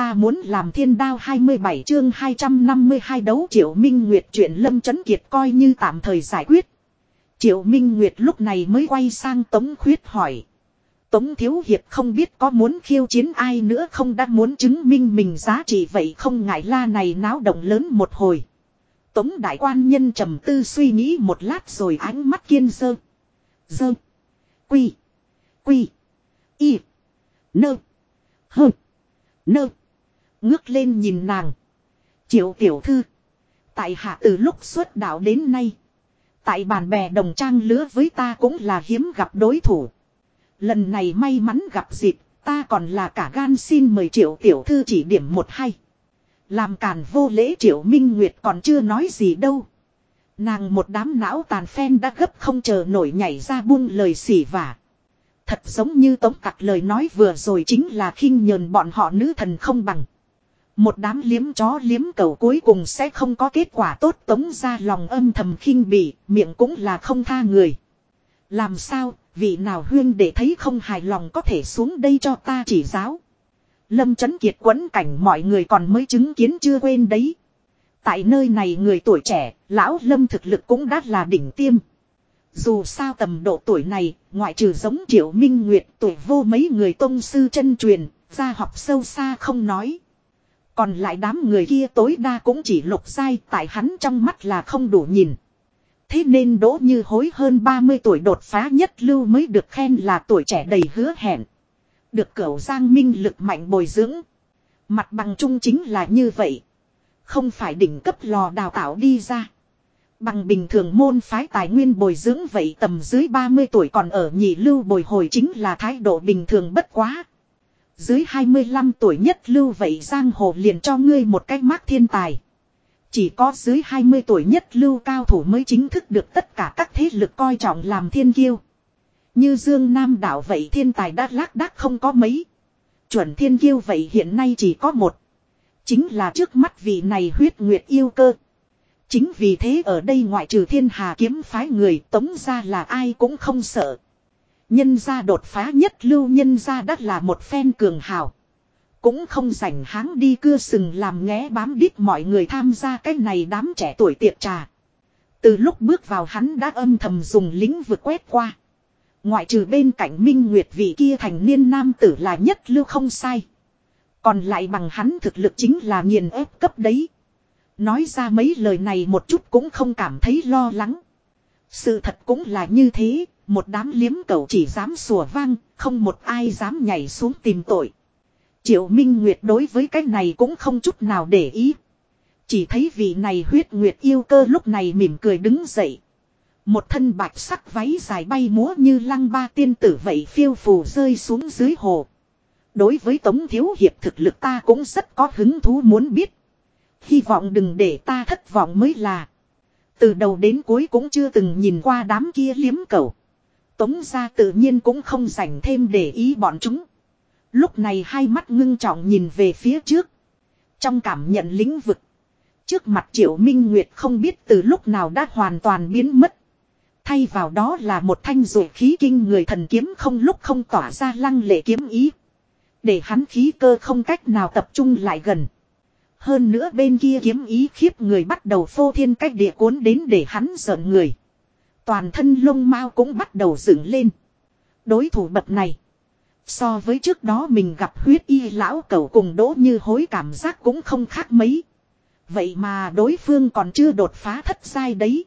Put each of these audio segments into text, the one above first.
ta muốn làm thiên đao 27 chương 252 đấu Triệu Minh Nguyệt chuyện Lâm Chấn Kiệt coi như tạm thời giải quyết. Triệu Minh Nguyệt lúc này mới quay sang Tống Khuyết hỏi. Tống Thiếu Hiệp không biết có muốn khiêu chiến ai nữa không đã muốn chứng minh mình giá trị vậy không ngại la này náo động lớn một hồi. Tống Đại Quan Nhân trầm tư suy nghĩ một lát rồi ánh mắt kiên dơ. Dơ. Quy. Quy. Y. Nơ. Hơ. Nơ. Ngước lên nhìn nàng. Triệu tiểu thư. Tại hạ từ lúc xuất đạo đến nay. Tại bàn bè đồng trang lứa với ta cũng là hiếm gặp đối thủ. Lần này may mắn gặp dịp, ta còn là cả gan xin mời triệu tiểu thư chỉ điểm một hay. Làm càn vô lễ triệu minh nguyệt còn chưa nói gì đâu. Nàng một đám não tàn phen đã gấp không chờ nổi nhảy ra buông lời xỉ vả. Thật giống như tống tặc lời nói vừa rồi chính là khinh nhờn bọn họ nữ thần không bằng. Một đám liếm chó liếm cầu cuối cùng sẽ không có kết quả tốt tống ra lòng âm thầm khinh bỉ, miệng cũng là không tha người. Làm sao, vị nào huyên để thấy không hài lòng có thể xuống đây cho ta chỉ giáo. Lâm chấn kiệt quấn cảnh mọi người còn mới chứng kiến chưa quên đấy. Tại nơi này người tuổi trẻ, lão lâm thực lực cũng đã là đỉnh tiêm. Dù sao tầm độ tuổi này, ngoại trừ giống triệu minh nguyệt tuổi vô mấy người tôn sư chân truyền, ra học sâu xa không nói. Còn lại đám người kia tối đa cũng chỉ lục sai tại hắn trong mắt là không đủ nhìn. Thế nên đỗ như hối hơn 30 tuổi đột phá nhất lưu mới được khen là tuổi trẻ đầy hứa hẹn. Được cửu giang minh lực mạnh bồi dưỡng. Mặt bằng chung chính là như vậy. Không phải đỉnh cấp lò đào tạo đi ra. Bằng bình thường môn phái tài nguyên bồi dưỡng vậy tầm dưới 30 tuổi còn ở nhị lưu bồi hồi chính là thái độ bình thường bất quá. Dưới 25 tuổi nhất lưu vậy giang hồ liền cho ngươi một cách mác thiên tài. Chỉ có dưới 20 tuổi nhất lưu cao thủ mới chính thức được tất cả các thế lực coi trọng làm thiên kiêu. Như Dương Nam đảo vậy thiên tài đã lác đác không có mấy. Chuẩn thiên kiêu vậy hiện nay chỉ có một. Chính là trước mắt vị này huyết nguyệt yêu cơ. Chính vì thế ở đây ngoại trừ thiên hà kiếm phái người tống ra là ai cũng không sợ. Nhân gia đột phá nhất lưu nhân gia đắt là một phen cường hào. Cũng không rảnh háng đi cưa sừng làm nghé bám đít mọi người tham gia cái này đám trẻ tuổi tiệc trà. Từ lúc bước vào hắn đã âm thầm dùng lính vượt quét qua. Ngoại trừ bên cạnh Minh Nguyệt vị kia thành niên nam tử là nhất lưu không sai. Còn lại bằng hắn thực lực chính là nghiền ép cấp đấy. Nói ra mấy lời này một chút cũng không cảm thấy lo lắng. Sự thật cũng là như thế, một đám liếm cầu chỉ dám sủa vang, không một ai dám nhảy xuống tìm tội. Triệu Minh Nguyệt đối với cái này cũng không chút nào để ý. Chỉ thấy vị này huyết nguyệt yêu cơ lúc này mỉm cười đứng dậy. Một thân bạch sắc váy dài bay múa như lăng ba tiên tử vậy phiêu phù rơi xuống dưới hồ. Đối với Tống Thiếu Hiệp thực lực ta cũng rất có hứng thú muốn biết. Hy vọng đừng để ta thất vọng mới là. Từ đầu đến cuối cũng chưa từng nhìn qua đám kia liếm cầu. Tống ra tự nhiên cũng không dành thêm để ý bọn chúng. Lúc này hai mắt ngưng trọng nhìn về phía trước. Trong cảm nhận lĩnh vực. Trước mặt triệu minh nguyệt không biết từ lúc nào đã hoàn toàn biến mất. Thay vào đó là một thanh rủ khí kinh người thần kiếm không lúc không tỏa ra lăng lệ kiếm ý. Để hắn khí cơ không cách nào tập trung lại gần. Hơn nữa bên kia kiếm ý khiếp người bắt đầu phô thiên cách địa cuốn đến để hắn giận người. Toàn thân lông mao cũng bắt đầu dựng lên. Đối thủ bậc này. So với trước đó mình gặp huyết y lão cầu cùng đỗ như hối cảm giác cũng không khác mấy. Vậy mà đối phương còn chưa đột phá thất sai đấy.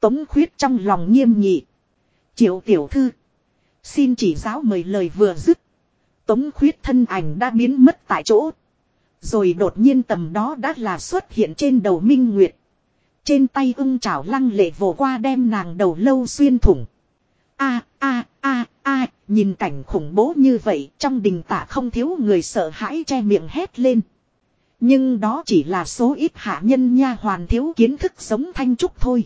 Tống khuyết trong lòng nghiêm nghị. Triệu tiểu thư. Xin chỉ giáo mời lời vừa dứt. Tống khuyết thân ảnh đã biến mất tại chỗ. Rồi đột nhiên tầm đó đã là xuất hiện trên đầu Minh Nguyệt. Trên tay ưng chảo lăng lệ vồ qua đem nàng đầu lâu xuyên thủng. A a a a, nhìn cảnh khủng bố như vậy, trong đình tạ không thiếu người sợ hãi che miệng hét lên. Nhưng đó chỉ là số ít hạ nhân nha hoàn thiếu kiến thức sống thanh trúc thôi.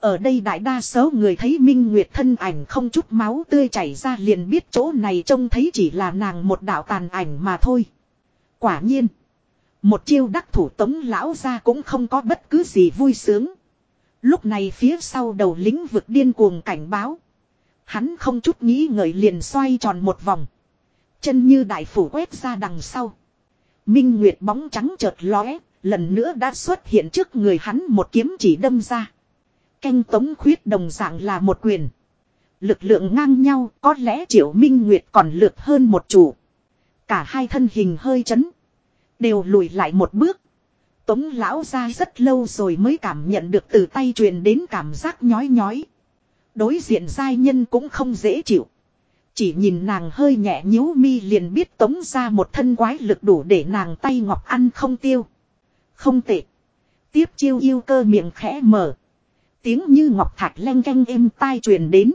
Ở đây đại đa số người thấy Minh Nguyệt thân ảnh không chút máu tươi chảy ra liền biết chỗ này trông thấy chỉ là nàng một đạo tàn ảnh mà thôi. Quả nhiên. Một chiêu đắc thủ tống lão ra cũng không có bất cứ gì vui sướng. Lúc này phía sau đầu lính vực điên cuồng cảnh báo. Hắn không chút nghĩ ngợi liền xoay tròn một vòng. Chân như đại phủ quét ra đằng sau. Minh Nguyệt bóng trắng chợt lóe, lần nữa đã xuất hiện trước người hắn một kiếm chỉ đâm ra. Canh tống khuyết đồng dạng là một quyền. Lực lượng ngang nhau, có lẽ Triệu Minh Nguyệt còn lược hơn một chủ. Cả hai thân hình hơi chấn. Đều lùi lại một bước. Tống lão ra rất lâu rồi mới cảm nhận được từ tay truyền đến cảm giác nhói nhói. Đối diện giai nhân cũng không dễ chịu. Chỉ nhìn nàng hơi nhẹ nhíu mi liền biết tống ra một thân quái lực đủ để nàng tay ngọc ăn không tiêu. Không tệ. Tiếp chiêu yêu cơ miệng khẽ mở. Tiếng như ngọc thạch len canh êm tai truyền đến.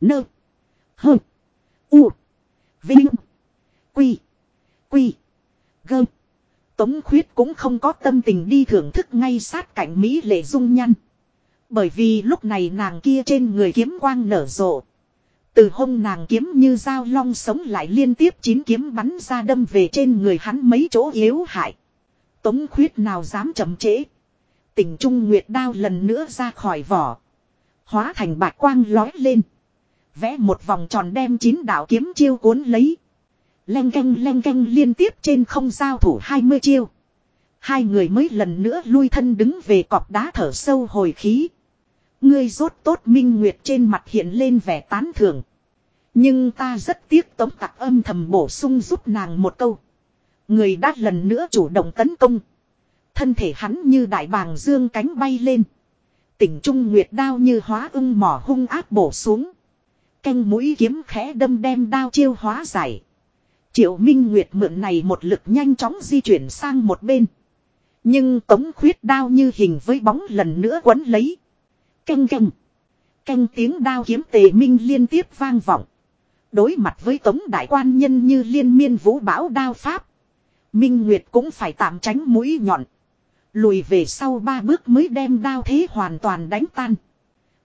Nơ. Hơ. U. Vinh. Quy. Quy. Gơm. Tống khuyết cũng không có tâm tình đi thưởng thức ngay sát cạnh Mỹ lệ dung nhăn. Bởi vì lúc này nàng kia trên người kiếm quang nở rộ. Từ hông nàng kiếm như dao long sống lại liên tiếp chín kiếm bắn ra đâm về trên người hắn mấy chỗ yếu hại. Tống khuyết nào dám chậm trễ. Tỉnh Trung Nguyệt đao lần nữa ra khỏi vỏ. Hóa thành bạc quang lói lên. Vẽ một vòng tròn đem chín đạo kiếm chiêu cuốn lấy. Leng canh leng canh liên tiếp trên không giao thủ 20 chiêu. Hai người mới lần nữa lui thân đứng về cọp đá thở sâu hồi khí. Ngươi rốt tốt minh nguyệt trên mặt hiện lên vẻ tán thưởng. Nhưng ta rất tiếc tống tặc âm thầm bổ sung giúp nàng một câu. Người đã lần nữa chủ động tấn công. Thân thể hắn như đại bàng dương cánh bay lên. Tỉnh Trung Nguyệt đao như hóa ưng mỏ hung áp bổ xuống. Canh mũi kiếm khẽ đâm đem đao chiêu hóa giải. Triệu Minh Nguyệt mượn này một lực nhanh chóng di chuyển sang một bên. Nhưng tống khuyết đao như hình với bóng lần nữa quấn lấy. Canh canh. Canh tiếng đao kiếm tề minh liên tiếp vang vọng. Đối mặt với tống đại quan nhân như liên miên vũ bão đao pháp. Minh Nguyệt cũng phải tạm tránh mũi nhọn. Lùi về sau ba bước mới đem đao thế hoàn toàn đánh tan.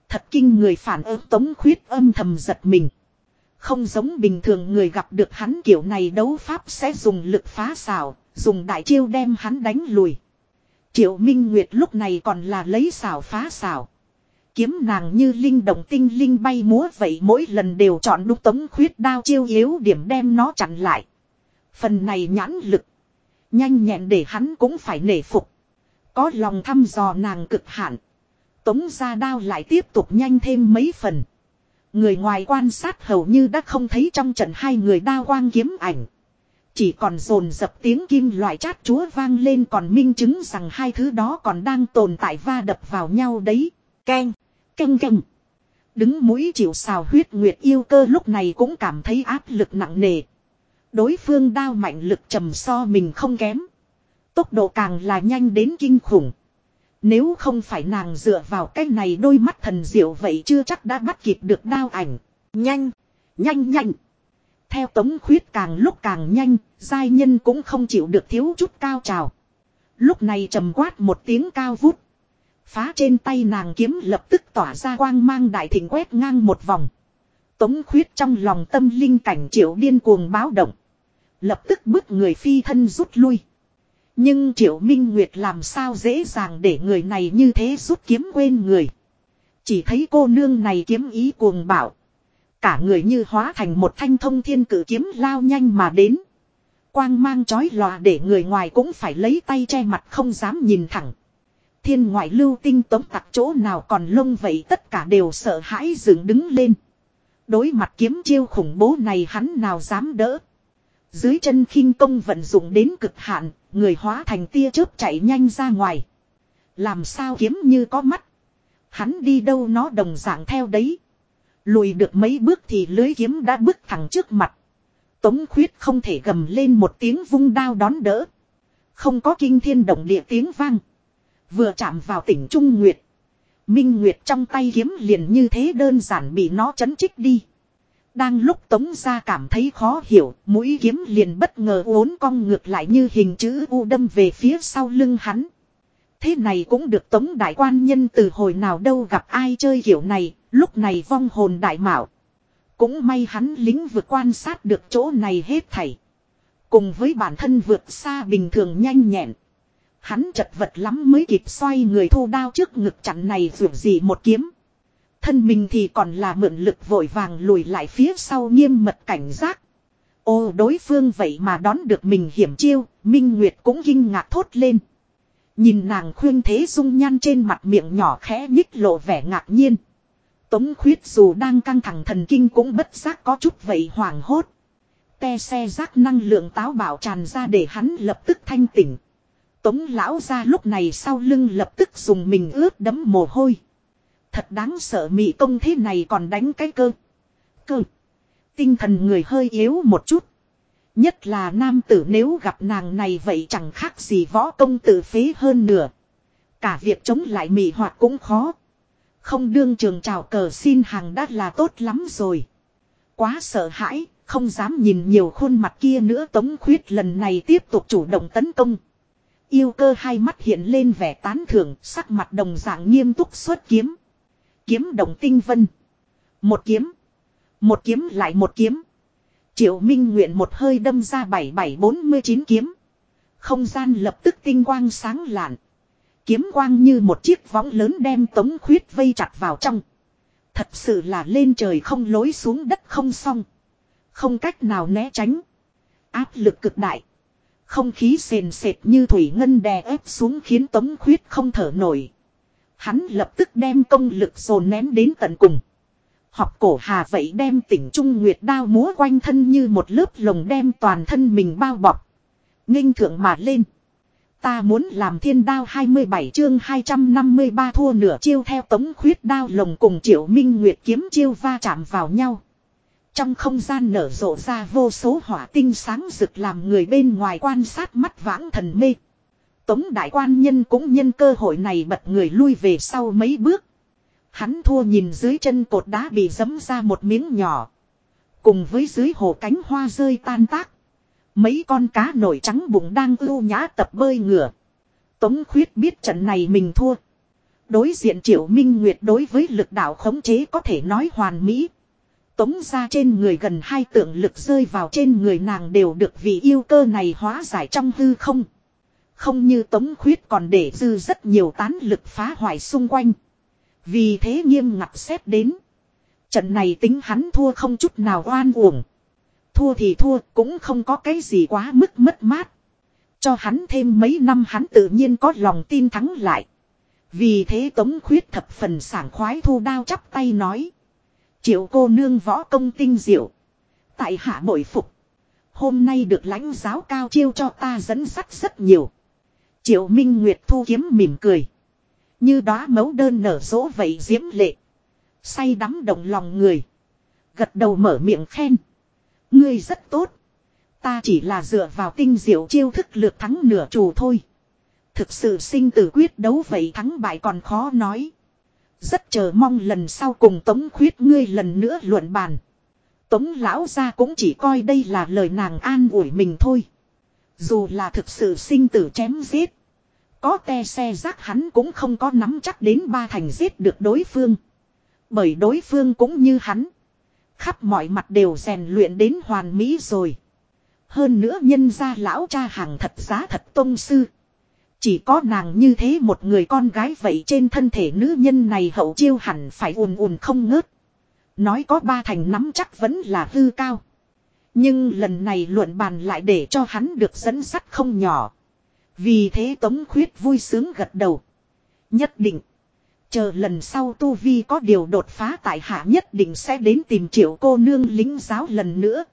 Thật kinh người phản ứng tống khuyết âm thầm giật mình. Không giống bình thường người gặp được hắn kiểu này đấu pháp sẽ dùng lực phá xảo, dùng đại chiêu đem hắn đánh lùi. Triệu Minh Nguyệt lúc này còn là lấy xảo phá xảo. Kiếm nàng như linh động tinh linh bay múa vậy mỗi lần đều chọn đúc tống khuyết đao chiêu yếu điểm đem nó chặn lại. Phần này nhãn lực. Nhanh nhẹn để hắn cũng phải nể phục. Có lòng thăm dò nàng cực hạn. Tống ra đao lại tiếp tục nhanh thêm mấy phần. Người ngoài quan sát hầu như đã không thấy trong trận hai người đao quang kiếm ảnh. Chỉ còn dồn dập tiếng kim loại chát chúa vang lên còn minh chứng rằng hai thứ đó còn đang tồn tại va đập vào nhau đấy. Keng, canh canh. Đứng mũi chịu xào huyết nguyệt yêu cơ lúc này cũng cảm thấy áp lực nặng nề. Đối phương đao mạnh lực trầm so mình không kém. Tốc độ càng là nhanh đến kinh khủng. Nếu không phải nàng dựa vào cái này đôi mắt thần diệu vậy chưa chắc đã bắt kịp được đao ảnh. Nhanh, nhanh nhanh. Theo tống khuyết càng lúc càng nhanh, giai nhân cũng không chịu được thiếu chút cao trào. Lúc này trầm quát một tiếng cao vút. Phá trên tay nàng kiếm lập tức tỏa ra quang mang đại thịnh quét ngang một vòng. Tống khuyết trong lòng tâm linh cảnh triệu điên cuồng báo động. Lập tức bước người phi thân rút lui. Nhưng Triệu Minh Nguyệt làm sao dễ dàng để người này như thế rút kiếm quên người. Chỉ thấy cô nương này kiếm ý cuồng bảo. Cả người như hóa thành một thanh thông thiên cử kiếm lao nhanh mà đến. Quang mang chói lòa để người ngoài cũng phải lấy tay che mặt không dám nhìn thẳng. Thiên ngoại lưu tinh tống tặc chỗ nào còn lông vậy tất cả đều sợ hãi dựng đứng lên. Đối mặt kiếm chiêu khủng bố này hắn nào dám đỡ. Dưới chân khinh công vận dụng đến cực hạn, người hóa thành tia chớp chạy nhanh ra ngoài. Làm sao kiếm như có mắt. Hắn đi đâu nó đồng dạng theo đấy. Lùi được mấy bước thì lưới kiếm đã bước thẳng trước mặt. Tống khuyết không thể gầm lên một tiếng vung đao đón đỡ. Không có kinh thiên động địa tiếng vang. Vừa chạm vào tỉnh Trung Nguyệt. Minh Nguyệt trong tay kiếm liền như thế đơn giản bị nó chấn trích đi. Đang lúc Tống ra cảm thấy khó hiểu, mũi kiếm liền bất ngờ uốn cong ngược lại như hình chữ U đâm về phía sau lưng hắn. Thế này cũng được Tống đại quan nhân từ hồi nào đâu gặp ai chơi kiểu này, lúc này vong hồn đại mạo. Cũng may hắn lính vượt quan sát được chỗ này hết thảy. Cùng với bản thân vượt xa bình thường nhanh nhẹn. Hắn chật vật lắm mới kịp xoay người thu đao trước ngực chặn này dù gì một kiếm. Thân mình thì còn là mượn lực vội vàng lùi lại phía sau nghiêm mật cảnh giác. Ô đối phương vậy mà đón được mình hiểm chiêu, Minh Nguyệt cũng kinh ngạc thốt lên. Nhìn nàng khuyên thế dung nhan trên mặt miệng nhỏ khẽ nhích lộ vẻ ngạc nhiên. Tống khuyết dù đang căng thẳng thần kinh cũng bất giác có chút vậy hoảng hốt. Te xe rác năng lượng táo bảo tràn ra để hắn lập tức thanh tỉnh. Tống lão ra lúc này sau lưng lập tức dùng mình ướt đấm mồ hôi. Thật đáng sợ mị công thế này còn đánh cái cơ. Cơ. Tinh thần người hơi yếu một chút. Nhất là nam tử nếu gặp nàng này vậy chẳng khác gì võ công tự phế hơn nửa. Cả việc chống lại mị hoạt cũng khó. Không đương trường chào cờ xin hàng đã là tốt lắm rồi. Quá sợ hãi, không dám nhìn nhiều khuôn mặt kia nữa tống khuyết lần này tiếp tục chủ động tấn công. Yêu cơ hai mắt hiện lên vẻ tán thưởng, sắc mặt đồng dạng nghiêm túc xuất kiếm. Kiếm đồng tinh vân. Một kiếm. Một kiếm lại một kiếm. Triệu Minh Nguyện một hơi đâm ra bảy bảy bốn mươi chín kiếm. Không gian lập tức tinh quang sáng lạn. Kiếm quang như một chiếc võng lớn đem tống khuyết vây chặt vào trong. Thật sự là lên trời không lối xuống đất không xong. Không cách nào né tránh. Áp lực cực đại. Không khí sền sệt như thủy ngân đè ép xuống khiến tống khuyết không thở nổi. Hắn lập tức đem công lực dồn nén đến tận cùng. Học cổ hà vậy đem tỉnh Trung Nguyệt đao múa quanh thân như một lớp lồng đem toàn thân mình bao bọc. Nghinh thượng mà lên. Ta muốn làm thiên đao 27 chương 253 thua nửa chiêu theo tống khuyết đao lồng cùng triệu minh nguyệt kiếm chiêu va chạm vào nhau. Trong không gian nở rộ ra vô số hỏa tinh sáng rực làm người bên ngoài quan sát mắt vãng thần mê. Tống đại quan nhân cũng nhân cơ hội này bật người lui về sau mấy bước. Hắn thua nhìn dưới chân cột đá bị dấm ra một miếng nhỏ. Cùng với dưới hồ cánh hoa rơi tan tác. Mấy con cá nổi trắng bụng đang ưu nhã tập bơi ngửa. Tống khuyết biết trận này mình thua. Đối diện triệu minh nguyệt đối với lực đạo khống chế có thể nói hoàn mỹ. Tống ra trên người gần hai tượng lực rơi vào trên người nàng đều được vì yêu cơ này hóa giải trong hư không. Không như tống khuyết còn để dư rất nhiều tán lực phá hoại xung quanh. Vì thế nghiêm ngặt xét đến. Trận này tính hắn thua không chút nào oan uổng. Thua thì thua, cũng không có cái gì quá mức mất mát. Cho hắn thêm mấy năm hắn tự nhiên có lòng tin thắng lại. Vì thế Tống Khuyết thập phần sảng khoái thu đao chắp tay nói. Triệu cô nương võ công tinh diệu. Tại hạ bội phục. Hôm nay được lãnh giáo cao chiêu cho ta dẫn sắt rất nhiều. Triệu Minh Nguyệt thu kiếm mỉm cười. Như đóa mấu đơn nở rỗ vậy diễm lệ. Say đắm động lòng người. Gật đầu mở miệng khen. Ngươi rất tốt. Ta chỉ là dựa vào tinh diệu chiêu thức lược thắng nửa chủ thôi. Thực sự sinh tử quyết đấu vậy thắng bại còn khó nói. Rất chờ mong lần sau cùng tống khuyết ngươi lần nữa luận bàn. Tống lão ra cũng chỉ coi đây là lời nàng an ủi mình thôi. Dù là thực sự sinh tử chém giết. Có te xe rác hắn cũng không có nắm chắc đến ba thành giết được đối phương. Bởi đối phương cũng như hắn. Khắp mọi mặt đều rèn luyện đến hoàn mỹ rồi. Hơn nữa nhân gia lão cha hàng thật giá thật tôn sư. Chỉ có nàng như thế một người con gái vậy trên thân thể nữ nhân này hậu chiêu hẳn phải ùn ùn không ngớt. Nói có ba thành nắm chắc vẫn là hư cao. Nhưng lần này luận bàn lại để cho hắn được dẫn sắt không nhỏ. Vì thế Tống Khuyết vui sướng gật đầu. Nhất định. Chờ lần sau Tu Vi có điều đột phá tại hạ nhất định sẽ đến tìm triệu cô nương lính giáo lần nữa.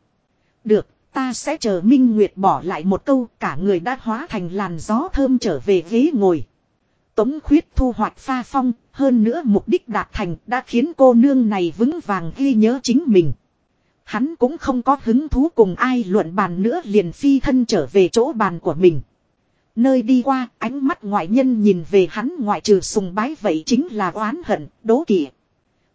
Được, ta sẽ chờ Minh Nguyệt bỏ lại một câu cả người đã hóa thành làn gió thơm trở về ghế ngồi. Tống khuyết thu hoạch pha phong, hơn nữa mục đích đạt thành đã khiến cô nương này vững vàng ghi nhớ chính mình. Hắn cũng không có hứng thú cùng ai luận bàn nữa liền phi thân trở về chỗ bàn của mình. Nơi đi qua, ánh mắt ngoại nhân nhìn về hắn ngoại trừ sùng bái vậy chính là oán hận, đố kỵ.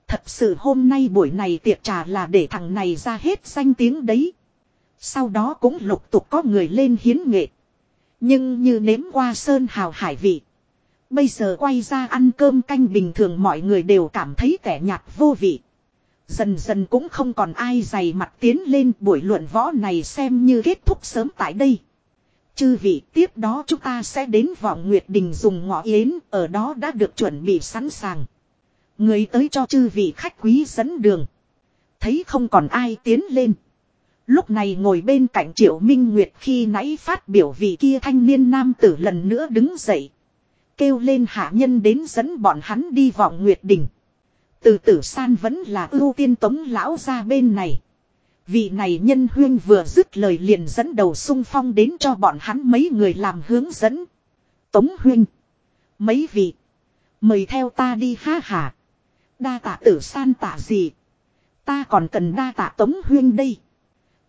Thật sự hôm nay buổi này tiệc trà là để thằng này ra hết danh tiếng đấy. Sau đó cũng lục tục có người lên hiến nghệ. Nhưng như nếm qua sơn hào hải vị. Bây giờ quay ra ăn cơm canh bình thường mọi người đều cảm thấy kẻ nhạt vô vị. Dần dần cũng không còn ai dày mặt tiến lên buổi luận võ này xem như kết thúc sớm tại đây. Chư vị tiếp đó chúng ta sẽ đến vọng Nguyệt Đình dùng ngọ yến, ở đó đã được chuẩn bị sẵn sàng. Người tới cho chư vị khách quý dẫn đường. Thấy không còn ai tiến lên. Lúc này ngồi bên cạnh Triệu Minh Nguyệt khi nãy phát biểu vị kia thanh niên nam tử lần nữa đứng dậy. Kêu lên hạ nhân đến dẫn bọn hắn đi vọng Nguyệt Đình. Từ tử san vẫn là ưu tiên tống lão ra bên này. Vị này nhân huyên vừa dứt lời liền dẫn đầu sung phong đến cho bọn hắn mấy người làm hướng dẫn. Tống huyên. Mấy vị. Mời theo ta đi ha hà. Đa tạ tử san tạ gì. Ta còn cần đa tạ tống huyên đây.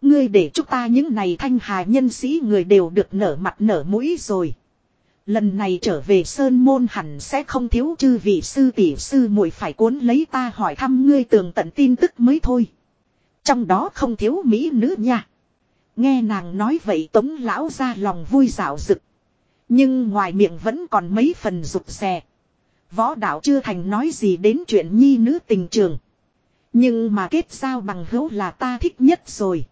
Ngươi để chúng ta những này thanh hà nhân sĩ người đều được nở mặt nở mũi rồi. Lần này trở về Sơn Môn hẳn sẽ không thiếu chư vị sư tỷ sư muội phải cuốn lấy ta hỏi thăm ngươi tường tận tin tức mới thôi. Trong đó không thiếu mỹ nữ nha. Nghe nàng nói vậy tống lão ra lòng vui dạo rực. Nhưng ngoài miệng vẫn còn mấy phần rụt rè. Võ đạo chưa thành nói gì đến chuyện nhi nữ tình trường. Nhưng mà kết giao bằng hữu là ta thích nhất rồi.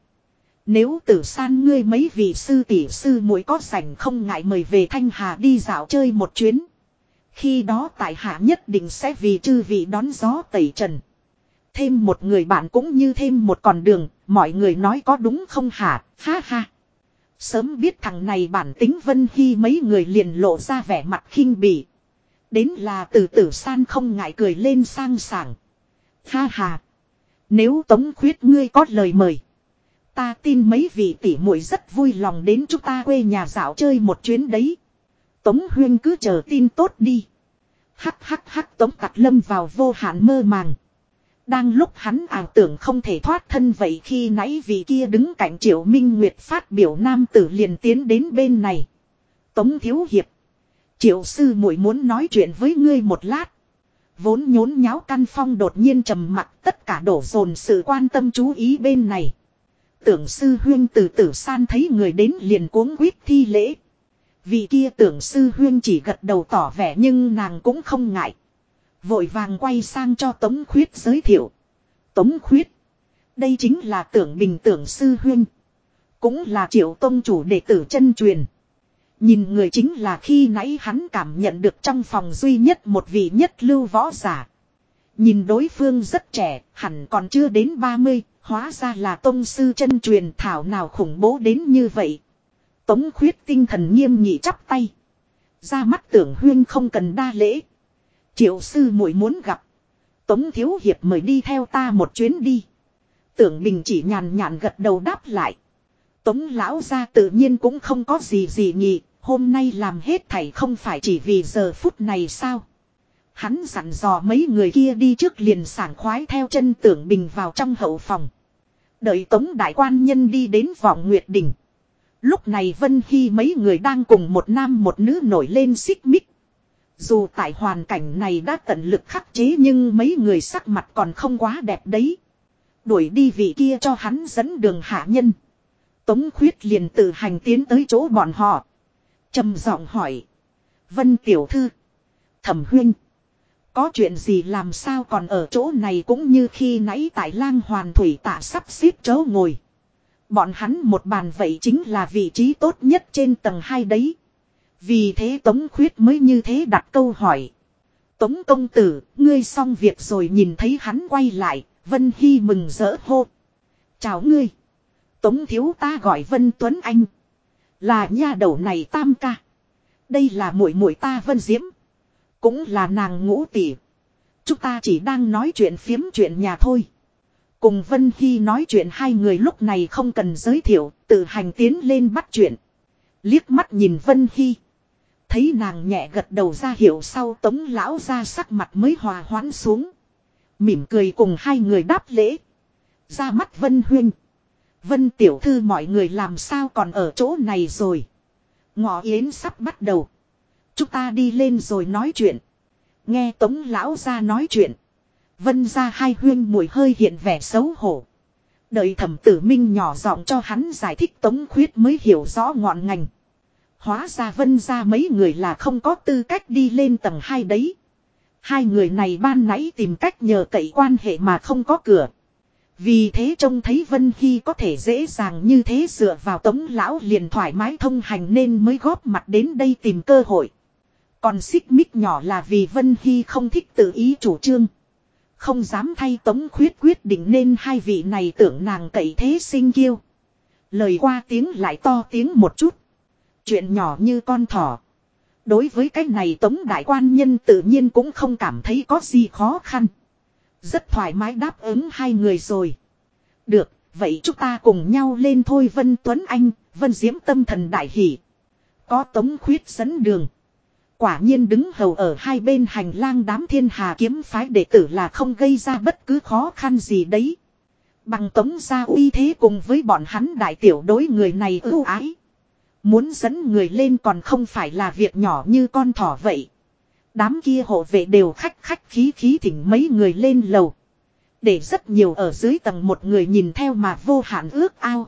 Nếu tử san ngươi mấy vị sư tỷ sư muội có sảnh không ngại mời về Thanh Hà đi dạo chơi một chuyến. Khi đó tại hạ nhất định sẽ vì chư vị đón gió tẩy trần. Thêm một người bạn cũng như thêm một con đường, mọi người nói có đúng không hả, ha ha. Sớm biết thằng này bản tính Vân Hy mấy người liền lộ ra vẻ mặt khinh bỉ. Đến là từ tử san không ngại cười lên sang sảng. Ha ha. Nếu tống khuyết ngươi có lời mời. Ta tin mấy vị tỷ muội rất vui lòng đến chúng ta quê nhà dạo chơi một chuyến đấy. Tống Huyên cứ chờ tin tốt đi. Hắc hắc hắc, Tống Tạc Lâm vào vô hạn mơ màng. Đang lúc hắn ảo tưởng không thể thoát thân vậy khi nãy vị kia đứng cạnh Triệu Minh Nguyệt phát biểu nam tử liền tiến đến bên này. Tống Thiếu Hiệp. Triệu sư muội muốn nói chuyện với ngươi một lát. Vốn nhốn nháo căn phong đột nhiên trầm mặt tất cả đổ dồn sự quan tâm chú ý bên này. Tưởng sư huyên từ tử san thấy người đến liền cuống quýt thi lễ. Vì kia tưởng sư huyên chỉ gật đầu tỏ vẻ nhưng nàng cũng không ngại. Vội vàng quay sang cho Tống Khuyết giới thiệu. Tống Khuyết. Đây chính là tưởng bình tưởng sư huyên. Cũng là triệu tông chủ đệ tử chân truyền. Nhìn người chính là khi nãy hắn cảm nhận được trong phòng duy nhất một vị nhất lưu võ giả. Nhìn đối phương rất trẻ, hẳn còn chưa đến 30, Hóa ra là tông sư chân truyền thảo nào khủng bố đến như vậy. Tống khuyết tinh thần nghiêm nghị chắp tay. Ra mắt tưởng huyên không cần đa lễ. Triệu sư muội muốn gặp. Tống thiếu hiệp mời đi theo ta một chuyến đi. Tưởng bình chỉ nhàn nhàn gật đầu đáp lại. Tống lão ra tự nhiên cũng không có gì gì nhị. Hôm nay làm hết thảy không phải chỉ vì giờ phút này sao. Hắn dặn dò mấy người kia đi trước liền sảng khoái theo chân tưởng bình vào trong hậu phòng. Đợi tống đại quan nhân đi đến vọng nguyệt đỉnh. Lúc này Vân Hy mấy người đang cùng một nam một nữ nổi lên xích mích. Dù tại hoàn cảnh này đã tận lực khắc chế nhưng mấy người sắc mặt còn không quá đẹp đấy. Đuổi đi vị kia cho hắn dẫn đường hạ nhân. Tống khuyết liền tự hành tiến tới chỗ bọn họ. trầm giọng hỏi. Vân tiểu thư. Thẩm huynh. Có chuyện gì làm sao còn ở chỗ này cũng như khi nãy tại lang hoàn thủy tạ sắp xếp chỗ ngồi. Bọn hắn một bàn vậy chính là vị trí tốt nhất trên tầng hai đấy. Vì thế Tống Khuyết mới như thế đặt câu hỏi. Tống công tử, ngươi xong việc rồi nhìn thấy hắn quay lại, Vân Hy mừng rỡ hô. Chào ngươi. Tống thiếu ta gọi Vân Tuấn Anh. Là nha đầu này tam ca. Đây là muội muội ta Vân Diễm. Cũng là nàng ngũ tỷ. Chúng ta chỉ đang nói chuyện phiếm chuyện nhà thôi. Cùng Vân Hy nói chuyện hai người lúc này không cần giới thiệu, tự hành tiến lên bắt chuyện. Liếc mắt nhìn Vân Hy. Thấy nàng nhẹ gật đầu ra hiệu sau tống lão ra sắc mặt mới hòa hoãn xuống. Mỉm cười cùng hai người đáp lễ. Ra mắt Vân Huyên. Vân Tiểu Thư mọi người làm sao còn ở chỗ này rồi. Ngọ Yến sắp bắt đầu. Chúng ta đi lên rồi nói chuyện. Nghe tống lão ra nói chuyện. Vân ra hai huyên mùi hơi hiện vẻ xấu hổ. Đợi thẩm tử minh nhỏ giọng cho hắn giải thích tống khuyết mới hiểu rõ ngọn ngành. Hóa ra vân ra mấy người là không có tư cách đi lên tầng hai đấy. Hai người này ban nãy tìm cách nhờ cậy quan hệ mà không có cửa. Vì thế trông thấy Vân Hy có thể dễ dàng như thế dựa vào tống lão liền thoải mái thông hành nên mới góp mặt đến đây tìm cơ hội. Còn xích mích nhỏ là vì Vân Hy không thích tự ý chủ trương. Không dám thay tống khuyết quyết định nên hai vị này tưởng nàng cậy thế sinh kiêu. Lời qua tiếng lại to tiếng một chút. Chuyện nhỏ như con thỏ. Đối với cái này tống đại quan nhân tự nhiên cũng không cảm thấy có gì khó khăn. Rất thoải mái đáp ứng hai người rồi. Được, vậy chúng ta cùng nhau lên thôi Vân Tuấn Anh, Vân Diễm tâm thần đại hỷ. Có tống khuyết dẫn đường. Quả nhiên đứng hầu ở hai bên hành lang đám thiên hà kiếm phái đệ tử là không gây ra bất cứ khó khăn gì đấy. Bằng tống gia uy thế cùng với bọn hắn đại tiểu đối người này ưu ái. Muốn dẫn người lên còn không phải là việc nhỏ như con thỏ vậy. Đám kia hộ vệ đều khách khách khí khí thỉnh mấy người lên lầu. Để rất nhiều ở dưới tầng một người nhìn theo mà vô hạn ước ao.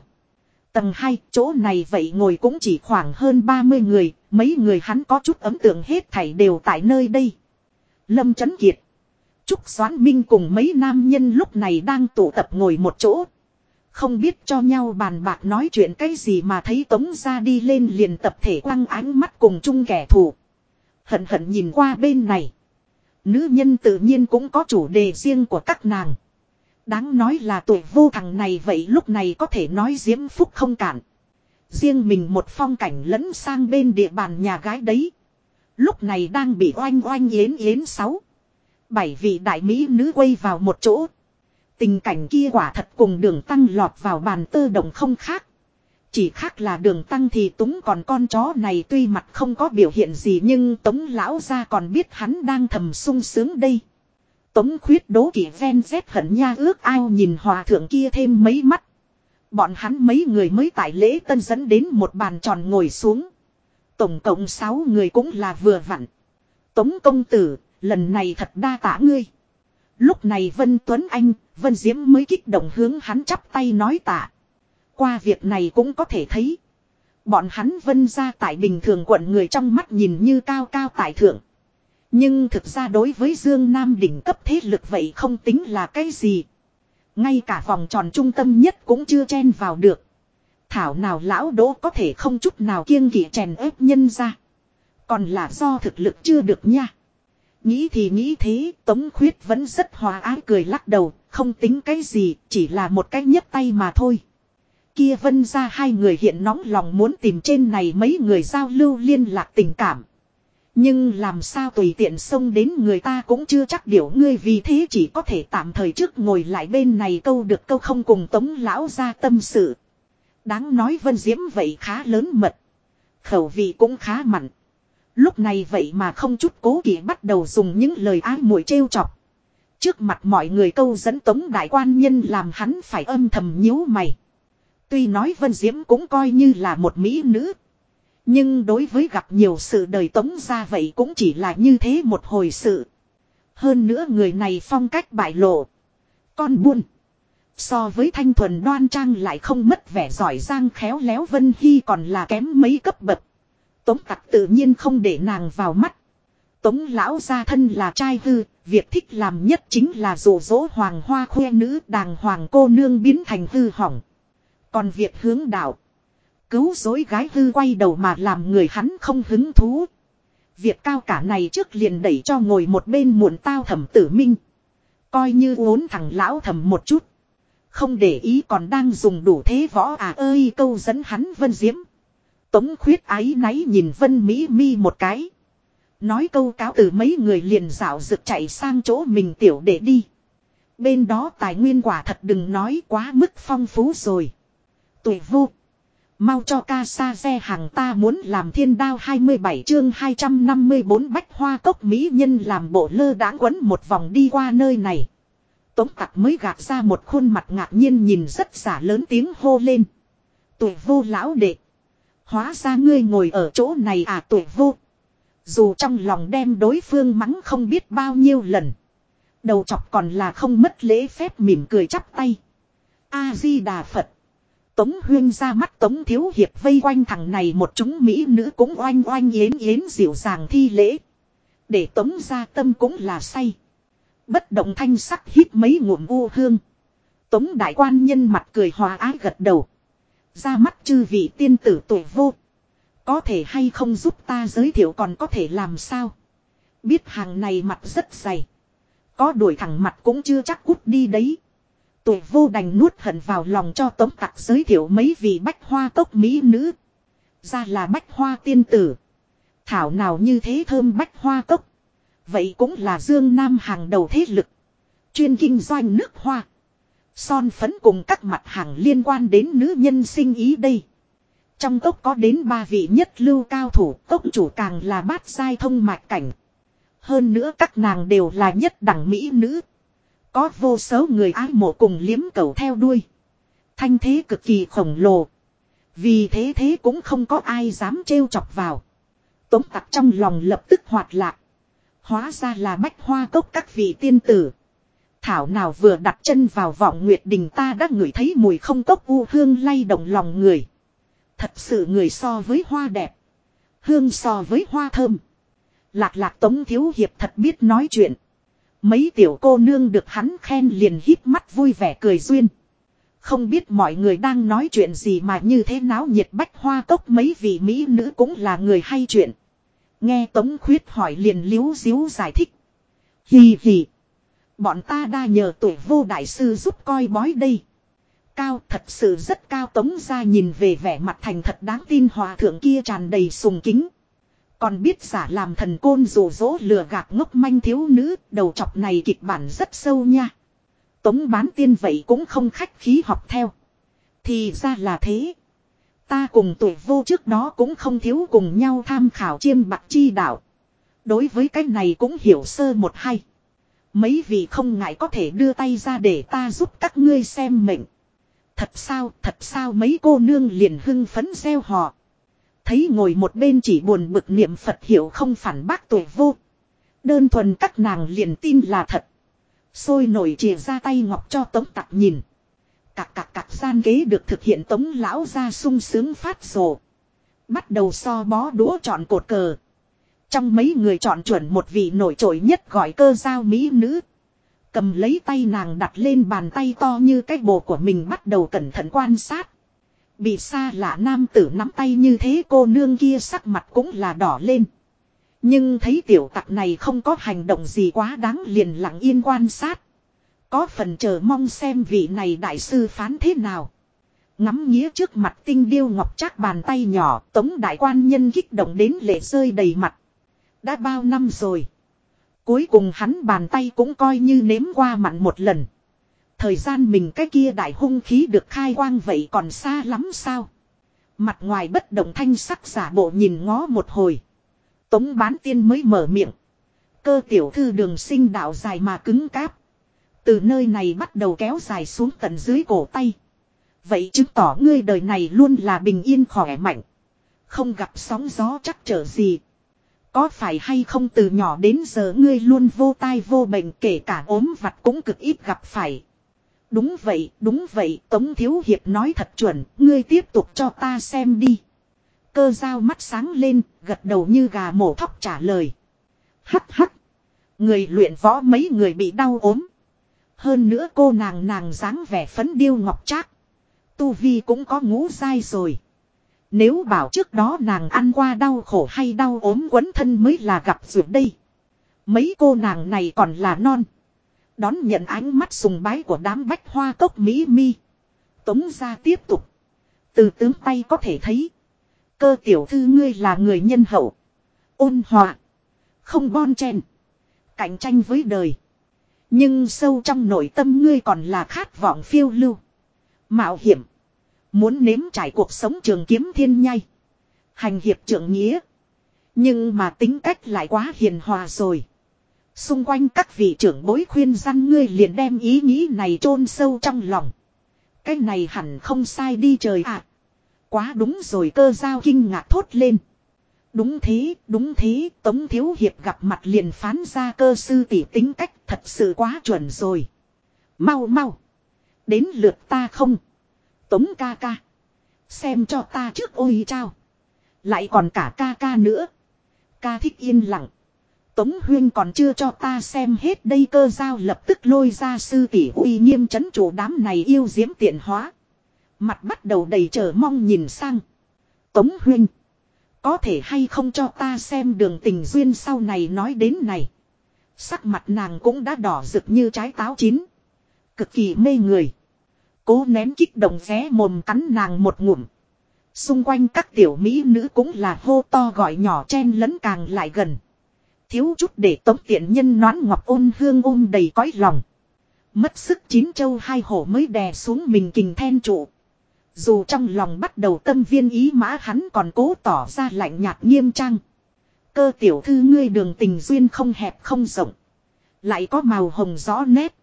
Tầng 2, chỗ này vậy ngồi cũng chỉ khoảng hơn 30 người, mấy người hắn có chút ấm tượng hết thảy đều tại nơi đây. Lâm Trấn Kiệt. Trúc Doãn Minh cùng mấy nam nhân lúc này đang tụ tập ngồi một chỗ. Không biết cho nhau bàn bạc nói chuyện cái gì mà thấy Tống ra đi lên liền tập thể quăng ánh mắt cùng chung kẻ thù. Hận hận nhìn qua bên này. Nữ nhân tự nhiên cũng có chủ đề riêng của các nàng. Đáng nói là tuổi vô thằng này vậy lúc này có thể nói diễm phúc không cản. Riêng mình một phong cảnh lẫn sang bên địa bàn nhà gái đấy. Lúc này đang bị oanh oanh yến yến sáu. Bảy vị đại mỹ nữ quay vào một chỗ. Tình cảnh kia quả thật cùng đường tăng lọt vào bàn tơ đồng không khác. Chỉ khác là đường tăng thì túng còn con chó này tuy mặt không có biểu hiện gì nhưng tống lão ra còn biết hắn đang thầm sung sướng đây. Tống khuyết đố kỷ ven rét hận nha ước ao nhìn hòa thượng kia thêm mấy mắt. Bọn hắn mấy người mới tại lễ tân dẫn đến một bàn tròn ngồi xuống. Tổng cộng sáu người cũng là vừa vặn. Tống công tử, lần này thật đa tả ngươi. Lúc này Vân Tuấn Anh, Vân Diễm mới kích động hướng hắn chắp tay nói tạ. Qua việc này cũng có thể thấy. Bọn hắn vân ra tại bình thường quận người trong mắt nhìn như cao cao tại thượng. Nhưng thực ra đối với Dương Nam đỉnh cấp thế lực vậy không tính là cái gì. Ngay cả vòng tròn trung tâm nhất cũng chưa chen vào được. Thảo nào lão đỗ có thể không chút nào kiêng kỵ chèn ép nhân ra. Còn là do thực lực chưa được nha. Nghĩ thì nghĩ thế, Tống Khuyết vẫn rất hòa ái cười lắc đầu, không tính cái gì, chỉ là một cái nhấp tay mà thôi. Kia vân ra hai người hiện nóng lòng muốn tìm trên này mấy người giao lưu liên lạc tình cảm. Nhưng làm sao tùy tiện xông đến người ta cũng chưa chắc điều ngươi vì thế chỉ có thể tạm thời trước ngồi lại bên này câu được câu không cùng tống lão ra tâm sự. Đáng nói vân diễm vậy khá lớn mật. Khẩu vị cũng khá mặn. Lúc này vậy mà không chút cố kỵ bắt đầu dùng những lời ái muội trêu chọc. Trước mặt mọi người câu dẫn tống đại quan nhân làm hắn phải âm thầm nhíu mày. Tuy nói Vân Diễm cũng coi như là một mỹ nữ. Nhưng đối với gặp nhiều sự đời tống ra vậy cũng chỉ là như thế một hồi sự. Hơn nữa người này phong cách bại lộ. Con buôn. So với thanh thuần đoan trang lại không mất vẻ giỏi giang khéo léo Vân Hy còn là kém mấy cấp bậc. Tống tặc tự nhiên không để nàng vào mắt. Tống lão gia thân là trai hư, việc thích làm nhất chính là rủ rỗ hoàng hoa khoe nữ đàng hoàng cô nương biến thành hư hỏng. Còn việc hướng đạo. Cứu dối gái hư quay đầu mà làm người hắn không hứng thú. Việc cao cả này trước liền đẩy cho ngồi một bên muộn tao thẩm tử minh. Coi như uốn thằng lão thầm một chút. Không để ý còn đang dùng đủ thế võ à ơi câu dẫn hắn vân diễm. Tống khuyết ái náy nhìn vân mỹ mi một cái. Nói câu cáo từ mấy người liền dạo rực chạy sang chỗ mình tiểu để đi. Bên đó tài nguyên quả thật đừng nói quá mức phong phú rồi. Tuổi vô. Mau cho ca sa xe hàng ta muốn làm thiên đao 27 chương 254 bách hoa cốc mỹ nhân làm bộ lơ đãng quấn một vòng đi qua nơi này. Tống tặc mới gạt ra một khuôn mặt ngạc nhiên nhìn rất giả lớn tiếng hô lên. Tuổi vô lão đệ. Hóa ra ngươi ngồi ở chỗ này à tuổi vô. Dù trong lòng đem đối phương mắng không biết bao nhiêu lần. Đầu chọc còn là không mất lễ phép mỉm cười chắp tay. A-di-đà Phật. Tống huyên ra mắt Tống Thiếu Hiệp vây quanh thằng này một chúng Mỹ nữ cũng oanh oanh yến yến dịu dàng thi lễ. Để Tống ra tâm cũng là say. Bất động thanh sắc hít mấy ngụm u hương. Tống đại quan nhân mặt cười hòa ái gật đầu. Ra mắt chư vị tiên tử tuổi vô. Có thể hay không giúp ta giới thiệu còn có thể làm sao. Biết hàng này mặt rất dày. Có đuổi thẳng mặt cũng chưa chắc cút đi đấy. Tuổi vô đành nuốt hận vào lòng cho tống tặc giới thiệu mấy vị bách hoa cốc mỹ nữ. Ra là bách hoa tiên tử. Thảo nào như thế thơm bách hoa cốc. Vậy cũng là dương nam hàng đầu thế lực. Chuyên kinh doanh nước hoa. Son phấn cùng các mặt hàng liên quan đến nữ nhân sinh ý đây. Trong cốc có đến ba vị nhất lưu cao thủ, cốc chủ càng là bát giai thông mạch cảnh. Hơn nữa các nàng đều là nhất đẳng mỹ nữ. Có vô số người ái mộ cùng liếm cầu theo đuôi. Thanh thế cực kỳ khổng lồ. Vì thế thế cũng không có ai dám trêu chọc vào. Tống tặc trong lòng lập tức hoạt lạc. Hóa ra là bách hoa cốc các vị tiên tử. Thảo nào vừa đặt chân vào vọng nguyệt đình ta đã ngửi thấy mùi không cốc u hương lay động lòng người. Thật sự người so với hoa đẹp. Hương so với hoa thơm. Lạc lạc tống thiếu hiệp thật biết nói chuyện. Mấy tiểu cô nương được hắn khen liền hít mắt vui vẻ cười duyên. Không biết mọi người đang nói chuyện gì mà như thế náo nhiệt bách hoa cốc mấy vị mỹ nữ cũng là người hay chuyện. Nghe Tống Khuyết hỏi liền liếu díu giải thích. Hì hì. Bọn ta đa nhờ tuổi vô đại sư giúp coi bói đây. Cao thật sự rất cao Tống ra nhìn về vẻ mặt thành thật đáng tin hòa thượng kia tràn đầy sùng kính. Còn biết giả làm thần côn rủ rỗ lừa gạt ngốc manh thiếu nữ, đầu chọc này kịch bản rất sâu nha. Tống bán tiên vậy cũng không khách khí học theo. Thì ra là thế. Ta cùng tuổi vô trước đó cũng không thiếu cùng nhau tham khảo chiêm bạc chi đạo. Đối với cái này cũng hiểu sơ một hay. Mấy vị không ngại có thể đưa tay ra để ta giúp các ngươi xem mệnh. Thật sao, thật sao mấy cô nương liền hưng phấn gieo họ. Thấy ngồi một bên chỉ buồn bực niệm Phật hiểu không phản bác tuổi vô. Đơn thuần các nàng liền tin là thật. Sôi nổi chìa ra tay ngọc cho tống tặc nhìn. Cạc cạc cạc gian kế được thực hiện tống lão ra sung sướng phát rồ. Bắt đầu so bó đũa chọn cột cờ. Trong mấy người chọn chuẩn một vị nổi trội nhất gọi cơ giao mỹ nữ. Cầm lấy tay nàng đặt lên bàn tay to như cái bồ của mình bắt đầu cẩn thận quan sát. Bị xa lạ nam tử nắm tay như thế cô nương kia sắc mặt cũng là đỏ lên. Nhưng thấy tiểu tặc này không có hành động gì quá đáng liền lặng yên quan sát. Có phần chờ mong xem vị này đại sư phán thế nào. Ngắm nghĩa trước mặt tinh điêu ngọc chắc bàn tay nhỏ, tống đại quan nhân kích động đến lệ rơi đầy mặt. Đã bao năm rồi. Cuối cùng hắn bàn tay cũng coi như nếm qua mặn một lần. Thời gian mình cái kia đại hung khí được khai quang vậy còn xa lắm sao. Mặt ngoài bất động thanh sắc giả bộ nhìn ngó một hồi. Tống bán tiên mới mở miệng. Cơ tiểu thư đường sinh đạo dài mà cứng cáp. Từ nơi này bắt đầu kéo dài xuống tận dưới cổ tay. Vậy chứng tỏ ngươi đời này luôn là bình yên khỏe mạnh. Không gặp sóng gió chắc trở gì. Có phải hay không từ nhỏ đến giờ ngươi luôn vô tai vô bệnh kể cả ốm vặt cũng cực ít gặp phải. Đúng vậy, đúng vậy, Tống Thiếu Hiệp nói thật chuẩn, ngươi tiếp tục cho ta xem đi. Cơ dao mắt sáng lên, gật đầu như gà mổ thóc trả lời. Hắc hắc. Người luyện võ mấy người bị đau ốm. Hơn nữa cô nàng nàng dáng vẻ phấn điêu ngọc trác. Tu Vi cũng có ngũ dai rồi. Nếu bảo trước đó nàng ăn qua đau khổ hay đau ốm quấn thân mới là gặp ruột đây. Mấy cô nàng này còn là non. Đón nhận ánh mắt sùng bái của đám bách hoa cốc Mỹ mi. Tống ra tiếp tục. Từ tướng tay có thể thấy. Cơ tiểu thư ngươi là người nhân hậu. Ôn hòa. Không bon chen. Cạnh tranh với đời. Nhưng sâu trong nội tâm ngươi còn là khát vọng phiêu lưu. Mạo hiểm. Muốn nếm trải cuộc sống trường kiếm thiên nhai. Hành hiệp trưởng nghĩa. Nhưng mà tính cách lại quá hiền hòa rồi. Xung quanh các vị trưởng bối khuyên răn ngươi liền đem ý nghĩ này chôn sâu trong lòng. Cái này hẳn không sai đi trời ạ. Quá đúng rồi cơ giao kinh ngạc thốt lên. Đúng thế, đúng thế, Tống Thiếu Hiệp gặp mặt liền phán ra cơ sư tỷ tính cách thật sự quá chuẩn rồi. Mau mau. Đến lượt ta không. Tống ca ca. Xem cho ta trước ôi trao. Lại còn cả ca ca nữa. Ca thích yên lặng. Tống Huyên còn chưa cho ta xem hết đây cơ giao lập tức lôi ra sư tỷ uy nghiêm chấn chủ đám này yêu diễm tiện hóa. Mặt bắt đầu đầy chờ mong nhìn sang. Tống Huyên. Có thể hay không cho ta xem đường tình duyên sau này nói đến này. Sắc mặt nàng cũng đã đỏ rực như trái táo chín. Cực kỳ mê người. Cố nén kích động ré mồm cắn nàng một ngụm. Xung quanh các tiểu mỹ nữ cũng là hô to gọi nhỏ chen lẫn càng lại gần. Thiếu chút để tống tiện nhân noãn ngọc ôn hương ôm đầy cõi lòng. Mất sức chín châu hai hổ mới đè xuống mình kình then trụ. Dù trong lòng bắt đầu tâm viên ý mã hắn còn cố tỏ ra lạnh nhạt nghiêm trang. Cơ tiểu thư ngươi đường tình duyên không hẹp không rộng. Lại có màu hồng rõ nét.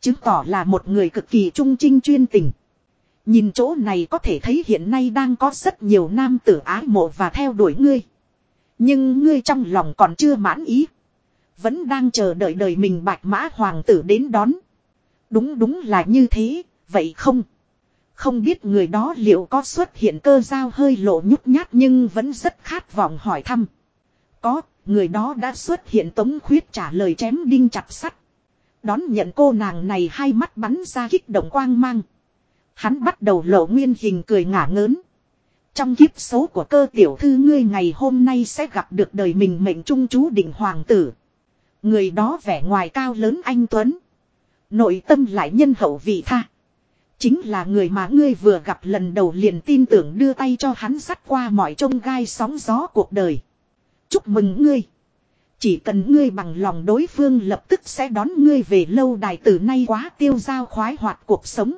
Chứng tỏ là một người cực kỳ trung trinh chuyên tình. Nhìn chỗ này có thể thấy hiện nay đang có rất nhiều nam tử ái mộ và theo đuổi ngươi. Nhưng ngươi trong lòng còn chưa mãn ý. Vẫn đang chờ đợi đời mình bạch mã hoàng tử đến đón. Đúng đúng là như thế, vậy không? Không biết người đó liệu có xuất hiện cơ giao hơi lộ nhút nhát nhưng vẫn rất khát vọng hỏi thăm. Có, người đó đã xuất hiện tống khuyết trả lời chém đinh chặt sắt. Đón nhận cô nàng này hai mắt bắn ra kích động quang mang. Hắn bắt đầu lộ nguyên hình cười ngả ngớn. Trong kiếp số của cơ tiểu thư ngươi ngày hôm nay sẽ gặp được đời mình mệnh trung chú định hoàng tử. Người đó vẻ ngoài cao lớn anh Tuấn. Nội tâm lại nhân hậu vị tha. Chính là người mà ngươi vừa gặp lần đầu liền tin tưởng đưa tay cho hắn sắt qua mọi trông gai sóng gió cuộc đời. Chúc mừng ngươi. Chỉ cần ngươi bằng lòng đối phương lập tức sẽ đón ngươi về lâu đài từ nay quá tiêu giao khoái hoạt cuộc sống.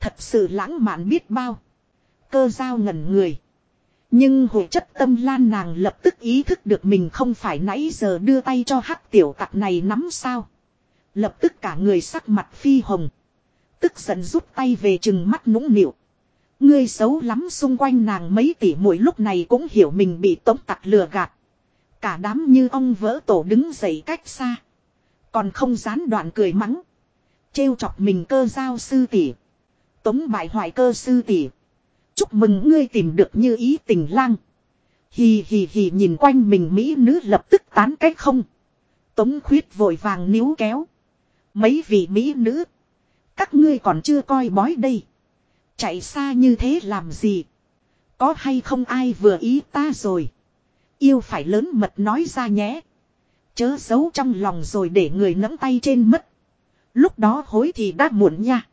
Thật sự lãng mạn biết bao. Cơ giao ngẩn người. Nhưng hội chất tâm lan nàng lập tức ý thức được mình không phải nãy giờ đưa tay cho hắc tiểu tặc này nắm sao. Lập tức cả người sắc mặt phi hồng. Tức giận rút tay về chừng mắt nũng nịu. Ngươi xấu lắm xung quanh nàng mấy tỷ mỗi lúc này cũng hiểu mình bị tống tặc lừa gạt. Cả đám như ông vỡ tổ đứng dậy cách xa. Còn không gián đoạn cười mắng. trêu chọc mình cơ giao sư tỷ. Tống bại hoại cơ sư tỷ. Chúc mừng ngươi tìm được như ý tình lang. Hì hì hì nhìn quanh mình Mỹ nữ lập tức tán cách không. Tống khuyết vội vàng níu kéo. Mấy vị Mỹ nữ. Các ngươi còn chưa coi bói đây. Chạy xa như thế làm gì. Có hay không ai vừa ý ta rồi. Yêu phải lớn mật nói ra nhé. Chớ giấu trong lòng rồi để người nắm tay trên mất. Lúc đó hối thì đã muộn nha.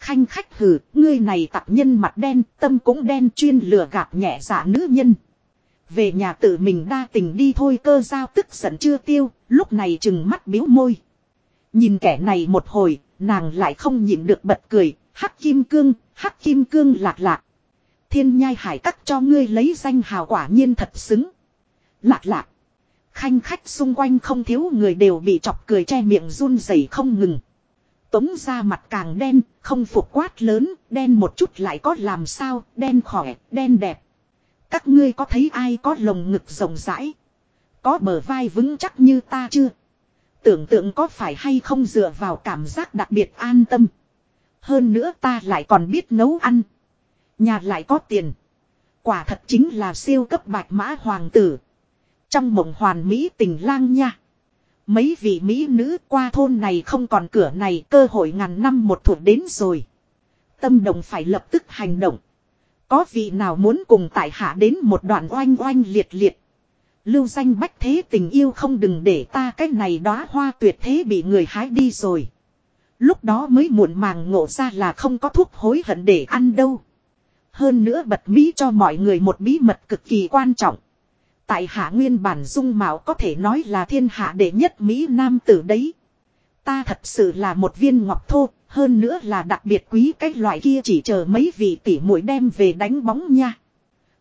Khanh khách hừ, ngươi này tặc nhân mặt đen, tâm cũng đen chuyên lừa gạt nhẹ dạ nữ nhân. Về nhà tự mình đa tình đi thôi cơ giao tức giận chưa tiêu, lúc này chừng mắt biếu môi. Nhìn kẻ này một hồi, nàng lại không nhịn được bật cười, hắc kim cương, hắc kim cương lạc lạc. Thiên nhai hải cắt cho ngươi lấy danh hào quả nhiên thật xứng. Lạc lạc. Khanh khách xung quanh không thiếu người đều bị chọc cười che miệng run rẩy không ngừng. Tống ra mặt càng đen, không phục quát lớn, đen một chút lại có làm sao, đen khỏe, đen đẹp. Các ngươi có thấy ai có lồng ngực rộng rãi? Có bờ vai vững chắc như ta chưa? Tưởng tượng có phải hay không dựa vào cảm giác đặc biệt an tâm. Hơn nữa ta lại còn biết nấu ăn. Nhà lại có tiền. Quả thật chính là siêu cấp bạch mã hoàng tử. Trong mộng hoàn mỹ tình lang nha. Mấy vị mỹ nữ qua thôn này không còn cửa này, cơ hội ngàn năm một thuộc đến rồi. Tâm động phải lập tức hành động. Có vị nào muốn cùng tại hạ đến một đoạn oanh oanh liệt liệt. Lưu danh bách thế tình yêu không đừng để ta cái này đóa hoa tuyệt thế bị người hái đi rồi. Lúc đó mới muộn màng ngộ ra là không có thuốc hối hận để ăn đâu. Hơn nữa bật mí cho mọi người một bí mật cực kỳ quan trọng. Tại hạ nguyên bản dung mạo có thể nói là thiên hạ đệ nhất Mỹ Nam tử đấy. Ta thật sự là một viên ngọc thô, hơn nữa là đặc biệt quý cái loại kia chỉ chờ mấy vị tỷ muội đem về đánh bóng nha.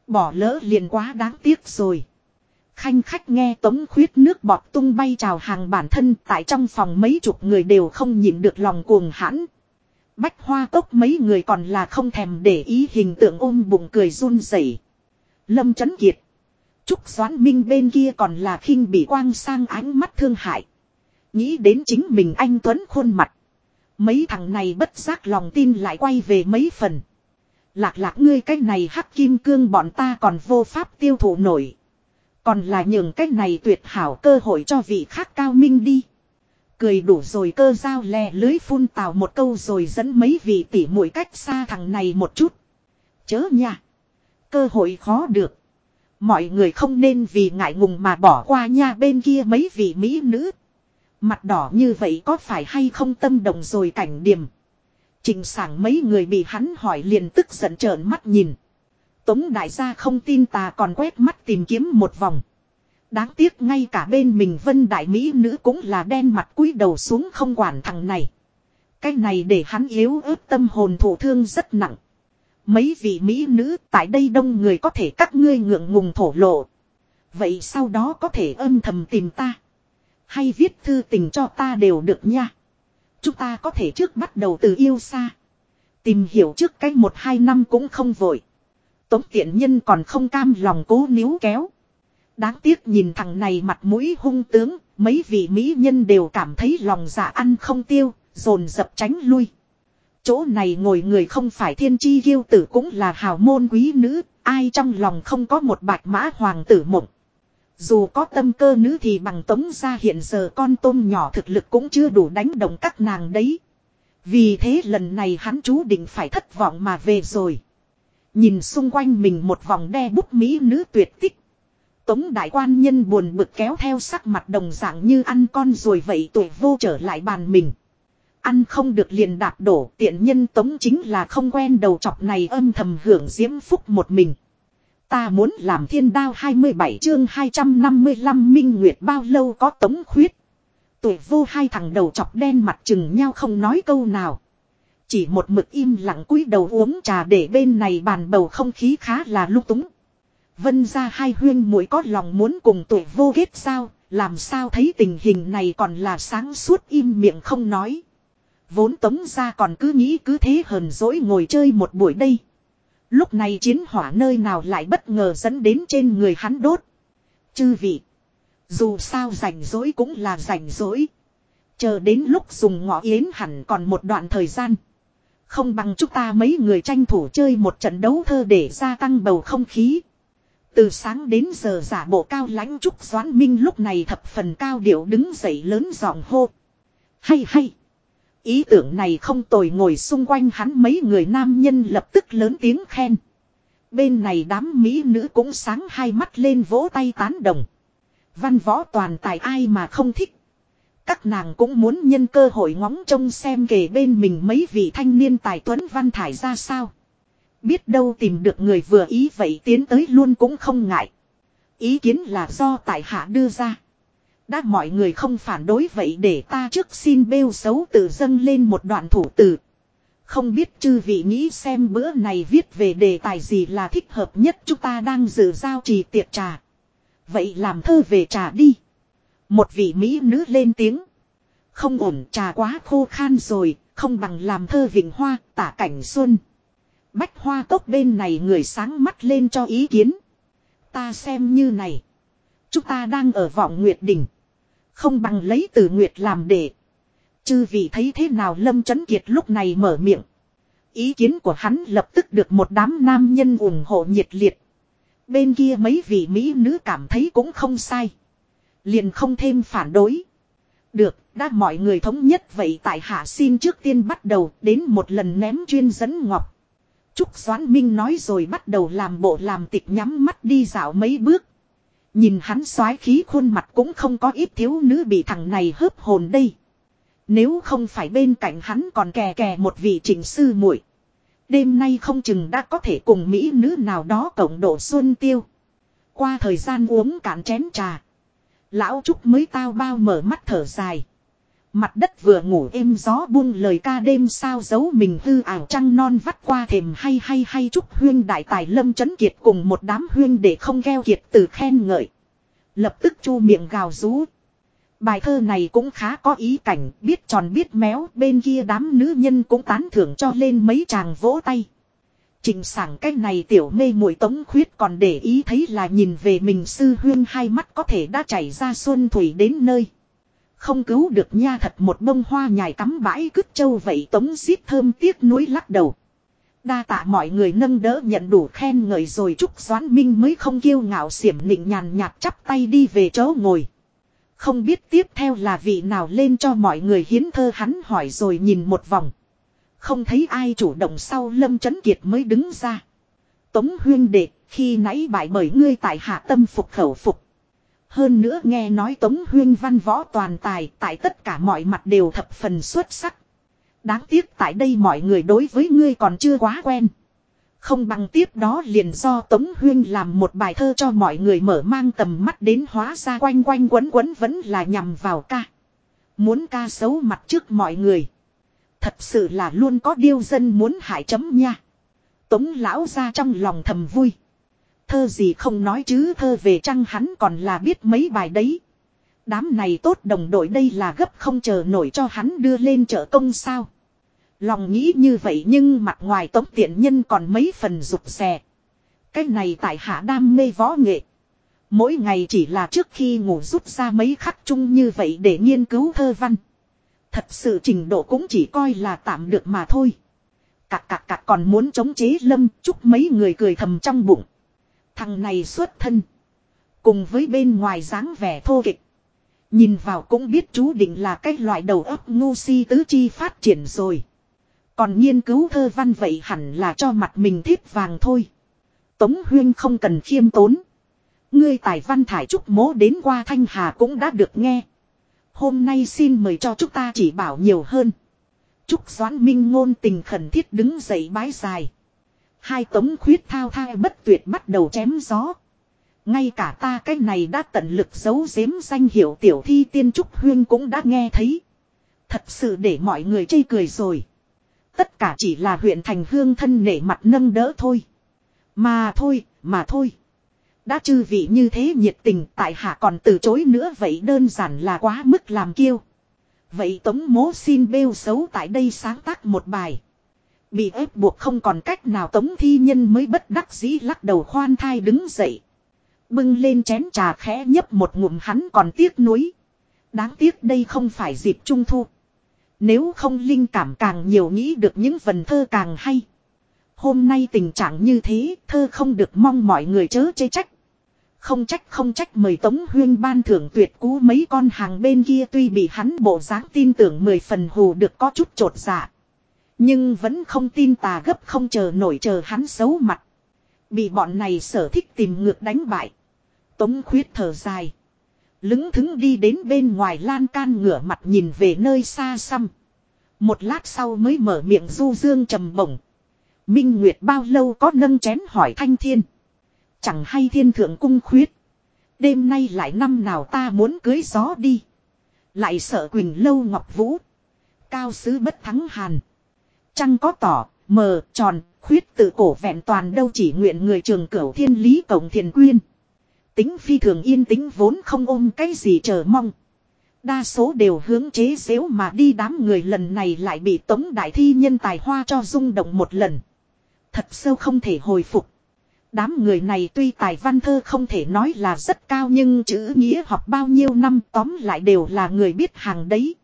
Bỏ lỡ liền quá đáng tiếc rồi. Khanh khách nghe tống khuyết nước bọt tung bay chào hàng bản thân tại trong phòng mấy chục người đều không nhịn được lòng cuồng hãn. Bách hoa cốc mấy người còn là không thèm để ý hình tượng ôm bụng cười run rẩy. Lâm chấn kiệt. Trúc Doãn Minh bên kia còn là khinh bị quang sang ánh mắt thương hại. Nghĩ đến chính mình anh Tuấn khuôn mặt. Mấy thằng này bất giác lòng tin lại quay về mấy phần. Lạc lạc ngươi cái này hắc kim cương bọn ta còn vô pháp tiêu thụ nổi. Còn là nhường cái này tuyệt hảo cơ hội cho vị khác cao minh đi. Cười đủ rồi cơ giao lè lưới phun tào một câu rồi dẫn mấy vị tỉ mũi cách xa thằng này một chút. Chớ nha. Cơ hội khó được. Mọi người không nên vì ngại ngùng mà bỏ qua nha bên kia mấy vị mỹ nữ. Mặt đỏ như vậy có phải hay không tâm động rồi cảnh điểm. Trình sảng mấy người bị hắn hỏi liền tức giận trợn mắt nhìn. Tống đại gia không tin ta còn quét mắt tìm kiếm một vòng. Đáng tiếc ngay cả bên mình vân đại mỹ nữ cũng là đen mặt cúi đầu xuống không quản thằng này. Cái này để hắn yếu ớt tâm hồn thổ thương rất nặng. Mấy vị mỹ nữ tại đây đông người có thể các ngươi ngượng ngùng thổ lộ. Vậy sau đó có thể âm thầm tìm ta. Hay viết thư tình cho ta đều được nha. Chúng ta có thể trước bắt đầu từ yêu xa. Tìm hiểu trước cách một hai năm cũng không vội. Tống tiện nhân còn không cam lòng cố níu kéo. Đáng tiếc nhìn thằng này mặt mũi hung tướng, mấy vị mỹ nhân đều cảm thấy lòng dạ ăn không tiêu, dồn dập tránh lui. Chỗ này ngồi người không phải thiên chi yêu tử cũng là hào môn quý nữ, ai trong lòng không có một bạch mã hoàng tử mộng. Dù có tâm cơ nữ thì bằng tống ra hiện giờ con tôm nhỏ thực lực cũng chưa đủ đánh động các nàng đấy. Vì thế lần này hắn chú định phải thất vọng mà về rồi. Nhìn xung quanh mình một vòng đe bút mỹ nữ tuyệt tích. Tống đại quan nhân buồn bực kéo theo sắc mặt đồng dạng như ăn con rồi vậy tuổi vô trở lại bàn mình. Ăn không được liền đạp đổ tiện nhân tống chính là không quen đầu chọc này âm thầm hưởng diễm phúc một mình. Ta muốn làm thiên đao 27 chương 255 minh nguyệt bao lâu có tống khuyết. Tuổi vô hai thằng đầu chọc đen mặt chừng nhau không nói câu nào. Chỉ một mực im lặng cúi đầu uống trà để bên này bàn bầu không khí khá là lúc túng. Vân ra hai huyên mũi có lòng muốn cùng tuổi vô ghét sao, làm sao thấy tình hình này còn là sáng suốt im miệng không nói. Vốn tống ra còn cứ nghĩ cứ thế hờn dỗi ngồi chơi một buổi đây. Lúc này chiến hỏa nơi nào lại bất ngờ dẫn đến trên người hắn đốt. Chư vị. Dù sao rảnh rỗi cũng là rảnh rỗi. Chờ đến lúc dùng ngọ yến hẳn còn một đoạn thời gian. Không bằng chúng ta mấy người tranh thủ chơi một trận đấu thơ để gia tăng bầu không khí. Từ sáng đến giờ giả bộ cao lãnh trúc doãn minh lúc này thập phần cao điệu đứng dậy lớn giọng hô. Hay hay. Ý tưởng này không tồi ngồi xung quanh hắn mấy người nam nhân lập tức lớn tiếng khen. Bên này đám mỹ nữ cũng sáng hai mắt lên vỗ tay tán đồng. Văn võ toàn tài ai mà không thích. Các nàng cũng muốn nhân cơ hội ngóng trông xem kề bên mình mấy vị thanh niên tài tuấn văn thải ra sao. Biết đâu tìm được người vừa ý vậy tiến tới luôn cũng không ngại. Ý kiến là do tại hạ đưa ra. Đã mọi người không phản đối vậy để ta trước xin bêu xấu tự dâng lên một đoạn thủ tử. Không biết chư vị nghĩ xem bữa này viết về đề tài gì là thích hợp nhất chúng ta đang dự giao trì tiệc trà. Vậy làm thơ về trà đi. Một vị Mỹ nữ lên tiếng. Không ổn trà quá khô khan rồi, không bằng làm thơ vịnh hoa, tả cảnh xuân. Bách hoa cốc bên này người sáng mắt lên cho ý kiến. Ta xem như này. Chúng ta đang ở vọng Nguyệt Đỉnh. Không bằng lấy từ Nguyệt làm để. Chư vị thấy thế nào Lâm Chấn Kiệt lúc này mở miệng. Ý kiến của hắn lập tức được một đám nam nhân ủng hộ nhiệt liệt. Bên kia mấy vị Mỹ nữ cảm thấy cũng không sai. Liền không thêm phản đối. Được, đã mọi người thống nhất vậy tại hạ xin trước tiên bắt đầu đến một lần ném chuyên dẫn ngọc. Trúc Doãn Minh nói rồi bắt đầu làm bộ làm tịch nhắm mắt đi dạo mấy bước. Nhìn hắn soái khí khuôn mặt cũng không có ít thiếu nữ bị thằng này hớp hồn đây. Nếu không phải bên cạnh hắn còn kè kè một vị trình sư muội Đêm nay không chừng đã có thể cùng mỹ nữ nào đó cộng độ xuân tiêu. Qua thời gian uống cạn chén trà. Lão Trúc mới tao bao mở mắt thở dài. Mặt đất vừa ngủ êm gió buông lời ca đêm sao giấu mình hư ảo trăng non vắt qua thềm hay hay hay chúc huyên đại tài lâm chấn kiệt cùng một đám huyên để không gheo kiệt từ khen ngợi. Lập tức chu miệng gào rú. Bài thơ này cũng khá có ý cảnh, biết tròn biết méo, bên kia đám nữ nhân cũng tán thưởng cho lên mấy chàng vỗ tay. Trình sảng cái này tiểu mê muội tống khuyết còn để ý thấy là nhìn về mình sư huyên hai mắt có thể đã chảy ra xuân thủy đến nơi. Không cứu được nha thật một bông hoa nhài cắm bãi cứt châu vậy tống xiết thơm tiếc nuối lắc đầu. Đa tạ mọi người nâng đỡ nhận đủ khen ngợi rồi chúc Doãn Minh mới không kiêu ngạo xiểm nịnh nhàn nhạt chắp tay đi về chỗ ngồi. Không biết tiếp theo là vị nào lên cho mọi người hiến thơ hắn hỏi rồi nhìn một vòng. Không thấy ai chủ động sau lâm chấn kiệt mới đứng ra. Tống huyên đệ, khi nãy bại bởi ngươi tại hạ tâm phục khẩu phục. Hơn nữa nghe nói Tống Huyên văn võ toàn tài tại tất cả mọi mặt đều thập phần xuất sắc. Đáng tiếc tại đây mọi người đối với ngươi còn chưa quá quen. Không bằng tiếp đó liền do Tống Huyên làm một bài thơ cho mọi người mở mang tầm mắt đến hóa ra quanh quanh quấn quấn vẫn là nhằm vào ca. Muốn ca xấu mặt trước mọi người. Thật sự là luôn có điêu dân muốn hại chấm nha. Tống lão ra trong lòng thầm vui. Thơ gì không nói chứ thơ về trăng hắn còn là biết mấy bài đấy. Đám này tốt đồng đội đây là gấp không chờ nổi cho hắn đưa lên trợ công sao. Lòng nghĩ như vậy nhưng mặt ngoài tống tiện nhân còn mấy phần rụt rè. Cái này tại hạ đam mê võ nghệ. Mỗi ngày chỉ là trước khi ngủ rút ra mấy khắc chung như vậy để nghiên cứu thơ văn. Thật sự trình độ cũng chỉ coi là tạm được mà thôi. Cạc cạc cạc còn muốn chống chế lâm, chúc mấy người cười thầm trong bụng. Thằng này xuất thân. Cùng với bên ngoài dáng vẻ thô kịch. Nhìn vào cũng biết chú định là cái loại đầu óc ngu si tứ chi phát triển rồi. Còn nghiên cứu thơ văn vậy hẳn là cho mặt mình thiếp vàng thôi. Tống Huyên không cần khiêm tốn. Ngươi tài văn thải trúc mố đến qua Thanh Hà cũng đã được nghe. Hôm nay xin mời cho chúng ta chỉ bảo nhiều hơn. Trúc Doãn Minh ngôn tình khẩn thiết đứng dậy bái dài. Hai tống khuyết thao thai bất tuyệt bắt đầu chém gió. Ngay cả ta cái này đã tận lực giấu giếm danh hiệu tiểu thi tiên trúc huyên cũng đã nghe thấy. Thật sự để mọi người chây cười rồi. Tất cả chỉ là huyện thành hương thân nể mặt nâng đỡ thôi. Mà thôi, mà thôi. Đã chư vị như thế nhiệt tình tại hạ còn từ chối nữa vậy đơn giản là quá mức làm kiêu. Vậy tống mố xin bêu xấu tại đây sáng tác một bài. Bị ép buộc không còn cách nào tống thi nhân mới bất đắc dĩ lắc đầu khoan thai đứng dậy. Bưng lên chén trà khẽ nhấp một ngụm hắn còn tiếc nuối. Đáng tiếc đây không phải dịp trung thu. Nếu không linh cảm càng nhiều nghĩ được những vần thơ càng hay. Hôm nay tình trạng như thế, thơ không được mong mọi người chớ chê trách. Không trách không trách mời Tống Huyên ban thưởng tuyệt cú mấy con hàng bên kia tuy bị hắn bộ dáng tin tưởng mười phần hù được có chút trột dạ. Nhưng vẫn không tin tà gấp không chờ nổi chờ hắn xấu mặt. Bị bọn này sở thích tìm ngược đánh bại. Tống khuyết thở dài. Lứng thứng đi đến bên ngoài lan can ngửa mặt nhìn về nơi xa xăm. Một lát sau mới mở miệng du dương trầm bổng. Minh Nguyệt bao lâu có nâng chén hỏi thanh thiên. Chẳng hay thiên thượng cung khuyết. Đêm nay lại năm nào ta muốn cưới gió đi. Lại sợ Quỳnh lâu ngọc vũ. Cao sứ bất thắng hàn. Trăng có tỏ, mờ, tròn, khuyết tự cổ vẹn toàn đâu chỉ nguyện người trường cửu thiên lý cổng thiền quyên. Tính phi thường yên tĩnh vốn không ôm cái gì chờ mong. Đa số đều hướng chế xếu mà đi đám người lần này lại bị tống đại thi nhân tài hoa cho rung động một lần. Thật sâu không thể hồi phục. Đám người này tuy tài văn thơ không thể nói là rất cao nhưng chữ nghĩa học bao nhiêu năm tóm lại đều là người biết hàng đấy.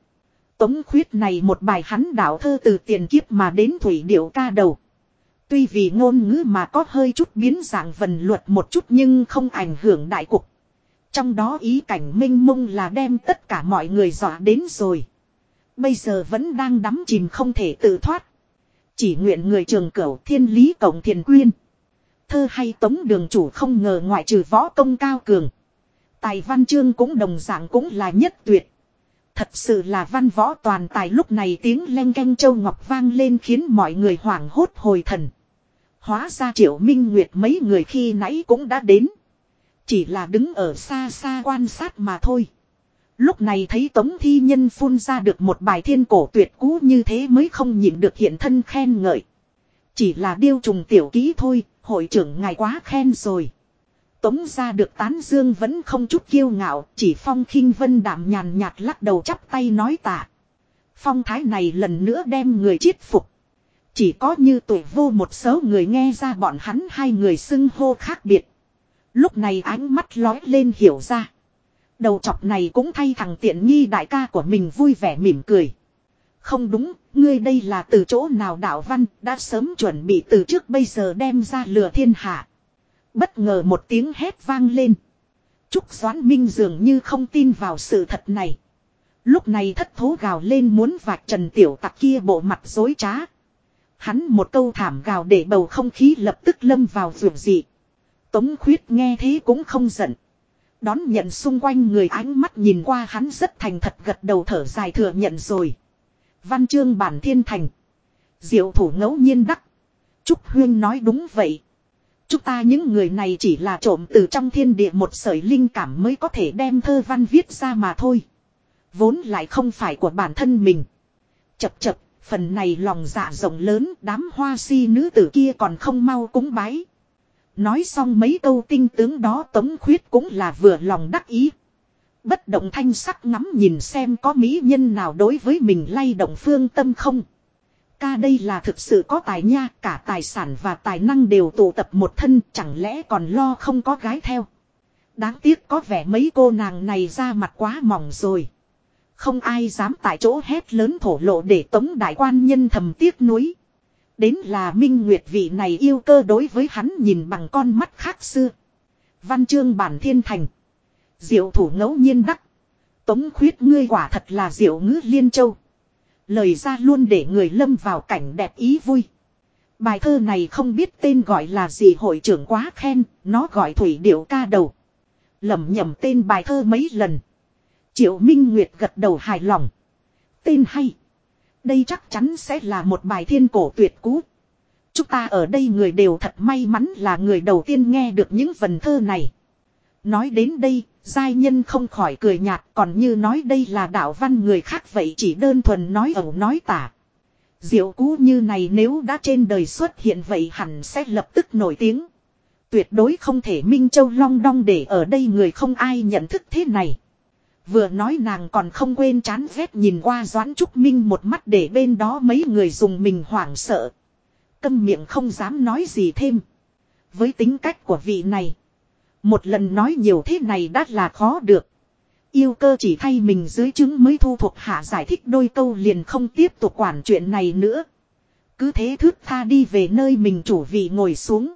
Tống khuyết này một bài hắn đạo thơ từ tiền kiếp mà đến thủy điệu ca đầu. Tuy vì ngôn ngữ mà có hơi chút biến dạng vần luật một chút nhưng không ảnh hưởng đại cục. Trong đó ý cảnh minh mông là đem tất cả mọi người dọa đến rồi. Bây giờ vẫn đang đắm chìm không thể tự thoát. Chỉ nguyện người trường cửu thiên lý cổng thiền quyên. Thơ hay tống đường chủ không ngờ ngoại trừ võ công cao cường. Tài văn chương cũng đồng dạng cũng là nhất tuyệt. Thật sự là văn võ toàn tài lúc này tiếng len canh châu ngọc vang lên khiến mọi người hoảng hốt hồi thần. Hóa ra triệu minh nguyệt mấy người khi nãy cũng đã đến. Chỉ là đứng ở xa xa quan sát mà thôi. Lúc này thấy tống thi nhân phun ra được một bài thiên cổ tuyệt cú như thế mới không nhịn được hiện thân khen ngợi. Chỉ là điêu trùng tiểu ký thôi, hội trưởng ngài quá khen rồi. Tống ra được tán dương vẫn không chút kiêu ngạo, chỉ phong khinh vân đảm nhàn nhạt lắc đầu chắp tay nói tạ. Phong thái này lần nữa đem người chiết phục. Chỉ có như tuổi vô một số người nghe ra bọn hắn hai người xưng hô khác biệt. Lúc này ánh mắt lói lên hiểu ra. Đầu chọc này cũng thay thằng tiện nghi đại ca của mình vui vẻ mỉm cười. Không đúng, ngươi đây là từ chỗ nào đạo văn, đã sớm chuẩn bị từ trước bây giờ đem ra lừa thiên hạ. Bất ngờ một tiếng hét vang lên. Trúc Doãn Minh dường như không tin vào sự thật này. Lúc này thất thố gào lên muốn vạch trần tiểu tặc kia bộ mặt dối trá. Hắn một câu thảm gào để bầu không khí lập tức lâm vào ruộng dị. Tống khuyết nghe thế cũng không giận. Đón nhận xung quanh người ánh mắt nhìn qua hắn rất thành thật gật đầu thở dài thừa nhận rồi. Văn chương bản thiên thành. Diệu thủ ngẫu nhiên đắc. Trúc Huyên nói đúng vậy. Chúng ta những người này chỉ là trộm từ trong thiên địa một sợi linh cảm mới có thể đem thơ văn viết ra mà thôi. Vốn lại không phải của bản thân mình. Chập chập, phần này lòng dạ rộng lớn đám hoa si nữ tử kia còn không mau cúng bái. Nói xong mấy câu tinh tướng đó tống khuyết cũng là vừa lòng đắc ý. Bất động thanh sắc ngắm nhìn xem có mỹ nhân nào đối với mình lay động phương tâm không. Ca đây là thực sự có tài nha, cả tài sản và tài năng đều tụ tập một thân, chẳng lẽ còn lo không có gái theo. Đáng tiếc có vẻ mấy cô nàng này ra mặt quá mỏng rồi. Không ai dám tại chỗ hét lớn thổ lộ để tống đại quan nhân thầm tiếc nuối. Đến là minh nguyệt vị này yêu cơ đối với hắn nhìn bằng con mắt khác xưa. Văn chương bản thiên thành. Diệu thủ ngẫu nhiên đắc. Tống khuyết ngươi quả thật là diệu ngữ liên châu. Lời ra luôn để người lâm vào cảnh đẹp ý vui. Bài thơ này không biết tên gọi là gì hội trưởng quá khen, nó gọi thủy điệu ca đầu. Lầm nhầm tên bài thơ mấy lần. Triệu Minh Nguyệt gật đầu hài lòng. Tên hay. Đây chắc chắn sẽ là một bài thiên cổ tuyệt cú. Chúng ta ở đây người đều thật may mắn là người đầu tiên nghe được những vần thơ này. Nói đến đây, giai nhân không khỏi cười nhạt, còn như nói đây là đạo văn người khác vậy chỉ đơn thuần nói ẩu nói tả. Diệu cú như này nếu đã trên đời xuất hiện vậy hẳn sẽ lập tức nổi tiếng. Tuyệt đối không thể Minh Châu long đong để ở đây người không ai nhận thức thế này. Vừa nói nàng còn không quên chán ghét nhìn qua Doãn Trúc Minh một mắt để bên đó mấy người dùng mình hoảng sợ. Câm miệng không dám nói gì thêm. Với tính cách của vị này. Một lần nói nhiều thế này đã là khó được. Yêu cơ chỉ thay mình dưới chứng mới thu thuộc hạ giải thích đôi câu liền không tiếp tục quản chuyện này nữa. Cứ thế thước tha đi về nơi mình chủ vị ngồi xuống.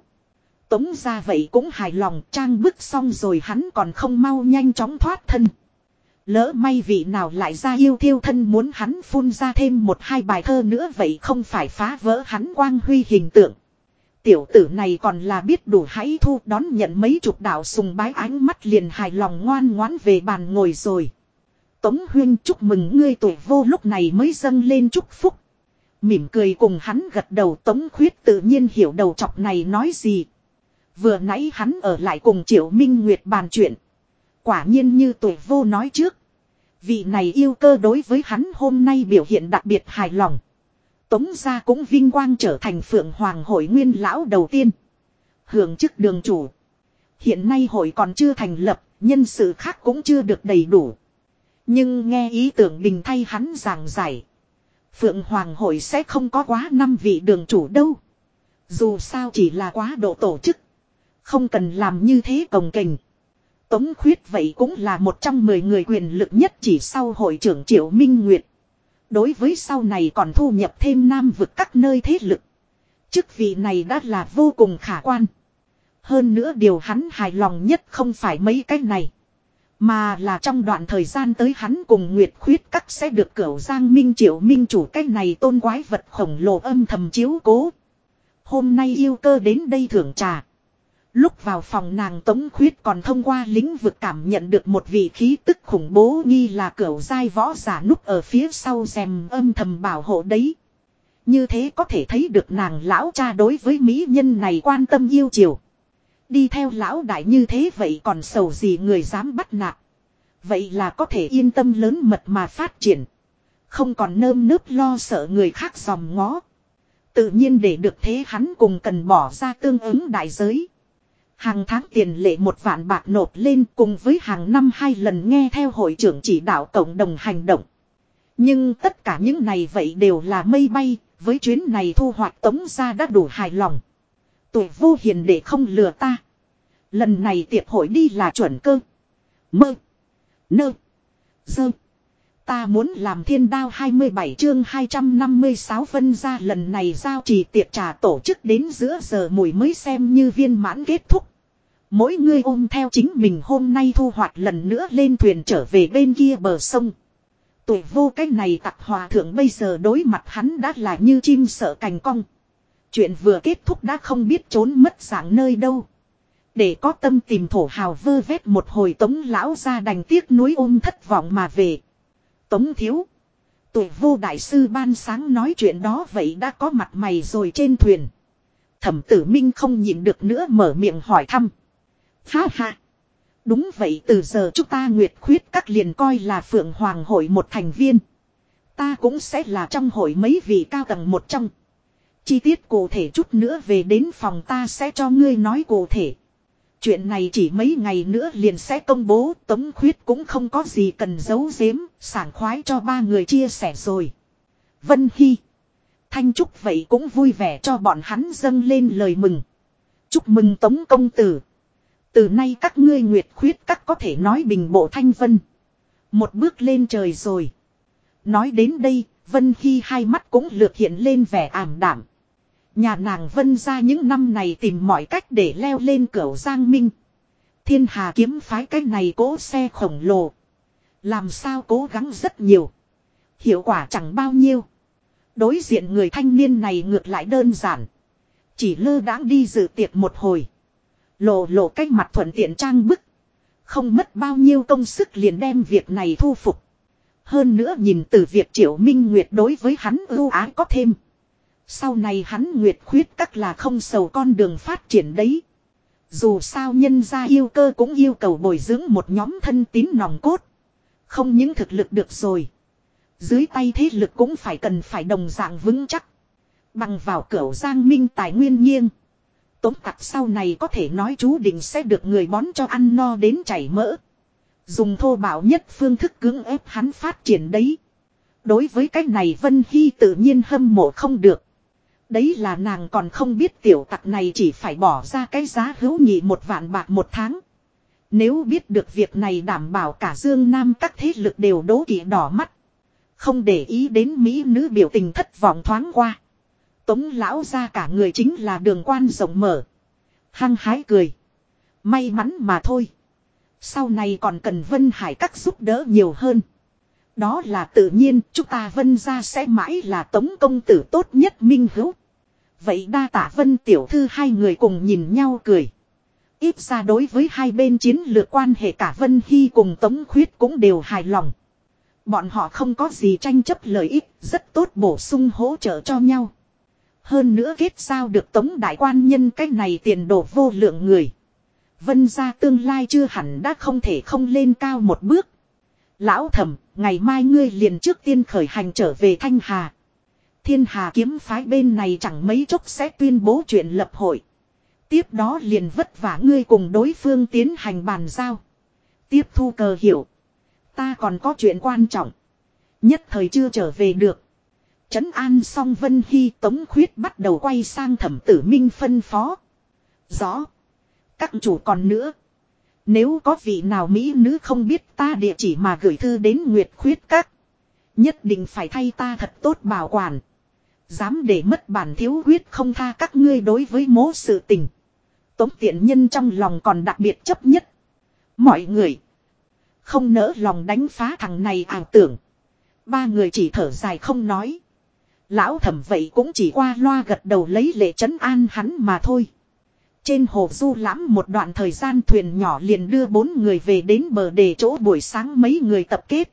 Tống ra vậy cũng hài lòng, trang bức xong rồi hắn còn không mau nhanh chóng thoát thân. Lỡ may vị nào lại ra yêu thiêu thân muốn hắn phun ra thêm một hai bài thơ nữa vậy không phải phá vỡ hắn quang huy hình tượng. Tiểu tử này còn là biết đủ hãy thu đón nhận mấy chục đạo sùng bái ánh mắt liền hài lòng ngoan ngoãn về bàn ngồi rồi. Tống huyên chúc mừng ngươi tuổi vô lúc này mới dâng lên chúc phúc. Mỉm cười cùng hắn gật đầu tống khuyết tự nhiên hiểu đầu chọc này nói gì. Vừa nãy hắn ở lại cùng triệu minh nguyệt bàn chuyện. Quả nhiên như tuổi vô nói trước. Vị này yêu cơ đối với hắn hôm nay biểu hiện đặc biệt hài lòng. Tống gia cũng vinh quang trở thành phượng hoàng hội nguyên lão đầu tiên. Hưởng chức đường chủ. Hiện nay hội còn chưa thành lập, nhân sự khác cũng chưa được đầy đủ. Nhưng nghe ý tưởng bình thay hắn giảng giải. Phượng Hoàng hội sẽ không có quá năm vị đường chủ đâu. Dù sao chỉ là quá độ tổ chức. Không cần làm như thế cồng kềnh. Tống khuyết vậy cũng là một trong mười người quyền lực nhất chỉ sau hội trưởng Triệu Minh Nguyệt. Đối với sau này còn thu nhập thêm nam vực các nơi thế lực. Chức vị này đã là vô cùng khả quan. Hơn nữa điều hắn hài lòng nhất không phải mấy cái này. Mà là trong đoạn thời gian tới hắn cùng Nguyệt Khuyết Các sẽ được cửu Giang Minh Triệu Minh chủ cái này tôn quái vật khổng lồ âm thầm chiếu cố. Hôm nay yêu cơ đến đây thưởng trà. Lúc vào phòng nàng Tống Khuyết còn thông qua lĩnh vực cảm nhận được một vị khí tức khủng bố nghi là cửu giai võ giả núp ở phía sau rèm âm thầm bảo hộ đấy. Như thế có thể thấy được nàng lão cha đối với mỹ nhân này quan tâm yêu chiều. Đi theo lão đại như thế vậy còn sầu gì người dám bắt nạt. Vậy là có thể yên tâm lớn mật mà phát triển. Không còn nơm nớp lo sợ người khác dòm ngó. Tự nhiên để được thế hắn cùng cần bỏ ra tương ứng đại giới. Hàng tháng tiền lệ một vạn bạc nộp lên cùng với hàng năm hai lần nghe theo hội trưởng chỉ đạo cộng đồng hành động. Nhưng tất cả những này vậy đều là mây bay, với chuyến này thu hoạch tống ra đã đủ hài lòng. Tuổi vô hiền để không lừa ta. Lần này tiệp hội đi là chuẩn cơ. Mơ. Nơ. Dơ. Ta muốn làm thiên đao 27 chương 256 phân ra lần này giao trì tiệc trà tổ chức đến giữa giờ mùi mới xem như viên mãn kết thúc. Mỗi người ôm theo chính mình hôm nay thu hoạch lần nữa lên thuyền trở về bên kia bờ sông. Tuổi vô cái này tặc hòa thượng bây giờ đối mặt hắn đã là như chim sợ cành cong. Chuyện vừa kết thúc đã không biết trốn mất dạng nơi đâu. Để có tâm tìm thổ hào vơ vét một hồi tống lão ra đành tiếc nuối ôm thất vọng mà về. Tống thiếu. Tụi vô đại sư ban sáng nói chuyện đó vậy đã có mặt mày rồi trên thuyền. Thẩm tử minh không nhịn được nữa mở miệng hỏi thăm. Ha ha. Đúng vậy từ giờ chúng ta nguyệt khuyết các liền coi là phượng hoàng hội một thành viên. Ta cũng sẽ là trong hội mấy vị cao tầng một trong. Chi tiết cụ thể chút nữa về đến phòng ta sẽ cho ngươi nói cụ thể. Chuyện này chỉ mấy ngày nữa liền sẽ công bố, Tống Khuyết cũng không có gì cần giấu giếm, sảng khoái cho ba người chia sẻ rồi. Vân Hy. Thanh Trúc vậy cũng vui vẻ cho bọn hắn dâng lên lời mừng. Chúc mừng Tống Công Tử. Từ nay các ngươi nguyệt khuyết các có thể nói bình bộ thanh vân. Một bước lên trời rồi. Nói đến đây, Vân Hy hai mắt cũng lược hiện lên vẻ ảm đảm. Nhà nàng Vân ra những năm này tìm mọi cách để leo lên cửa Giang Minh. Thiên Hà kiếm phái cách này cố xe khổng lồ. Làm sao cố gắng rất nhiều. Hiệu quả chẳng bao nhiêu. Đối diện người thanh niên này ngược lại đơn giản. Chỉ lơ đãng đi dự tiệc một hồi. Lộ lộ cách mặt thuận tiện trang bức. Không mất bao nhiêu công sức liền đem việc này thu phục. Hơn nữa nhìn từ việc Triệu Minh Nguyệt đối với hắn ưu ái có thêm. Sau này hắn Nguyệt khuyết các là không sầu con đường phát triển đấy. Dù sao nhân gia yêu cơ cũng yêu cầu bồi dưỡng một nhóm thân tín nòng cốt. Không những thực lực được rồi. Dưới tay thế lực cũng phải cần phải đồng dạng vững chắc. Bằng vào cửa giang minh tài nguyên nghiêng. Tống tặc sau này có thể nói chú định sẽ được người bón cho ăn no đến chảy mỡ. Dùng thô bạo nhất phương thức cưỡng ép hắn phát triển đấy. Đối với cái này Vân Hy tự nhiên hâm mộ không được. Đấy là nàng còn không biết tiểu tặc này chỉ phải bỏ ra cái giá hữu nhị một vạn bạc một tháng. Nếu biết được việc này đảm bảo cả Dương Nam các thế lực đều đố kỵ đỏ mắt. Không để ý đến Mỹ nữ biểu tình thất vọng thoáng qua. Tống lão ra cả người chính là đường quan rộng mở. Hăng hái cười. May mắn mà thôi. Sau này còn cần Vân Hải các giúp đỡ nhiều hơn. Đó là tự nhiên, chúng ta Vân ra sẽ mãi là tống công tử tốt nhất minh hữu. Vậy đa tả Vân tiểu thư hai người cùng nhìn nhau cười. Ít ra đối với hai bên chiến lược quan hệ cả Vân Hy cùng Tống Khuyết cũng đều hài lòng. Bọn họ không có gì tranh chấp lợi ích, rất tốt bổ sung hỗ trợ cho nhau. Hơn nữa kết sao được tống đại quan nhân cái này tiền đổ vô lượng người. Vân ra tương lai chưa hẳn đã không thể không lên cao một bước. Lão thẩm, ngày mai ngươi liền trước tiên khởi hành trở về Thanh Hà. Thiên Hà kiếm phái bên này chẳng mấy chốc sẽ tuyên bố chuyện lập hội. Tiếp đó liền vất vả ngươi cùng đối phương tiến hành bàn giao. Tiếp thu cờ hiểu. Ta còn có chuyện quan trọng. Nhất thời chưa trở về được. Trấn an xong Vân Hy Tống Khuyết bắt đầu quay sang thẩm tử minh phân phó. Rõ. Các chủ còn nữa. Nếu có vị nào Mỹ nữ không biết ta địa chỉ mà gửi thư đến Nguyệt Khuyết Các. Nhất định phải thay ta thật tốt bảo quản. Dám để mất bản thiếu quyết không tha các ngươi đối với mố sự tình. Tống tiện nhân trong lòng còn đặc biệt chấp nhất. Mọi người. Không nỡ lòng đánh phá thằng này ảo tưởng. Ba người chỉ thở dài không nói. Lão thẩm vậy cũng chỉ qua loa gật đầu lấy lệ trấn an hắn mà thôi. Trên hồ du lãm một đoạn thời gian thuyền nhỏ liền đưa bốn người về đến bờ để chỗ buổi sáng mấy người tập kết.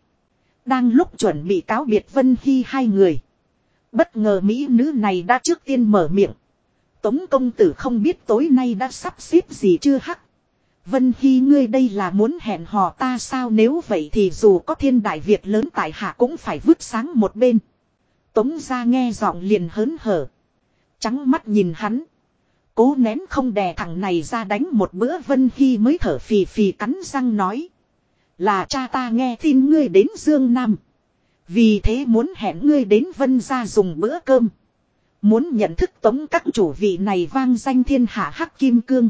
Đang lúc chuẩn bị cáo biệt Vân Hy hai người. Bất ngờ Mỹ nữ này đã trước tiên mở miệng. Tống công tử không biết tối nay đã sắp xếp gì chưa hắc. Vân Hy, ngươi đây là muốn hẹn hò ta sao nếu vậy thì dù có thiên đại Việt lớn tại hạ cũng phải vứt sáng một bên. Tống ra nghe giọng liền hớn hở. Trắng mắt nhìn hắn. Cố nén không đè thằng này ra đánh một bữa, Vân Hy mới thở phì phì cắn răng nói. Là cha ta nghe tin ngươi đến Dương Nam. Vì thế muốn hẹn ngươi đến Vân ra dùng bữa cơm. Muốn nhận thức tống các chủ vị này vang danh thiên hạ hắc kim cương.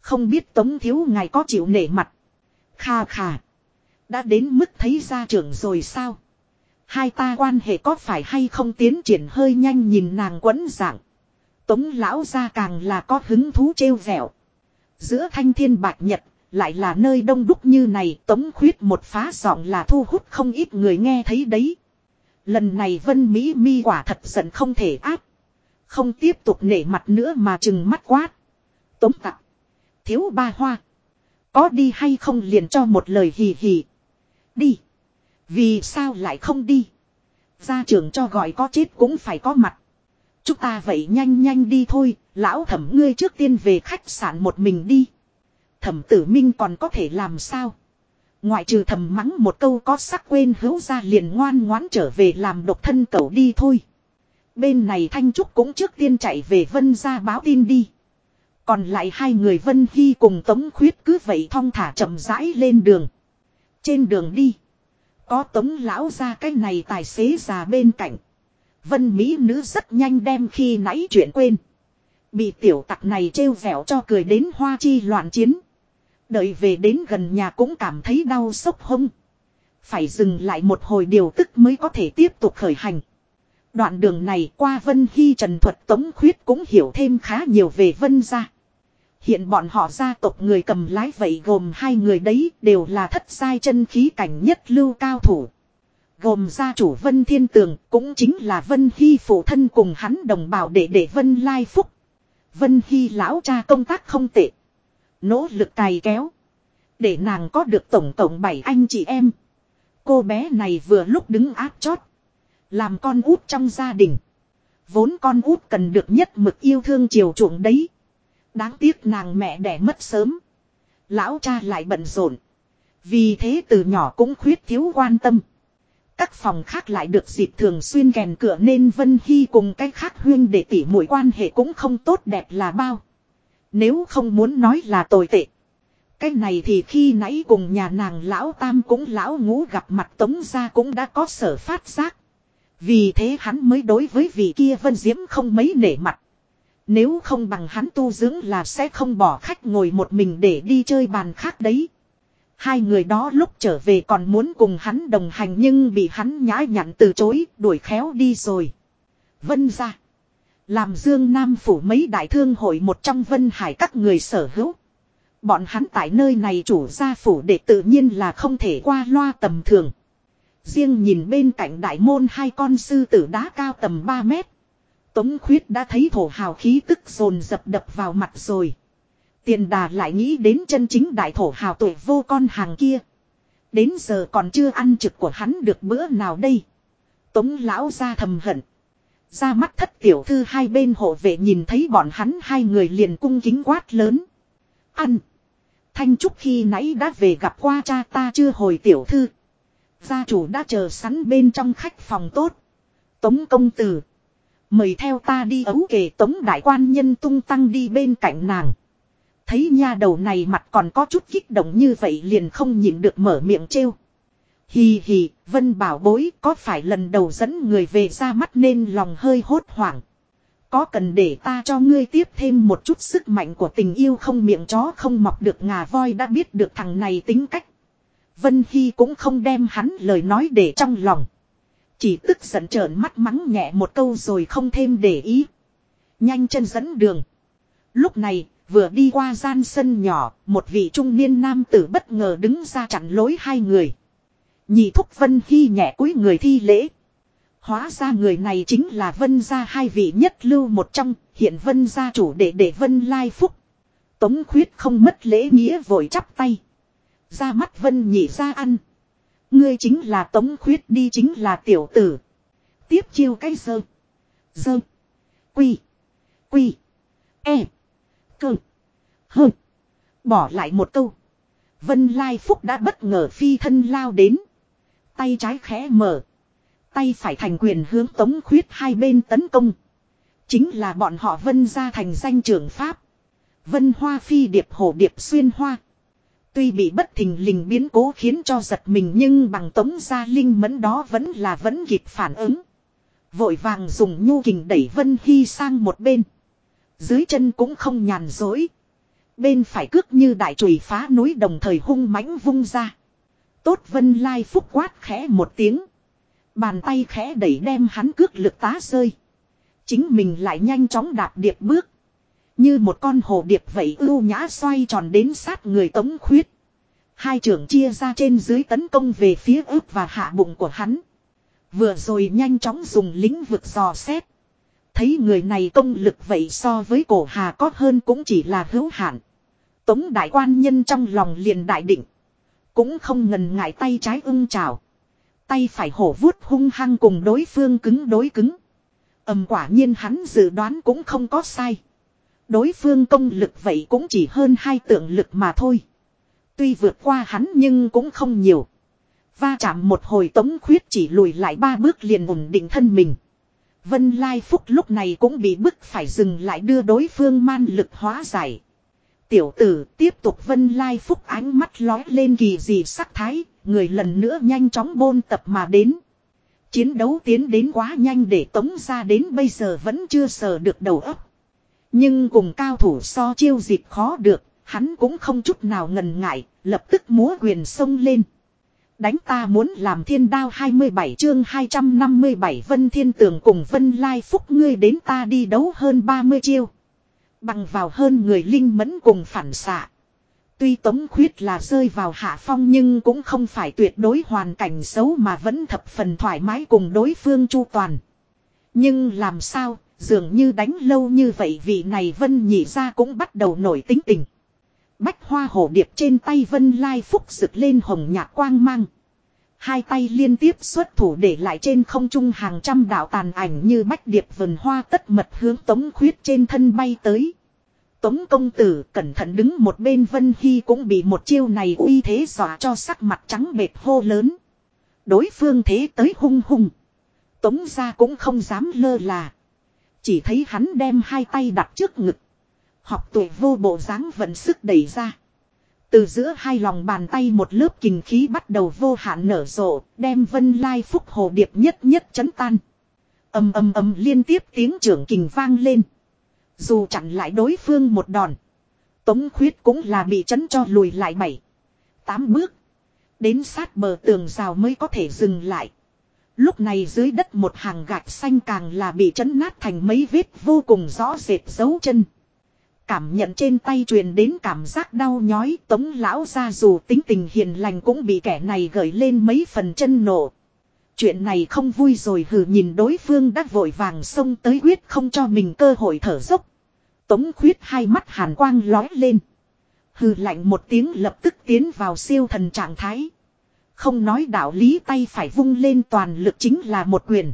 Không biết tống thiếu ngài có chịu nể mặt. Kha kha Đã đến mức thấy gia trưởng rồi sao? Hai ta quan hệ có phải hay không tiến triển hơi nhanh nhìn nàng quấn dạng. Tống lão ra càng là có hứng thú trêu vẹo. Giữa thanh thiên bạch nhật, lại là nơi đông đúc như này tống khuyết một phá giọng là thu hút không ít người nghe thấy đấy. Lần này vân Mỹ mi quả thật giận không thể áp. Không tiếp tục nể mặt nữa mà chừng mắt quát. Tống tặng. Thiếu ba hoa. Có đi hay không liền cho một lời hì hì. Đi. Vì sao lại không đi? Gia trưởng cho gọi có chết cũng phải có mặt. Chúng ta vậy nhanh nhanh đi thôi, lão thẩm ngươi trước tiên về khách sạn một mình đi. Thẩm tử minh còn có thể làm sao? Ngoại trừ thầm mắng một câu có sắc quên hữu ra liền ngoan ngoãn trở về làm độc thân cậu đi thôi. Bên này Thanh Trúc cũng trước tiên chạy về Vân ra báo tin đi. Còn lại hai người Vân Hy cùng Tống Khuyết cứ vậy thong thả chậm rãi lên đường. Trên đường đi. Có Tống Lão ra cái này tài xế già bên cạnh. Vân Mỹ nữ rất nhanh đem khi nãy chuyện quên. Bị tiểu tặc này trêu vẻo cho cười đến hoa chi loạn chiến. Đợi về đến gần nhà cũng cảm thấy đau sốc hông. Phải dừng lại một hồi điều tức mới có thể tiếp tục khởi hành. Đoạn đường này qua Vân Hy Trần Thuật Tống Khuyết cũng hiểu thêm khá nhiều về Vân gia. Hiện bọn họ gia tộc người cầm lái vậy gồm hai người đấy đều là thất sai chân khí cảnh nhất lưu cao thủ. Gồm gia chủ Vân Thiên Tường cũng chính là Vân Hy phụ thân cùng hắn đồng bào để để Vân Lai Phúc. Vân Hy lão cha công tác không tệ. Nỗ lực cày kéo. Để nàng có được tổng tổng bảy anh chị em. Cô bé này vừa lúc đứng áp chót. Làm con út trong gia đình. Vốn con út cần được nhất mực yêu thương chiều chuộng đấy. Đáng tiếc nàng mẹ đẻ mất sớm. Lão cha lại bận rộn. Vì thế từ nhỏ cũng khuyết thiếu quan tâm. Các phòng khác lại được dịp thường xuyên kèn cửa nên Vân Hy cùng cách khác huyên để tỉ mũi quan hệ cũng không tốt đẹp là bao. Nếu không muốn nói là tồi tệ. Cái này thì khi nãy cùng nhà nàng lão tam cũng lão ngũ gặp mặt tống ra cũng đã có sở phát giác. Vì thế hắn mới đối với vị kia vân diễm không mấy nể mặt. Nếu không bằng hắn tu dưỡng là sẽ không bỏ khách ngồi một mình để đi chơi bàn khác đấy. Hai người đó lúc trở về còn muốn cùng hắn đồng hành nhưng bị hắn nhã nhặn từ chối, đuổi khéo đi rồi. Vân ra. Làm Dương Nam phủ mấy đại thương hội một trong Vân Hải các người sở hữu. Bọn hắn tại nơi này chủ gia phủ để tự nhiên là không thể qua loa tầm thường. Riêng nhìn bên cạnh đại môn hai con sư tử đá cao tầm 3 mét. Tống khuyết đã thấy thổ hào khí tức dồn dập đập vào mặt rồi. Tiền đà lại nghĩ đến chân chính đại thổ hào tuổi vô con hàng kia. Đến giờ còn chưa ăn trực của hắn được bữa nào đây. Tống lão ra thầm hận. Ra mắt thất tiểu thư hai bên hộ vệ nhìn thấy bọn hắn hai người liền cung kính quát lớn. Ăn. Thanh Trúc khi nãy đã về gặp qua cha ta chưa hồi tiểu thư. Gia chủ đã chờ sẵn bên trong khách phòng tốt. Tống công tử. Mời theo ta đi ấu kề tống đại quan nhân tung tăng đi bên cạnh nàng. Thấy nha đầu này mặt còn có chút kích động như vậy liền không nhịn được mở miệng trêu. Hì hì, Vân bảo bối có phải lần đầu dẫn người về ra mắt nên lòng hơi hốt hoảng. Có cần để ta cho ngươi tiếp thêm một chút sức mạnh của tình yêu không miệng chó không mọc được ngà voi đã biết được thằng này tính cách. Vân Hy cũng không đem hắn lời nói để trong lòng. Chỉ tức giận trợn mắt mắng nhẹ một câu rồi không thêm để ý. Nhanh chân dẫn đường. Lúc này, vừa đi qua gian sân nhỏ, một vị trung niên nam tử bất ngờ đứng ra chặn lối hai người. Nhị thúc Vân Hy nhẹ cúi người thi lễ. Hóa ra người này chính là Vân gia hai vị nhất lưu một trong, hiện Vân gia chủ để để Vân lai phúc. Tống khuyết không mất lễ nghĩa vội chắp tay. Ra mắt Vân nhị ra ăn. Ngươi chính là Tống khuyết đi chính là tiểu tử. Tiếp chiêu cái sơ. Dơ. Quy. Quy. E. Cơ. Hơ. Bỏ lại một câu. Vân Lai Phúc đã bất ngờ phi thân lao đến. Tay trái khẽ mở. Tay phải thành quyền hướng tống khuyết hai bên tấn công. Chính là bọn họ vân ra thành danh trưởng Pháp. Vân hoa phi điệp hổ điệp xuyên hoa. Tuy bị bất thình lình biến cố khiến cho giật mình nhưng bằng tống gia linh mẫn đó vẫn là vẫn kịp phản ứng. Vội vàng dùng nhu kình đẩy Vân Hy sang một bên. Dưới chân cũng không nhàn dối. Bên phải cước như đại chùy phá núi đồng thời hung mãnh vung ra. Tốt Vân Lai phúc quát khẽ một tiếng. Bàn tay khẽ đẩy đem hắn cước lực tá rơi. Chính mình lại nhanh chóng đạp điệp bước. Như một con hồ điệp vậy ưu nhã xoay tròn đến sát người tống khuyết. Hai trưởng chia ra trên dưới tấn công về phía ướp và hạ bụng của hắn. Vừa rồi nhanh chóng dùng lĩnh vực dò xét. Thấy người này công lực vậy so với cổ hà có hơn cũng chỉ là hữu hạn. Tống đại quan nhân trong lòng liền đại định. Cũng không ngần ngại tay trái ưng trào. Tay phải hổ vuốt hung hăng cùng đối phương cứng đối cứng. ầm quả nhiên hắn dự đoán cũng không có sai. Đối phương công lực vậy cũng chỉ hơn hai tượng lực mà thôi. Tuy vượt qua hắn nhưng cũng không nhiều. Va chạm một hồi tống khuyết chỉ lùi lại ba bước liền ổn định thân mình. Vân Lai Phúc lúc này cũng bị bức phải dừng lại đưa đối phương man lực hóa giải. Tiểu tử tiếp tục Vân Lai Phúc ánh mắt lói lên kỳ dị sắc thái, người lần nữa nhanh chóng bôn tập mà đến. Chiến đấu tiến đến quá nhanh để tống ra đến bây giờ vẫn chưa sờ được đầu óc. Nhưng cùng cao thủ so chiêu dịp khó được, hắn cũng không chút nào ngần ngại, lập tức múa quyền sông lên. Đánh ta muốn làm thiên đao 27 chương 257 Vân Thiên Tường cùng Vân Lai Phúc ngươi đến ta đi đấu hơn 30 chiêu. Bằng vào hơn người linh mẫn cùng phản xạ. Tuy Tống Khuyết là rơi vào hạ phong nhưng cũng không phải tuyệt đối hoàn cảnh xấu mà vẫn thập phần thoải mái cùng đối phương chu toàn. Nhưng làm sao, dường như đánh lâu như vậy vị này Vân nhị ra cũng bắt đầu nổi tính tình. Bách hoa hổ điệp trên tay Vân Lai Phúc rực lên hồng nhạt quang mang. Hai tay liên tiếp xuất thủ để lại trên không trung hàng trăm đạo tàn ảnh như bách điệp vườn hoa tất mật hướng tống khuyết trên thân bay tới. Tống công tử, cẩn thận đứng một bên, Vân Hy cũng bị một chiêu này uy thế dọa cho sắc mặt trắng bệt hô lớn. Đối phương thế tới hung hung. Tống ra cũng không dám lơ là. Chỉ thấy hắn đem hai tay đặt trước ngực. Học tuổi vô bộ dáng vận sức đẩy ra. Từ giữa hai lòng bàn tay một lớp kình khí bắt đầu vô hạn nở rộ, đem vân lai phúc hồ điệp nhất nhất chấn tan. âm âm âm liên tiếp tiếng trưởng kình vang lên. Dù chặn lại đối phương một đòn. Tống khuyết cũng là bị chấn cho lùi lại bảy. Tám bước. Đến sát bờ tường rào mới có thể dừng lại. Lúc này dưới đất một hàng gạch xanh càng là bị chấn nát thành mấy vết vô cùng rõ rệt dấu chân. Cảm nhận trên tay truyền đến cảm giác đau nhói, tống lão ra dù tính tình hiền lành cũng bị kẻ này gởi lên mấy phần chân nổ. Chuyện này không vui rồi hừ nhìn đối phương đã vội vàng xông tới quyết không cho mình cơ hội thở dốc. Tống khuyết hai mắt hàn quang lói lên. Hừ lạnh một tiếng lập tức tiến vào siêu thần trạng thái. Không nói đạo lý tay phải vung lên toàn lực chính là một quyền.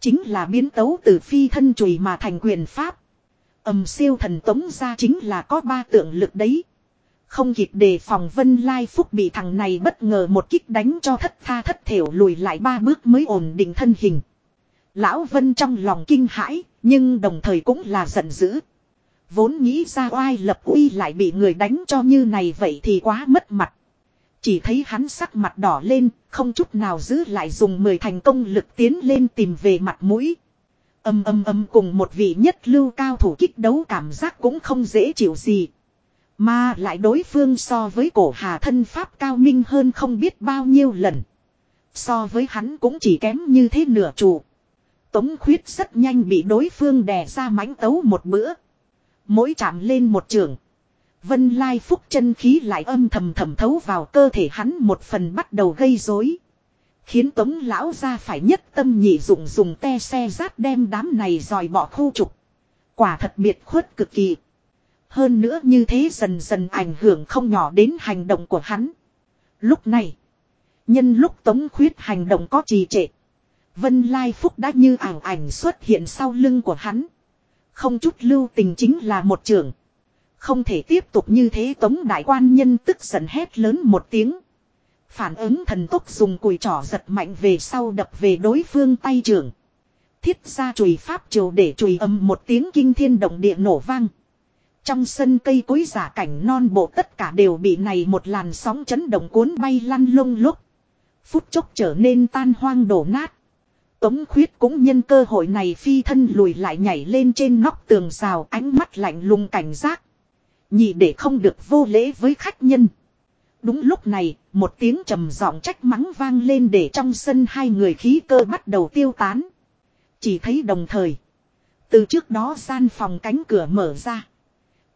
Chính là biến tấu từ phi thân chùy mà thành quyền pháp ầm siêu thần tống ra chính là có ba tượng lực đấy. Không kịp đề phòng Vân Lai Phúc bị thằng này bất ngờ một kích đánh cho thất tha thất thiểu lùi lại ba bước mới ổn định thân hình. Lão Vân trong lòng kinh hãi, nhưng đồng thời cũng là giận dữ. Vốn nghĩ ra oai lập uy lại bị người đánh cho như này vậy thì quá mất mặt. Chỉ thấy hắn sắc mặt đỏ lên, không chút nào giữ lại dùng mười thành công lực tiến lên tìm về mặt mũi. Âm âm âm cùng một vị nhất lưu cao thủ kích đấu cảm giác cũng không dễ chịu gì. Mà lại đối phương so với cổ hà thân pháp cao minh hơn không biết bao nhiêu lần. So với hắn cũng chỉ kém như thế nửa trụ. Tống khuyết rất nhanh bị đối phương đè ra mánh tấu một bữa. Mỗi chạm lên một trường. Vân Lai Phúc chân khí lại âm thầm thầm thấu vào cơ thể hắn một phần bắt đầu gây rối, Khiến tống lão ra phải nhất tâm nhị dụng dùng te xe rát đem đám này dòi bỏ khu trục. Quả thật biệt khuất cực kỳ. Hơn nữa như thế dần dần ảnh hưởng không nhỏ đến hành động của hắn. Lúc này, nhân lúc tống khuyết hành động có trì trệ. Vân Lai Phúc đã như ảo ảnh xuất hiện sau lưng của hắn. Không chút lưu tình chính là một trường. Không thể tiếp tục như thế tống đại quan nhân tức giận hét lớn một tiếng. Phản ứng thần tốc dùng cùi trỏ giật mạnh về sau đập về đối phương tay trưởng Thiết ra chùy pháp triều để chùy âm một tiếng kinh thiên động địa nổ vang. Trong sân cây cối giả cảnh non bộ tất cả đều bị này một làn sóng chấn động cuốn bay lăn lông lúc. Phút chốc trở nên tan hoang đổ nát. Tống khuyết cũng nhân cơ hội này phi thân lùi lại nhảy lên trên nóc tường rào ánh mắt lạnh lùng cảnh giác. Nhị để không được vô lễ với khách nhân. Đúng lúc này, một tiếng trầm giọng trách mắng vang lên để trong sân hai người khí cơ bắt đầu tiêu tán. Chỉ thấy đồng thời. Từ trước đó gian phòng cánh cửa mở ra.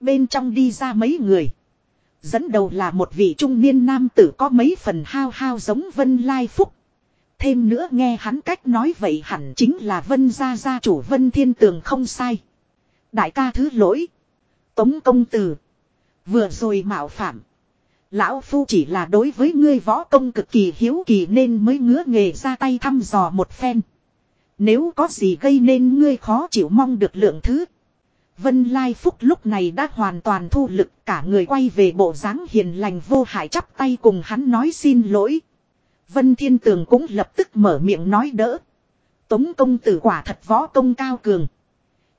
Bên trong đi ra mấy người. Dẫn đầu là một vị trung niên nam tử có mấy phần hao hao giống Vân Lai Phúc. Thêm nữa nghe hắn cách nói vậy hẳn chính là Vân gia gia chủ Vân Thiên Tường không sai. Đại ca thứ lỗi. Tống công tử. Vừa rồi mạo phạm. Lão Phu chỉ là đối với ngươi võ công cực kỳ hiếu kỳ nên mới ngứa nghề ra tay thăm dò một phen. Nếu có gì gây nên ngươi khó chịu mong được lượng thứ. Vân Lai Phúc lúc này đã hoàn toàn thu lực, cả người quay về bộ dáng hiền lành vô hại chắp tay cùng hắn nói xin lỗi. Vân Thiên Tường cũng lập tức mở miệng nói đỡ. Tống công tử quả thật võ công cao cường.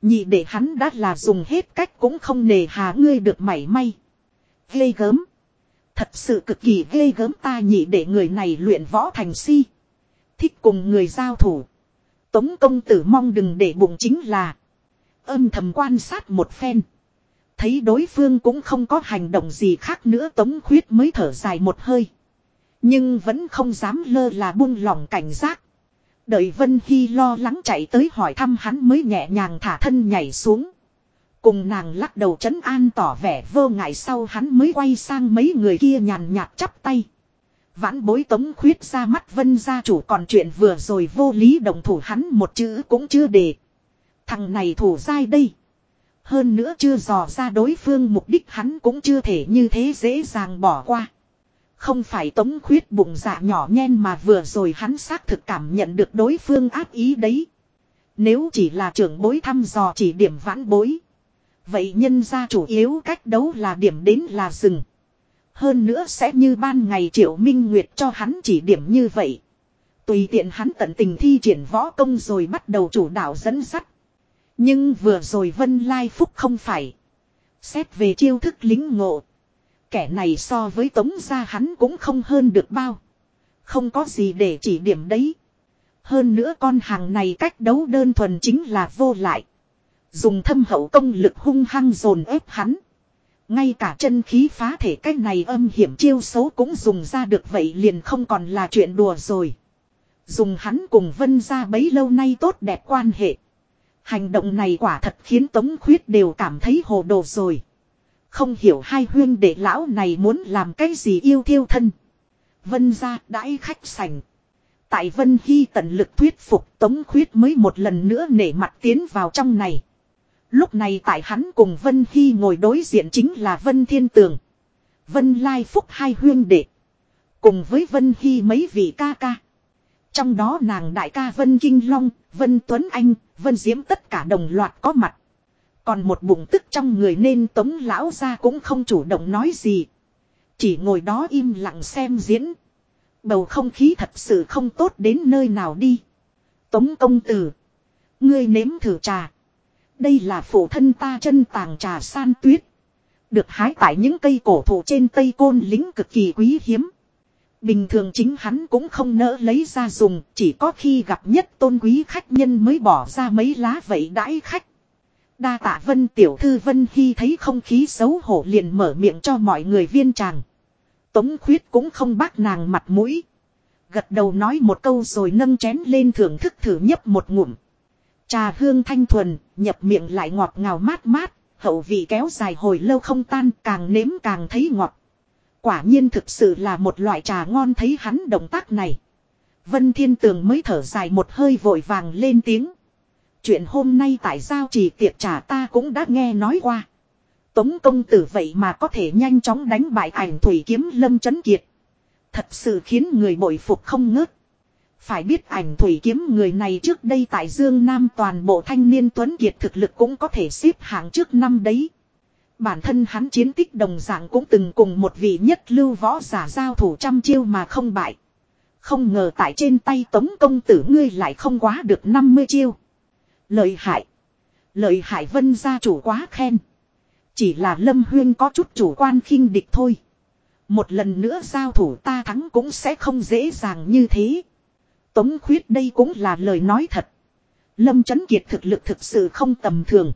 Nhị để hắn đã là dùng hết cách cũng không nề hà ngươi được mảy may. Ghê gớm. Thật sự cực kỳ ghê gớm ta nhị để người này luyện võ thành si. Thích cùng người giao thủ. Tống công tử mong đừng để bụng chính là. Âm thầm quan sát một phen. Thấy đối phương cũng không có hành động gì khác nữa tống khuyết mới thở dài một hơi. Nhưng vẫn không dám lơ là buông lỏng cảnh giác. Đợi Vân Hy lo lắng chạy tới hỏi thăm hắn mới nhẹ nhàng thả thân nhảy xuống. Cùng nàng lắc đầu chấn an tỏ vẻ vô ngại sau hắn mới quay sang mấy người kia nhàn nhạt chắp tay. Vãn bối tống khuyết ra mắt vân gia chủ còn chuyện vừa rồi vô lý đồng thủ hắn một chữ cũng chưa đề. Thằng này thủ dai đây. Hơn nữa chưa dò ra đối phương mục đích hắn cũng chưa thể như thế dễ dàng bỏ qua. Không phải tống khuyết bụng dạ nhỏ nhen mà vừa rồi hắn xác thực cảm nhận được đối phương ác ý đấy. Nếu chỉ là trưởng bối thăm dò chỉ điểm vãn bối. Vậy nhân ra chủ yếu cách đấu là điểm đến là rừng. Hơn nữa sẽ như ban ngày triệu minh nguyệt cho hắn chỉ điểm như vậy. Tùy tiện hắn tận tình thi triển võ công rồi bắt đầu chủ đạo dẫn sắt. Nhưng vừa rồi Vân Lai Phúc không phải. Xét về chiêu thức lính ngộ. Kẻ này so với tống gia hắn cũng không hơn được bao. Không có gì để chỉ điểm đấy. Hơn nữa con hàng này cách đấu đơn thuần chính là vô lại. Dùng thâm hậu công lực hung hăng dồn ép hắn. Ngay cả chân khí phá thể cách này âm hiểm chiêu xấu cũng dùng ra được vậy liền không còn là chuyện đùa rồi. Dùng hắn cùng vân ra bấy lâu nay tốt đẹp quan hệ. Hành động này quả thật khiến Tống Khuyết đều cảm thấy hồ đồ rồi. Không hiểu hai huyên đệ lão này muốn làm cái gì yêu thiêu thân. Vân ra đãi khách sành. Tại Vân Hy tận lực thuyết phục Tống Khuyết mới một lần nữa nể mặt tiến vào trong này. Lúc này tại hắn cùng Vân Hy ngồi đối diện chính là Vân Thiên Tường. Vân Lai Phúc hai huyên đệ. Cùng với Vân Hy mấy vị ca ca. Trong đó nàng đại ca Vân Kinh Long, Vân Tuấn Anh, Vân Diễm tất cả đồng loạt có mặt. Còn một bụng tức trong người nên tống lão ra cũng không chủ động nói gì. Chỉ ngồi đó im lặng xem diễn. Bầu không khí thật sự không tốt đến nơi nào đi. Tống công tử. Ngươi nếm thử trà. Đây là phụ thân ta chân tàng trà san tuyết. Được hái tại những cây cổ thụ trên tây côn lính cực kỳ quý hiếm. Bình thường chính hắn cũng không nỡ lấy ra dùng, chỉ có khi gặp nhất tôn quý khách nhân mới bỏ ra mấy lá vậy đãi khách. Đa tạ vân tiểu thư vân khi thấy không khí xấu hổ liền mở miệng cho mọi người viên tràng. Tống khuyết cũng không bác nàng mặt mũi. Gật đầu nói một câu rồi nâng chén lên thưởng thức thử nhấp một ngụm. Trà hương thanh thuần, nhập miệng lại ngọt ngào mát mát, hậu vị kéo dài hồi lâu không tan càng nếm càng thấy ngọt. Quả nhiên thực sự là một loại trà ngon thấy hắn động tác này. Vân Thiên Tường mới thở dài một hơi vội vàng lên tiếng. Chuyện hôm nay tại sao chỉ tiệc trà ta cũng đã nghe nói qua. Tống công tử vậy mà có thể nhanh chóng đánh bại ảnh thủy kiếm lâm chấn kiệt. Thật sự khiến người bội phục không ngớt. Phải biết ảnh thủy kiếm người này trước đây tại Dương Nam toàn bộ thanh niên tuấn kiệt thực lực cũng có thể xếp hạng trước năm đấy. Bản thân hắn chiến tích đồng dạng cũng từng cùng một vị nhất lưu võ giả giao thủ trăm chiêu mà không bại. Không ngờ tại trên tay tống công tử ngươi lại không quá được 50 chiêu. Lợi hại. Lợi hại vân gia chủ quá khen. Chỉ là lâm huyên có chút chủ quan khinh địch thôi. Một lần nữa giao thủ ta thắng cũng sẽ không dễ dàng như thế. Tống khuyết đây cũng là lời nói thật. Lâm chấn kiệt thực lực thực sự không tầm thường.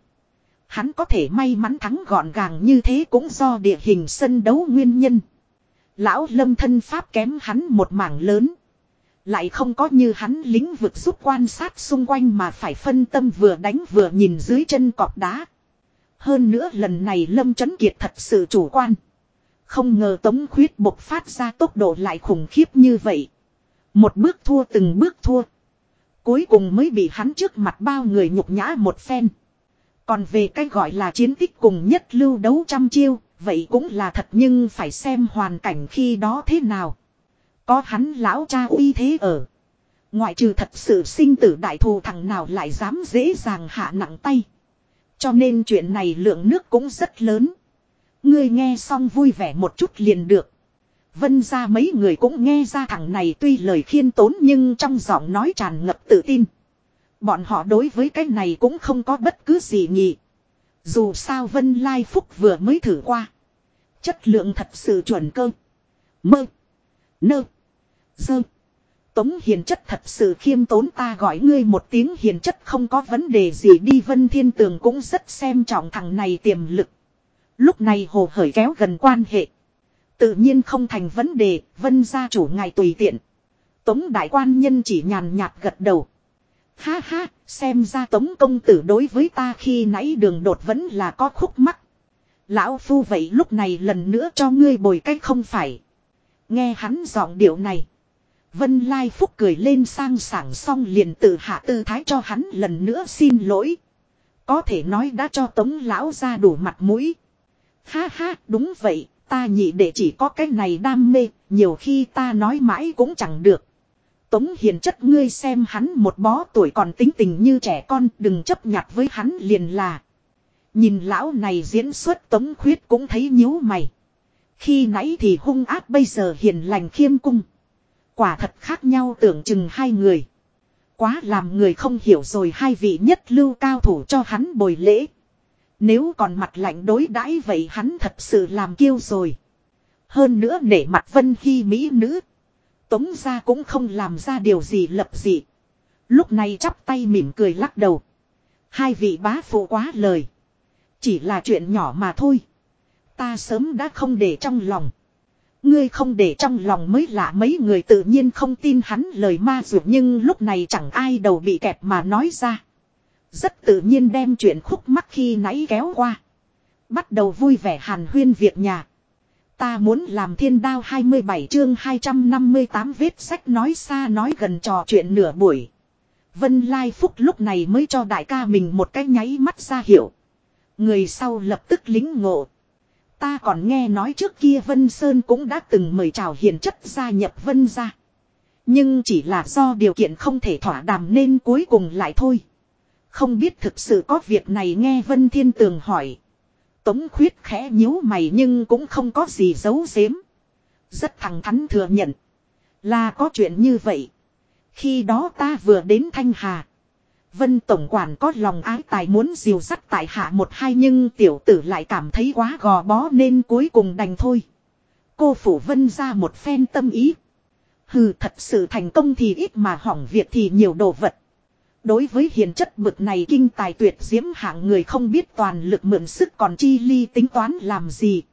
Hắn có thể may mắn thắng gọn gàng như thế cũng do địa hình sân đấu nguyên nhân. Lão lâm thân pháp kém hắn một mảng lớn. Lại không có như hắn lính vực giúp quan sát xung quanh mà phải phân tâm vừa đánh vừa nhìn dưới chân cọp đá. Hơn nữa lần này Lâm Chấn Kiệt thật sự chủ quan. Không ngờ Tống Khuyết bộc phát ra tốc độ lại khủng khiếp như vậy. Một bước thua từng bước thua. Cuối cùng mới bị hắn trước mặt bao người nhục nhã một phen. Còn về cái gọi là chiến tích cùng nhất lưu đấu trăm chiêu, Vậy cũng là thật nhưng phải xem hoàn cảnh khi đó thế nào. Có hắn lão cha uy thế ở. Ngoại trừ thật sự sinh tử đại thù thằng nào lại dám dễ dàng hạ nặng tay. Cho nên chuyện này lượng nước cũng rất lớn. Ngươi nghe xong vui vẻ một chút liền được. Vân ra mấy người cũng nghe ra thằng này tuy lời khiên tốn nhưng trong giọng nói tràn ngập tự tin. Bọn họ đối với cái này cũng không có bất cứ gì nhỉ. Dù sao Vân Lai Phúc vừa mới thử qua. Chất lượng thật sự chuẩn cơ. Mơ. Nơ. Dơ. Tống hiền chất thật sự khiêm tốn ta gọi ngươi một tiếng hiền chất không có vấn đề gì đi Vân Thiên Tường cũng rất xem trọng thằng này tiềm lực. Lúc này hồ hởi kéo gần quan hệ. Tự nhiên không thành vấn đề, Vân gia chủ ngài tùy tiện. Tống đại quan nhân chỉ nhàn nhạt gật đầu. Ha ha, xem ra tống công tử đối với ta khi nãy đường đột vẫn là có khúc mắc. Lão phu vậy lúc này lần nữa cho ngươi bồi cách không phải. Nghe hắn giọng điệu này. Vân Lai Phúc cười lên sang sảng xong liền tự hạ tư thái cho hắn lần nữa xin lỗi. Có thể nói đã cho tống lão ra đủ mặt mũi. Ha ha, đúng vậy, ta nhị để chỉ có cái này đam mê, nhiều khi ta nói mãi cũng chẳng được. Tống hiền chất ngươi xem hắn một bó tuổi còn tính tình như trẻ con, đừng chấp nhặt với hắn liền là. Nhìn lão này diễn xuất tống khuyết cũng thấy nhíu mày. Khi nãy thì hung ác bây giờ hiền lành khiêm cung. Quả thật khác nhau tưởng chừng hai người. Quá làm người không hiểu rồi hai vị nhất lưu cao thủ cho hắn bồi lễ. Nếu còn mặt lạnh đối đãi vậy hắn thật sự làm kiêu rồi. Hơn nữa nể mặt vân hy mỹ nữ. Tống ra cũng không làm ra điều gì lập dị. Lúc này chắp tay mỉm cười lắc đầu. Hai vị bá phụ quá lời. Chỉ là chuyện nhỏ mà thôi. Ta sớm đã không để trong lòng. Ngươi không để trong lòng mới lạ mấy người tự nhiên không tin hắn lời ma dụ nhưng lúc này chẳng ai đầu bị kẹp mà nói ra. Rất tự nhiên đem chuyện khúc mắc khi nãy kéo qua. Bắt đầu vui vẻ hàn huyên việc nhà. Ta muốn làm thiên đao 27 chương 258 vết sách nói xa nói gần trò chuyện nửa buổi. Vân Lai Phúc lúc này mới cho đại ca mình một cái nháy mắt ra hiểu. Người sau lập tức lính ngộ. Ta còn nghe nói trước kia Vân Sơn cũng đã từng mời chào hiền chất gia nhập Vân gia. Nhưng chỉ là do điều kiện không thể thỏa đàm nên cuối cùng lại thôi. Không biết thực sự có việc này nghe Vân Thiên Tường hỏi. Tống khuyết khẽ nhíu mày nhưng cũng không có gì giấu giếm. Rất thẳng thắn thừa nhận. Là có chuyện như vậy. Khi đó ta vừa đến Thanh Hà. Vân Tổng Quản có lòng ái tài muốn diều sắt tại hạ một hai nhưng tiểu tử lại cảm thấy quá gò bó nên cuối cùng đành thôi. Cô Phủ Vân ra một phen tâm ý. Hừ, thật sự thành công thì ít mà hỏng việc thì nhiều đồ vật. Đối với hiền chất bực này kinh tài tuyệt diễm hạng người không biết toàn lực mượn sức còn chi ly tính toán làm gì.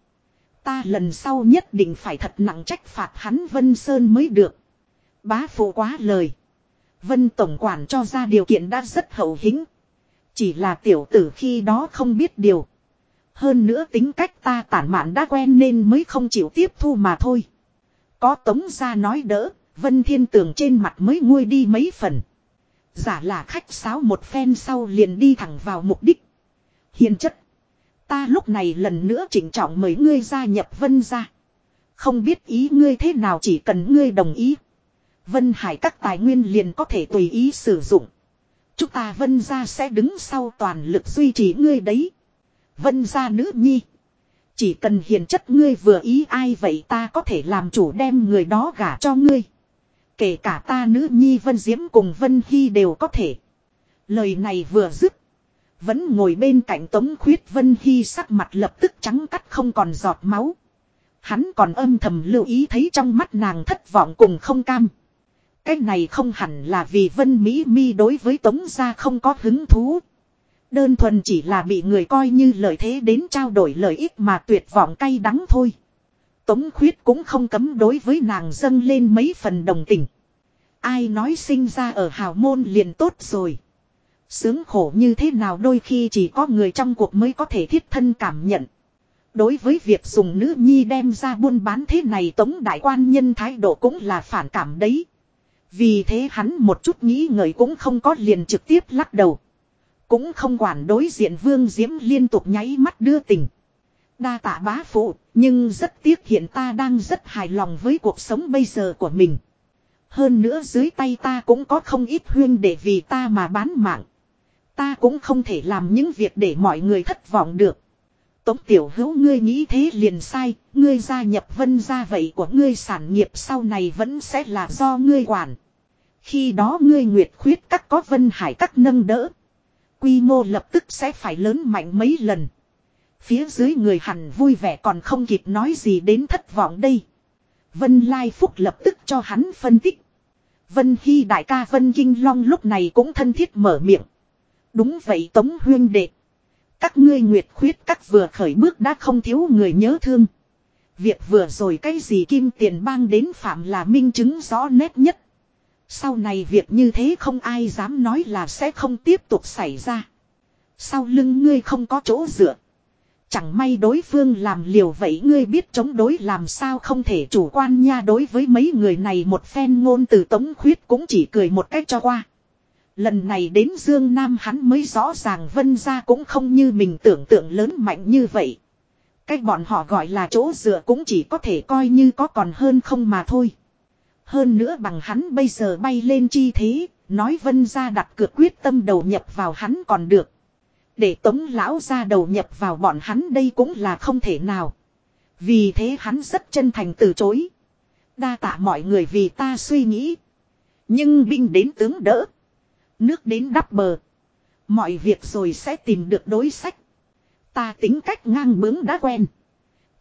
Ta lần sau nhất định phải thật nặng trách phạt hắn Vân Sơn mới được. Bá phụ quá lời. Vân Tổng Quản cho ra điều kiện đã rất hậu hĩnh. Chỉ là tiểu tử khi đó không biết điều. Hơn nữa tính cách ta tản mạn đã quen nên mới không chịu tiếp thu mà thôi. Có tống ra nói đỡ, Vân Thiên Tường trên mặt mới nguôi đi mấy phần. Giả là khách sáo một phen sau liền đi thẳng vào mục đích. Hiền chất. Ta lúc này lần nữa chỉnh trọng mời ngươi gia nhập vân ra. Không biết ý ngươi thế nào chỉ cần ngươi đồng ý. Vân Hải các tài nguyên liền có thể tùy ý sử dụng. Chúng ta vân ra sẽ đứng sau toàn lực duy trì ngươi đấy. Vân ra nữ nhi. Chỉ cần hiền chất ngươi vừa ý ai vậy ta có thể làm chủ đem người đó gả cho ngươi. Kể cả ta nữ nhi Vân Diễm cùng Vân Hy đều có thể. Lời này vừa dứt. Vẫn ngồi bên cạnh Tống Khuyết Vân Hy sắc mặt lập tức trắng cắt không còn giọt máu. Hắn còn âm thầm lưu ý thấy trong mắt nàng thất vọng cùng không cam. Cái này không hẳn là vì Vân Mỹ Mi đối với Tống gia không có hứng thú. Đơn thuần chỉ là bị người coi như lợi thế đến trao đổi lợi ích mà tuyệt vọng cay đắng thôi. Tống khuyết cũng không cấm đối với nàng dâng lên mấy phần đồng tình. Ai nói sinh ra ở hào môn liền tốt rồi. Sướng khổ như thế nào đôi khi chỉ có người trong cuộc mới có thể thiết thân cảm nhận. Đối với việc dùng nữ nhi đem ra buôn bán thế này tống đại quan nhân thái độ cũng là phản cảm đấy. Vì thế hắn một chút nghĩ ngợi cũng không có liền trực tiếp lắc đầu. Cũng không quản đối diện vương diễm liên tục nháy mắt đưa tình. Đa tạ bá phụ, nhưng rất tiếc hiện ta đang rất hài lòng với cuộc sống bây giờ của mình. Hơn nữa dưới tay ta cũng có không ít huyên để vì ta mà bán mạng. Ta cũng không thể làm những việc để mọi người thất vọng được. Tống tiểu hữu ngươi nghĩ thế liền sai, ngươi gia nhập vân gia vậy của ngươi sản nghiệp sau này vẫn sẽ là do ngươi quản. Khi đó ngươi nguyệt khuyết các có vân hải các nâng đỡ. Quy mô lập tức sẽ phải lớn mạnh mấy lần. Phía dưới người hẳn vui vẻ còn không kịp nói gì đến thất vọng đây. Vân Lai Phúc lập tức cho hắn phân tích. Vân Hy đại ca Vân Kinh Long lúc này cũng thân thiết mở miệng. Đúng vậy Tống Huyên Đệ. Các ngươi nguyệt khuyết các vừa khởi bước đã không thiếu người nhớ thương. Việc vừa rồi cái gì kim tiền bang đến phạm là minh chứng rõ nét nhất. Sau này việc như thế không ai dám nói là sẽ không tiếp tục xảy ra. Sau lưng ngươi không có chỗ dựa. Chẳng may đối phương làm liều vậy ngươi biết chống đối làm sao không thể chủ quan nha đối với mấy người này một phen ngôn từ tống khuyết cũng chỉ cười một cách cho qua. Lần này đến Dương Nam hắn mới rõ ràng vân ra cũng không như mình tưởng tượng lớn mạnh như vậy. Cách bọn họ gọi là chỗ dựa cũng chỉ có thể coi như có còn hơn không mà thôi. Hơn nữa bằng hắn bây giờ bay lên chi thế, nói vân ra đặt cược quyết tâm đầu nhập vào hắn còn được. Để tống lão ra đầu nhập vào bọn hắn đây cũng là không thể nào. Vì thế hắn rất chân thành từ chối. Đa tạ mọi người vì ta suy nghĩ. Nhưng binh đến tướng đỡ. Nước đến đắp bờ. Mọi việc rồi sẽ tìm được đối sách. Ta tính cách ngang bướng đã quen.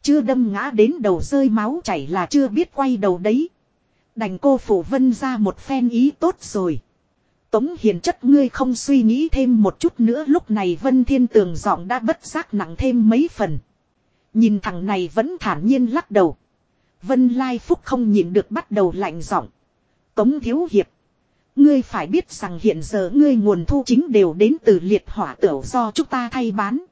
Chưa đâm ngã đến đầu rơi máu chảy là chưa biết quay đầu đấy. Đành cô phủ vân ra một phen ý tốt rồi. Tống hiền chất ngươi không suy nghĩ thêm một chút nữa, lúc này vân thiên tường giọng đã bất giác nặng thêm mấy phần. Nhìn thằng này vẫn thản nhiên lắc đầu. Vân Lai Phúc không nhìn được bắt đầu lạnh giọng. Tống thiếu hiệp. Ngươi phải biết rằng hiện giờ ngươi nguồn thu chính đều đến từ liệt hỏa tửu do chúng ta thay bán.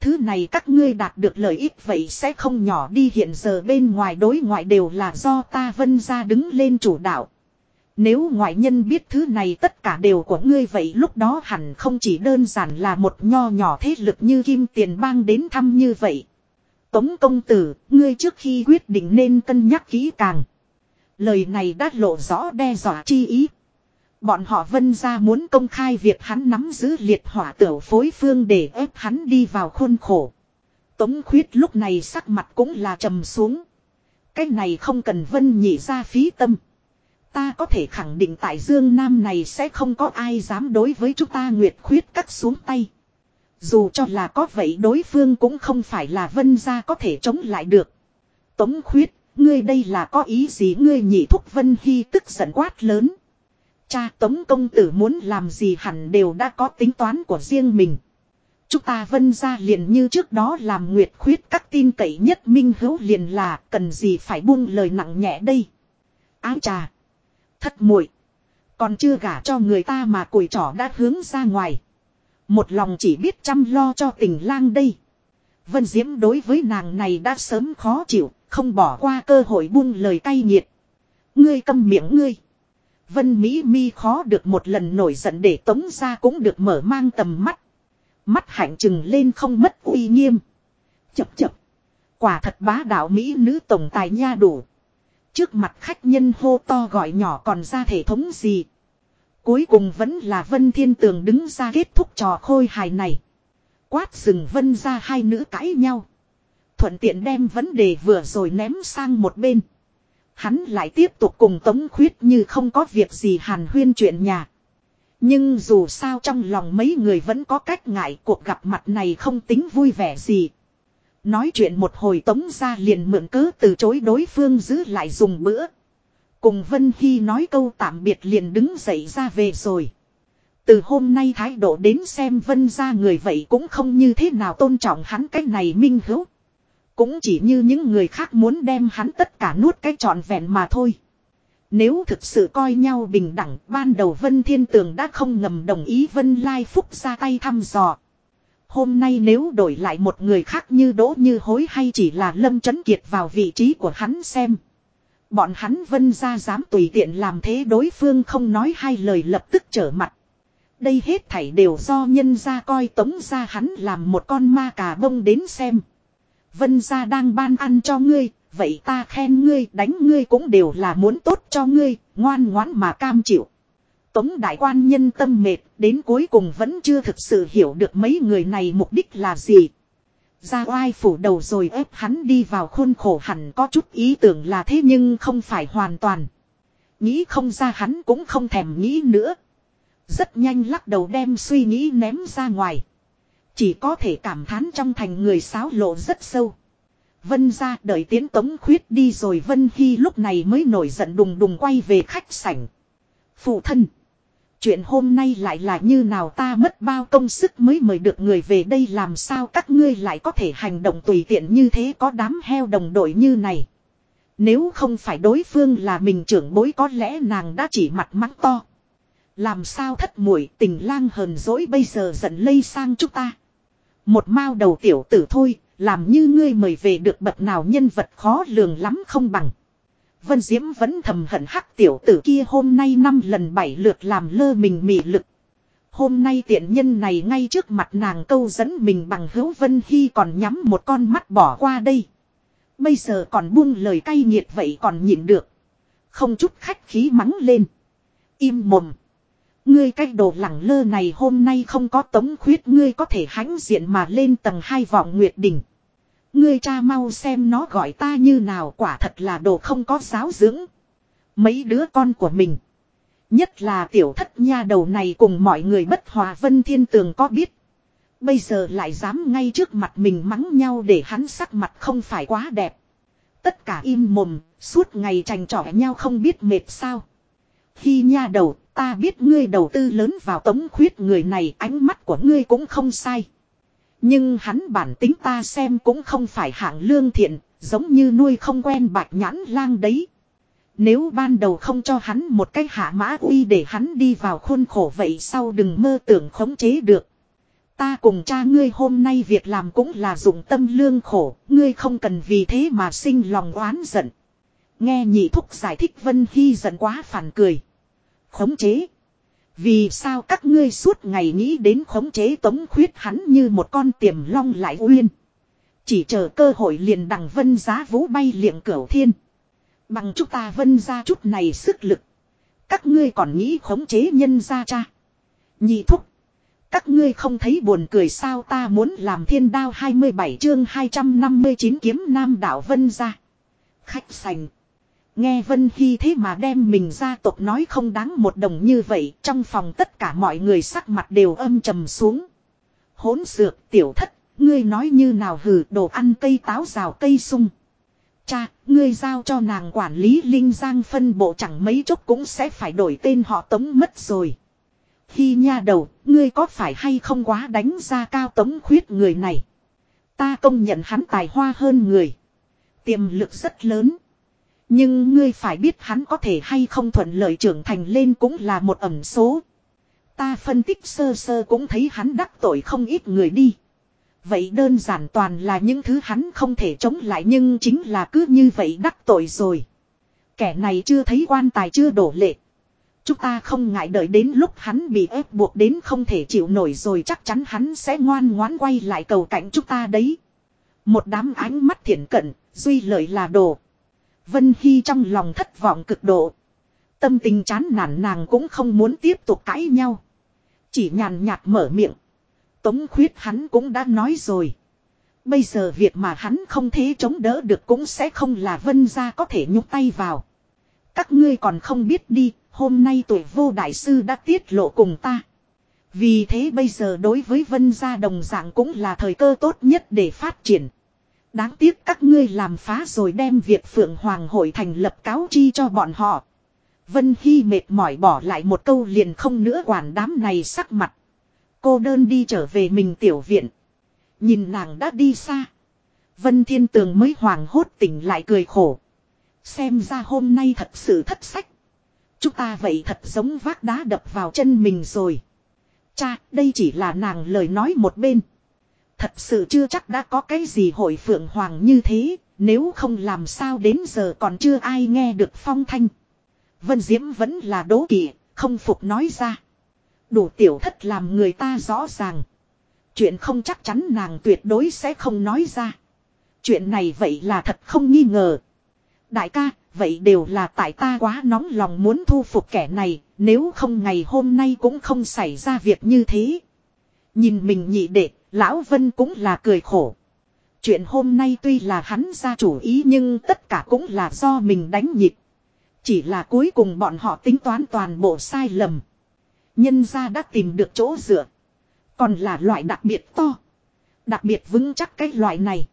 Thứ này các ngươi đạt được lợi ích vậy sẽ không nhỏ đi, hiện giờ bên ngoài đối ngoại đều là do ta vân ra đứng lên chủ đạo. Nếu ngoại nhân biết thứ này tất cả đều của ngươi vậy lúc đó hẳn không chỉ đơn giản là một nho nhỏ thế lực như kim tiền bang đến thăm như vậy. Tống công tử, ngươi trước khi quyết định nên cân nhắc kỹ càng. Lời này đã lộ rõ đe dọa chi ý. Bọn họ vân ra muốn công khai việc hắn nắm giữ liệt hỏa tiểu phối phương để ép hắn đi vào khuôn khổ. Tống khuyết lúc này sắc mặt cũng là trầm xuống. Cái này không cần vân nhị ra phí tâm. Ta có thể khẳng định tại Dương Nam này sẽ không có ai dám đối với chúng ta Nguyệt Khuyết cắt xuống tay. Dù cho là có vậy đối phương cũng không phải là vân gia có thể chống lại được. Tống Khuyết, ngươi đây là có ý gì ngươi nhị thúc vân hy tức giận quát lớn. Cha Tống công tử muốn làm gì hẳn đều đã có tính toán của riêng mình. Chúng ta vân ra liền như trước đó làm nguyệt khuyết các tin cậy nhất minh hữu liền là cần gì phải buông lời nặng nhẹ đây. Áo trà. Thất muội Còn chưa gả cho người ta mà cùi trỏ đã hướng ra ngoài. Một lòng chỉ biết chăm lo cho tình lang đây. Vân Diễm đối với nàng này đã sớm khó chịu, không bỏ qua cơ hội buông lời cay nghiệt. Ngươi câm miệng ngươi. Vân Mỹ mi khó được một lần nổi giận để tống ra cũng được mở mang tầm mắt. Mắt hạnh trừng lên không mất uy nghiêm. Chập chập. Quả thật bá đạo Mỹ nữ tổng tài nha đủ. Trước mặt khách nhân hô to gọi nhỏ còn ra thể thống gì. Cuối cùng vẫn là Vân Thiên Tường đứng ra kết thúc trò khôi hài này. Quát rừng Vân ra hai nữ cãi nhau. Thuận tiện đem vấn đề vừa rồi ném sang một bên. Hắn lại tiếp tục cùng Tống Khuyết như không có việc gì hàn huyên chuyện nhà. Nhưng dù sao trong lòng mấy người vẫn có cách ngại cuộc gặp mặt này không tính vui vẻ gì. Nói chuyện một hồi tống ra liền mượn cớ từ chối đối phương giữ lại dùng bữa. Cùng Vân Hy nói câu tạm biệt liền đứng dậy ra về rồi. Từ hôm nay thái độ đến xem Vân ra người vậy cũng không như thế nào tôn trọng hắn cái này minh hữu. Cũng chỉ như những người khác muốn đem hắn tất cả nuốt cái trọn vẹn mà thôi. Nếu thực sự coi nhau bình đẳng, ban đầu Vân Thiên Tường đã không ngầm đồng ý Vân Lai Phúc ra tay thăm dò. Hôm nay nếu đổi lại một người khác như đỗ như hối hay chỉ là lâm chấn kiệt vào vị trí của hắn xem. Bọn hắn vân ra dám tùy tiện làm thế đối phương không nói hai lời lập tức trở mặt. Đây hết thảy đều do nhân ra coi tống ra hắn làm một con ma cà bông đến xem. Vân gia đang ban ăn cho ngươi, vậy ta khen ngươi đánh ngươi cũng đều là muốn tốt cho ngươi, ngoan ngoãn mà cam chịu. Tống đại quan nhân tâm mệt, đến cuối cùng vẫn chưa thực sự hiểu được mấy người này mục đích là gì. Gia oai phủ đầu rồi ép hắn đi vào khuôn khổ hẳn có chút ý tưởng là thế nhưng không phải hoàn toàn. Nghĩ không ra hắn cũng không thèm nghĩ nữa. Rất nhanh lắc đầu đem suy nghĩ ném ra ngoài. Chỉ có thể cảm thán trong thành người sáo lộ rất sâu. Vân ra đợi tiến tống khuyết đi rồi Vân Hy lúc này mới nổi giận đùng đùng quay về khách sảnh. Phụ thân. Chuyện hôm nay lại là như nào ta mất bao công sức mới mời được người về đây làm sao các ngươi lại có thể hành động tùy tiện như thế có đám heo đồng đội như này. Nếu không phải đối phương là mình trưởng bối có lẽ nàng đã chỉ mặt mắng to. Làm sao thất muội tình lang hờn dỗi bây giờ giận lây sang chúng ta. Một mao đầu tiểu tử thôi, làm như ngươi mời về được bậc nào nhân vật khó lường lắm không bằng. Vân Diễm vẫn thầm hận hắc tiểu tử kia hôm nay năm lần bảy lượt làm lơ mình mị lực. Hôm nay tiện nhân này ngay trước mặt nàng câu dẫn mình bằng hữu Vân Hy còn nhắm một con mắt bỏ qua đây. Bây giờ còn buông lời cay nghiệt vậy còn nhịn được. Không chút khách khí mắng lên. Im mồm. Ngươi cách đồ lẳng lơ này hôm nay không có tống khuyết, ngươi có thể hãnh diện mà lên tầng hai vọng nguyệt đỉnh. Ngươi cha mau xem nó gọi ta như nào quả thật là đồ không có giáo dưỡng. Mấy đứa con của mình. Nhất là tiểu thất nha đầu này cùng mọi người bất hòa vân thiên tường có biết. Bây giờ lại dám ngay trước mặt mình mắng nhau để hắn sắc mặt không phải quá đẹp. Tất cả im mồm, suốt ngày trành trỏ nhau không biết mệt sao. Khi nha đầu, ta biết ngươi đầu tư lớn vào tống khuyết người này ánh mắt của ngươi cũng không sai. Nhưng hắn bản tính ta xem cũng không phải hạng lương thiện, giống như nuôi không quen bạch nhãn lang đấy. Nếu ban đầu không cho hắn một cái hạ mã uy để hắn đi vào khuôn khổ vậy sau đừng mơ tưởng khống chế được. Ta cùng cha ngươi hôm nay việc làm cũng là dụng tâm lương khổ, ngươi không cần vì thế mà sinh lòng oán giận. Nghe nhị thúc giải thích Vân Hy giận quá phản cười. Khống chế. Vì sao các ngươi suốt ngày nghĩ đến khống chế tống khuyết hắn như một con tiềm long lại uyên. Chỉ chờ cơ hội liền đằng vân giá vũ bay liệng cửu thiên. Bằng chúng ta vân ra chút này sức lực. Các ngươi còn nghĩ khống chế nhân ra cha. Nhị thúc. Các ngươi không thấy buồn cười sao ta muốn làm thiên đao 27 chương 259 kiếm nam đảo vân ra. Khách sành. Nghe Vân Hy thế mà đem mình gia tộc nói không đáng một đồng như vậy, trong phòng tất cả mọi người sắc mặt đều âm trầm xuống. Hỗn dược tiểu thất, ngươi nói như nào hử đồ ăn cây táo rào cây sung. Cha, ngươi giao cho nàng quản lý Linh Giang phân bộ chẳng mấy chốc cũng sẽ phải đổi tên họ tống mất rồi. Khi nha đầu, ngươi có phải hay không quá đánh ra cao tống khuyết người này. Ta công nhận hắn tài hoa hơn người. Tiềm lực rất lớn. Nhưng ngươi phải biết hắn có thể hay không thuận lợi trưởng thành lên cũng là một ẩn số. Ta phân tích sơ sơ cũng thấy hắn đắc tội không ít người đi. Vậy đơn giản toàn là những thứ hắn không thể chống lại nhưng chính là cứ như vậy đắc tội rồi. Kẻ này chưa thấy quan tài chưa đổ lệ. Chúng ta không ngại đợi đến lúc hắn bị ép buộc đến không thể chịu nổi rồi chắc chắn hắn sẽ ngoan ngoãn quay lại cầu cảnh chúng ta đấy. Một đám ánh mắt thiện cận, duy lợi là đồ. Vân Hy trong lòng thất vọng cực độ. Tâm tình chán nản nàng cũng không muốn tiếp tục cãi nhau. Chỉ nhàn nhạt mở miệng. Tống khuyết hắn cũng đã nói rồi. Bây giờ việc mà hắn không thế chống đỡ được cũng sẽ không là vân gia có thể nhúc tay vào. Các ngươi còn không biết đi, hôm nay tuổi vô đại sư đã tiết lộ cùng ta. Vì thế bây giờ đối với vân gia đồng dạng cũng là thời cơ tốt nhất để phát triển. Đáng tiếc các ngươi làm phá rồi đem việc Phượng Hoàng hội thành lập cáo chi cho bọn họ. Vân Hy mệt mỏi bỏ lại một câu liền không nữa quản đám này sắc mặt. Cô đơn đi trở về mình tiểu viện. Nhìn nàng đã đi xa. Vân Thiên Tường mới hoàng hốt tỉnh lại cười khổ. Xem ra hôm nay thật sự thất sách. Chúng ta vậy thật giống vác đá đập vào chân mình rồi. Cha, đây chỉ là nàng lời nói một bên. Thật sự chưa chắc đã có cái gì hội phượng hoàng như thế, nếu không làm sao đến giờ còn chưa ai nghe được phong thanh. Vân Diễm vẫn là đố kỵ, không phục nói ra. Đủ tiểu thất làm người ta rõ ràng. Chuyện không chắc chắn nàng tuyệt đối sẽ không nói ra. Chuyện này vậy là thật không nghi ngờ. Đại ca, vậy đều là tại ta quá nóng lòng muốn thu phục kẻ này, nếu không ngày hôm nay cũng không xảy ra việc như thế. Nhìn mình nhị đệ, lão Vân cũng là cười khổ. Chuyện hôm nay tuy là hắn ra chủ ý nhưng tất cả cũng là do mình đánh nhịp. Chỉ là cuối cùng bọn họ tính toán toàn bộ sai lầm. Nhân ra đã tìm được chỗ dựa. Còn là loại đặc biệt to. Đặc biệt vững chắc cái loại này.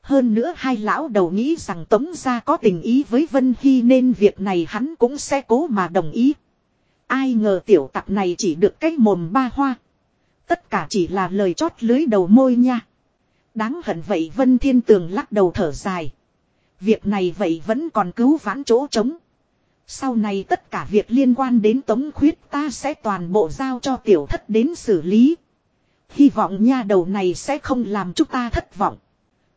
Hơn nữa hai lão đầu nghĩ rằng Tống gia có tình ý với Vân Hy nên việc này hắn cũng sẽ cố mà đồng ý. Ai ngờ tiểu tặc này chỉ được cái mồm ba hoa. Tất cả chỉ là lời chót lưới đầu môi nha. Đáng hận vậy Vân Thiên Tường lắc đầu thở dài. Việc này vậy vẫn còn cứu vãn chỗ trống. Sau này tất cả việc liên quan đến tống khuyết ta sẽ toàn bộ giao cho tiểu thất đến xử lý. Hy vọng nha đầu này sẽ không làm chúng ta thất vọng.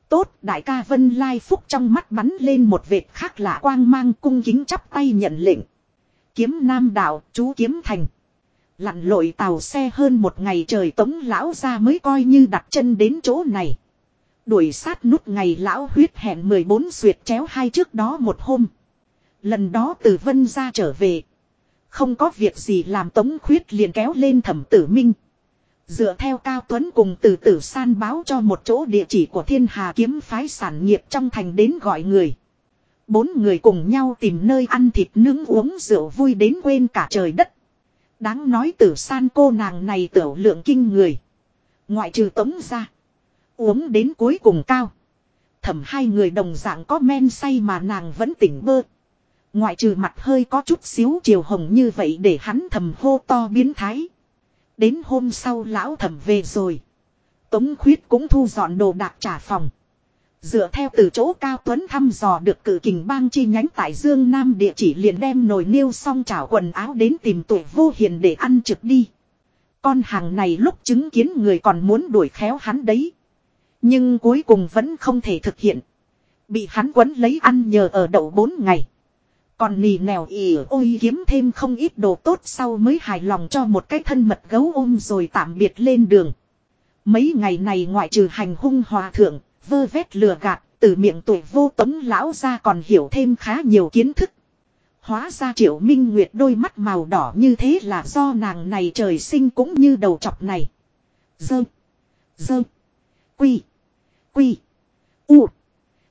Tốt đại ca Vân Lai Phúc trong mắt bắn lên một vệt khác lạ quang mang cung kính chắp tay nhận lệnh. Kiếm Nam Đạo, chú Kiếm Thành. Lặn lội tàu xe hơn một ngày trời tống lão ra mới coi như đặt chân đến chỗ này. Đuổi sát nút ngày lão huyết hẹn 14 suyệt chéo hai trước đó một hôm. Lần đó từ vân ra trở về. Không có việc gì làm tống khuyết liền kéo lên thẩm tử minh. Dựa theo Cao Tuấn cùng từ tử san báo cho một chỗ địa chỉ của thiên hà kiếm phái sản nghiệp trong thành đến gọi người. Bốn người cùng nhau tìm nơi ăn thịt nướng uống rượu vui đến quên cả trời đất. Đáng nói tử san cô nàng này tiểu lượng kinh người. Ngoại trừ tống ra. Uống đến cuối cùng cao. Thẩm hai người đồng dạng có men say mà nàng vẫn tỉnh bơ. Ngoại trừ mặt hơi có chút xíu chiều hồng như vậy để hắn thầm hô to biến thái. Đến hôm sau lão thẩm về rồi. Tống khuyết cũng thu dọn đồ đạc trả phòng. Dựa theo từ chỗ Cao Tuấn thăm dò được cử kình bang chi nhánh tại Dương Nam địa chỉ liền đem nồi niêu xong chảo quần áo đến tìm tuổi vô hiền để ăn trực đi. Con hàng này lúc chứng kiến người còn muốn đuổi khéo hắn đấy. Nhưng cuối cùng vẫn không thể thực hiện. Bị hắn quấn lấy ăn nhờ ở đậu bốn ngày. Còn nì nèo ỉ ôi kiếm thêm không ít đồ tốt sau mới hài lòng cho một cái thân mật gấu ôm rồi tạm biệt lên đường. Mấy ngày này ngoại trừ hành hung hòa thượng, vơ vét lừa gạt, từ miệng tuổi vô tống lão ra còn hiểu thêm khá nhiều kiến thức. Hóa ra triệu minh nguyệt đôi mắt màu đỏ như thế là do nàng này trời sinh cũng như đầu chọc này. Dơ. Dơ. Quy. Quy. U.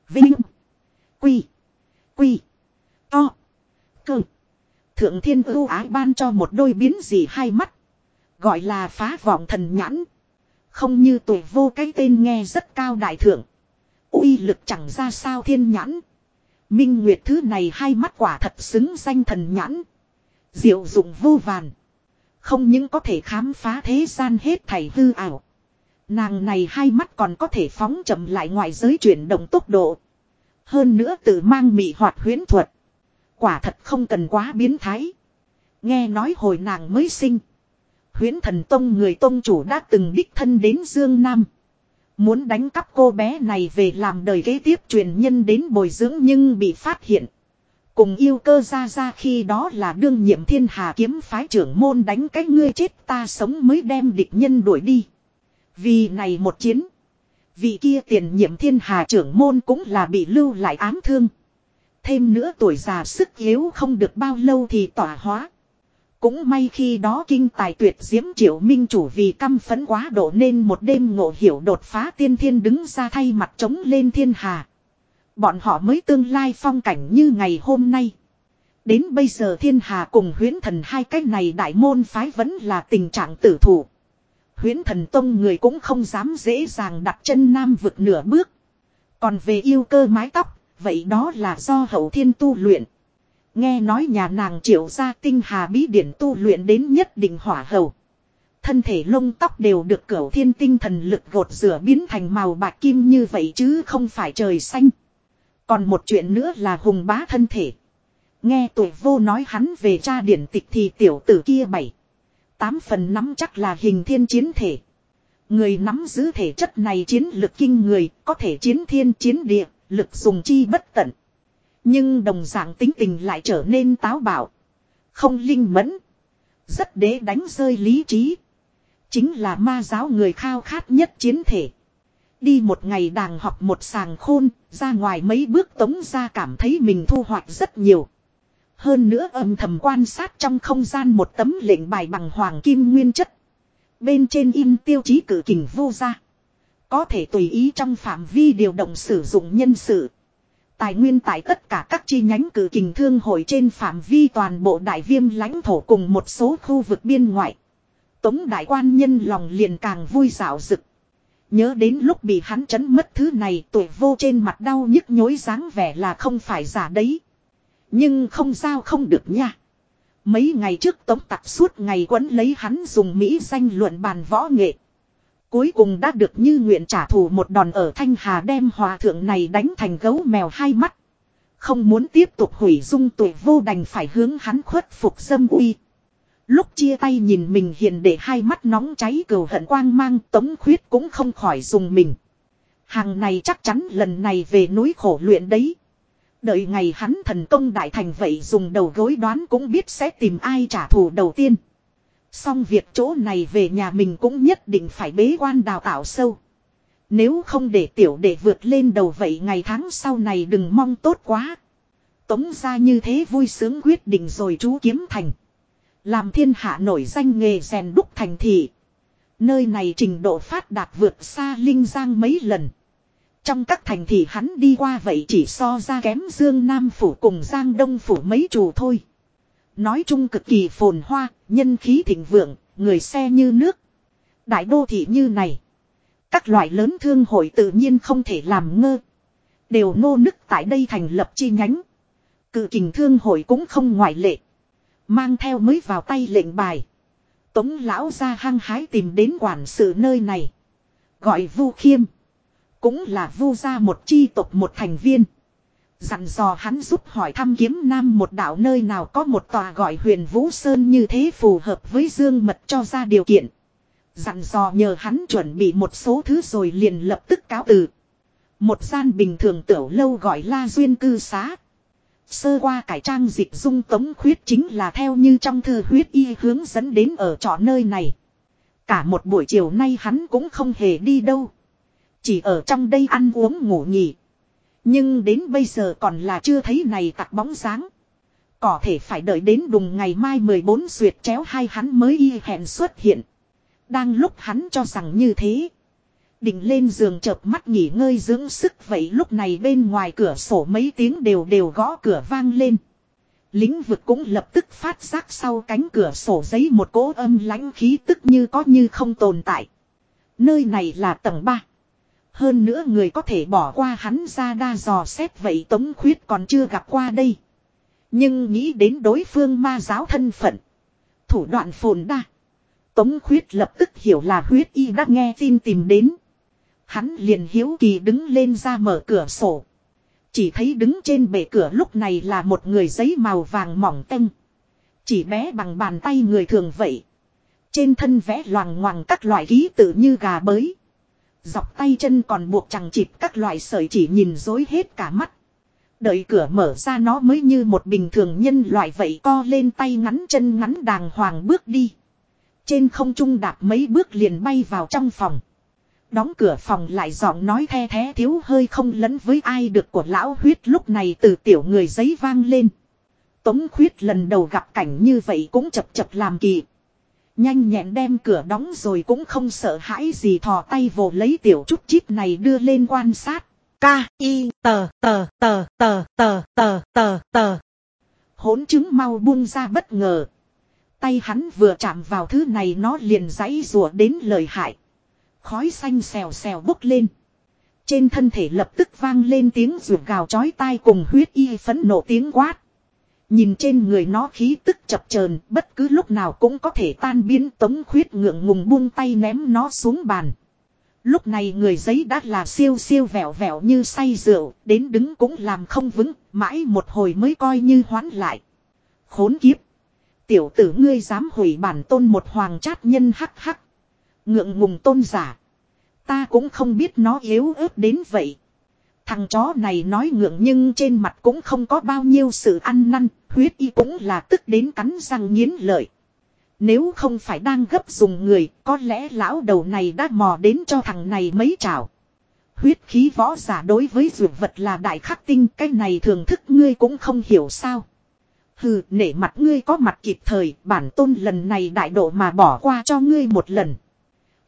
Vinh. Quy. Quy. To. Cơ. Thượng thiên ưu ái ban cho một đôi biến gì hai mắt. Gọi là phá vọng thần nhãn. Không như tuổi vô cái tên nghe rất cao đại thượng. uy lực chẳng ra sao thiên nhãn. Minh Nguyệt thứ này hai mắt quả thật xứng danh thần nhãn. Diệu dụng vô vàn. Không những có thể khám phá thế gian hết thảy hư ảo. Nàng này hai mắt còn có thể phóng chậm lại ngoại giới chuyển động tốc độ. Hơn nữa tự mang mị hoạt huyến thuật. Quả thật không cần quá biến thái. Nghe nói hồi nàng mới sinh. Huyến thần tông người tông chủ đã từng đích thân đến Dương Nam. Muốn đánh cắp cô bé này về làm đời kế tiếp truyền nhân đến bồi dưỡng nhưng bị phát hiện. Cùng yêu cơ ra ra khi đó là đương nhiệm thiên hà kiếm phái trưởng môn đánh cái ngươi chết ta sống mới đem địch nhân đuổi đi. Vì này một chiến. Vị kia tiền nhiệm thiên hà trưởng môn cũng là bị lưu lại ám thương. Thêm nữa tuổi già sức yếu không được bao lâu thì tỏa hóa. Cũng may khi đó kinh tài tuyệt diễm triệu minh chủ vì căm phấn quá độ nên một đêm ngộ hiểu đột phá tiên thiên đứng ra thay mặt chống lên thiên hà. Bọn họ mới tương lai phong cảnh như ngày hôm nay. Đến bây giờ thiên hà cùng huyến thần hai cái này đại môn phái vẫn là tình trạng tử thủ. Huyến thần tông người cũng không dám dễ dàng đặt chân nam vực nửa bước. Còn về yêu cơ mái tóc, vậy đó là do hậu thiên tu luyện. Nghe nói nhà nàng triệu ra tinh hà bí điển tu luyện đến nhất định hỏa hầu. Thân thể lông tóc đều được cửu thiên tinh thần lực gột rửa biến thành màu bạc kim như vậy chứ không phải trời xanh. Còn một chuyện nữa là hùng bá thân thể. Nghe tuổi vô nói hắn về cha điển tịch thì tiểu tử kia bảy. Tám phần nắm chắc là hình thiên chiến thể. Người nắm giữ thể chất này chiến lực kinh người, có thể chiến thiên chiến địa, lực dùng chi bất tận. Nhưng đồng dạng tính tình lại trở nên táo bạo. Không linh mẫn. Rất đế đánh rơi lý trí. Chính là ma giáo người khao khát nhất chiến thể. Đi một ngày đàng học một sàng khôn, ra ngoài mấy bước tống ra cảm thấy mình thu hoạch rất nhiều. Hơn nữa âm thầm quan sát trong không gian một tấm lệnh bài bằng hoàng kim nguyên chất. Bên trên in tiêu chí cử kình vô ra. Có thể tùy ý trong phạm vi điều động sử dụng nhân sự. Tài nguyên tại tất cả các chi nhánh cử kình thương hội trên phạm vi toàn bộ đại viêm lãnh thổ cùng một số khu vực biên ngoại. Tống đại quan nhân lòng liền càng vui dạo rực. Nhớ đến lúc bị hắn chấn mất thứ này, tuổi vô trên mặt đau nhức nhối dáng vẻ là không phải giả đấy. Nhưng không sao không được nha. Mấy ngày trước tống tặc suốt ngày quấn lấy hắn dùng Mỹ danh luận bàn võ nghệ. Cuối cùng đã được như nguyện trả thù một đòn ở Thanh Hà đem hòa thượng này đánh thành gấu mèo hai mắt. Không muốn tiếp tục hủy dung tuổi vô đành phải hướng hắn khuất phục dâm uy. Lúc chia tay nhìn mình hiền để hai mắt nóng cháy cầu hận quang mang, tống khuyết cũng không khỏi dùng mình. Hàng này chắc chắn lần này về núi khổ luyện đấy. Đợi ngày hắn thần công đại thành vậy dùng đầu gối đoán cũng biết sẽ tìm ai trả thù đầu tiên. Xong việc chỗ này về nhà mình cũng nhất định phải bế quan đào tạo sâu. Nếu không để tiểu để vượt lên đầu vậy ngày tháng sau này đừng mong tốt quá. Tống ra như thế vui sướng quyết định rồi chú kiếm thành. Làm thiên hạ nổi danh nghề rèn đúc thành thị. Nơi này trình độ phát đạt vượt xa Linh Giang mấy lần. Trong các thành thị hắn đi qua vậy chỉ so ra kém Dương Nam Phủ cùng Giang Đông Phủ mấy chủ thôi. Nói chung cực kỳ phồn hoa, nhân khí thịnh vượng, người xe như nước. Đại đô thị như này. Các loại lớn thương hội tự nhiên không thể làm ngơ. Đều nô nức tại đây thành lập chi nhánh. Cự kình thương hội cũng không ngoại lệ. Mang theo mới vào tay lệnh bài. Tống lão ra hăng hái tìm đến quản sự nơi này. Gọi vu khiêm. Cũng là vu ra một chi tộc một thành viên. Dặn dò hắn giúp hỏi thăm kiếm nam một đảo nơi nào có một tòa gọi huyền Vũ Sơn như thế phù hợp với dương mật cho ra điều kiện. Dặn dò nhờ hắn chuẩn bị một số thứ rồi liền lập tức cáo từ. Một gian bình thường tiểu lâu gọi la duyên cư xá. Sơ qua cải trang dịch dung tống khuyết chính là theo như trong thư huyết y hướng dẫn đến ở trọ nơi này. Cả một buổi chiều nay hắn cũng không hề đi đâu. Chỉ ở trong đây ăn uống ngủ nghỉ. Nhưng đến bây giờ còn là chưa thấy này tặc bóng dáng. Có thể phải đợi đến đùng ngày mai 14 duyệt chéo hai hắn mới y hẹn xuất hiện. Đang lúc hắn cho rằng như thế. Định lên giường chợp mắt nghỉ ngơi dưỡng sức vậy lúc này bên ngoài cửa sổ mấy tiếng đều đều gõ cửa vang lên. Lính vực cũng lập tức phát giác sau cánh cửa sổ giấy một cỗ âm lãnh khí tức như có như không tồn tại. Nơi này là tầng 3. Hơn nữa người có thể bỏ qua hắn ra đa dò xét vậy Tống Khuyết còn chưa gặp qua đây. Nhưng nghĩ đến đối phương ma giáo thân phận. Thủ đoạn phồn đa. Tống Khuyết lập tức hiểu là huyết y đã nghe tin tìm đến. Hắn liền hiếu kỳ đứng lên ra mở cửa sổ. Chỉ thấy đứng trên bể cửa lúc này là một người giấy màu vàng mỏng tanh. Chỉ bé bằng bàn tay người thường vậy. Trên thân vẽ loằng ngoằng các loại ký tự như gà bới. Dọc tay chân còn buộc chẳng chịp các loại sợi chỉ nhìn dối hết cả mắt. Đợi cửa mở ra nó mới như một bình thường nhân loại vậy co lên tay ngắn chân ngắn đàng hoàng bước đi. Trên không trung đạp mấy bước liền bay vào trong phòng. Đóng cửa phòng lại giọng nói the thế thiếu hơi không lẫn với ai được của lão huyết lúc này từ tiểu người giấy vang lên. Tống khuyết lần đầu gặp cảnh như vậy cũng chập chập làm kỳ. Nhanh nhẹn đem cửa đóng rồi cũng không sợ hãi gì thò tay vồ lấy tiểu chút chít này đưa lên quan sát. K, I, tờ, tờ, tờ, tờ, tờ, tờ, tờ, tờ. Hốn chứng mau buông ra bất ngờ. Tay hắn vừa chạm vào thứ này nó liền giãy rùa đến lời hại. Khói xanh xèo xèo bốc lên. Trên thân thể lập tức vang lên tiếng ruột gào chói tai cùng huyết y phấn nộ tiếng quát. Nhìn trên người nó khí tức chập chờn bất cứ lúc nào cũng có thể tan biến tống khuyết ngượng ngùng buông tay ném nó xuống bàn. Lúc này người giấy đã là siêu siêu vẹo vẹo như say rượu, đến đứng cũng làm không vững, mãi một hồi mới coi như hoán lại. Khốn kiếp! Tiểu tử ngươi dám hủy bản tôn một hoàng chát nhân hắc hắc. Ngượng ngùng tôn giả. Ta cũng không biết nó yếu ớt đến vậy. Thằng chó này nói ngượng nhưng trên mặt cũng không có bao nhiêu sự ăn năn, huyết y cũng là tức đến cắn răng nghiến lợi. Nếu không phải đang gấp dùng người, có lẽ lão đầu này đã mò đến cho thằng này mấy chảo. Huyết khí võ giả đối với dược vật là đại khắc tinh cái này thường thức ngươi cũng không hiểu sao. Hừ, nể mặt ngươi có mặt kịp thời, bản tôn lần này đại độ mà bỏ qua cho ngươi một lần.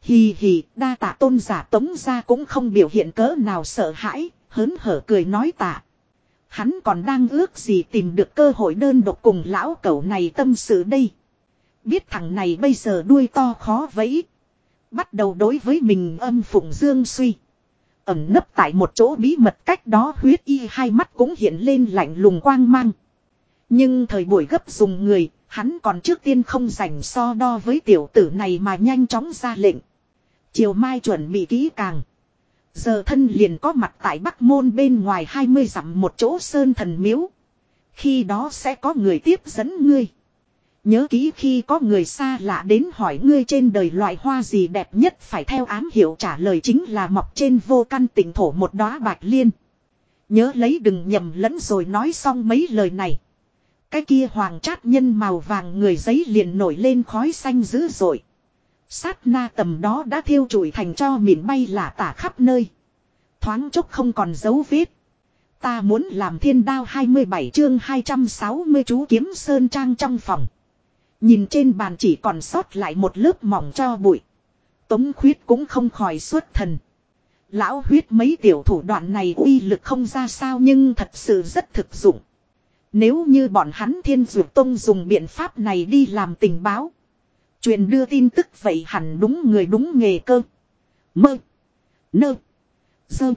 Hì hì, đa tạ tôn giả tống ra cũng không biểu hiện cỡ nào sợ hãi, hớn hở cười nói tạ. Hắn còn đang ước gì tìm được cơ hội đơn độc cùng lão cẩu này tâm sự đây. Biết thằng này bây giờ đuôi to khó vẫy. Bắt đầu đối với mình âm phụng dương suy. Ẩm nấp tại một chỗ bí mật cách đó huyết y hai mắt cũng hiện lên lạnh lùng quang mang. Nhưng thời buổi gấp dùng người, hắn còn trước tiên không rảnh so đo với tiểu tử này mà nhanh chóng ra lệnh. Chiều mai chuẩn bị kỹ càng. Giờ thân liền có mặt tại Bắc Môn bên ngoài 20 dặm một chỗ sơn thần miếu. Khi đó sẽ có người tiếp dẫn ngươi. Nhớ kỹ khi có người xa lạ đến hỏi ngươi trên đời loại hoa gì đẹp nhất phải theo ám hiệu trả lời chính là mọc trên vô căn tỉnh thổ một đóa bạch liên. Nhớ lấy đừng nhầm lẫn rồi nói xong mấy lời này. Cái kia hoàng trát nhân màu vàng người giấy liền nổi lên khói xanh dữ dội. Sát na tầm đó đã thiêu trụi thành cho mịn bay lả tả khắp nơi. Thoáng chốc không còn dấu vết. Ta muốn làm thiên đao 27 chương 260 chú kiếm sơn trang trong phòng. Nhìn trên bàn chỉ còn sót lại một lớp mỏng cho bụi. Tống khuyết cũng không khỏi xuất thần. Lão huyết mấy tiểu thủ đoạn này uy lực không ra sao nhưng thật sự rất thực dụng. Nếu như bọn hắn thiên dược tông dùng biện pháp này đi làm tình báo. Truyền đưa tin tức vậy hẳn đúng người đúng nghề cơ. Mơ. Nơ. Dơ.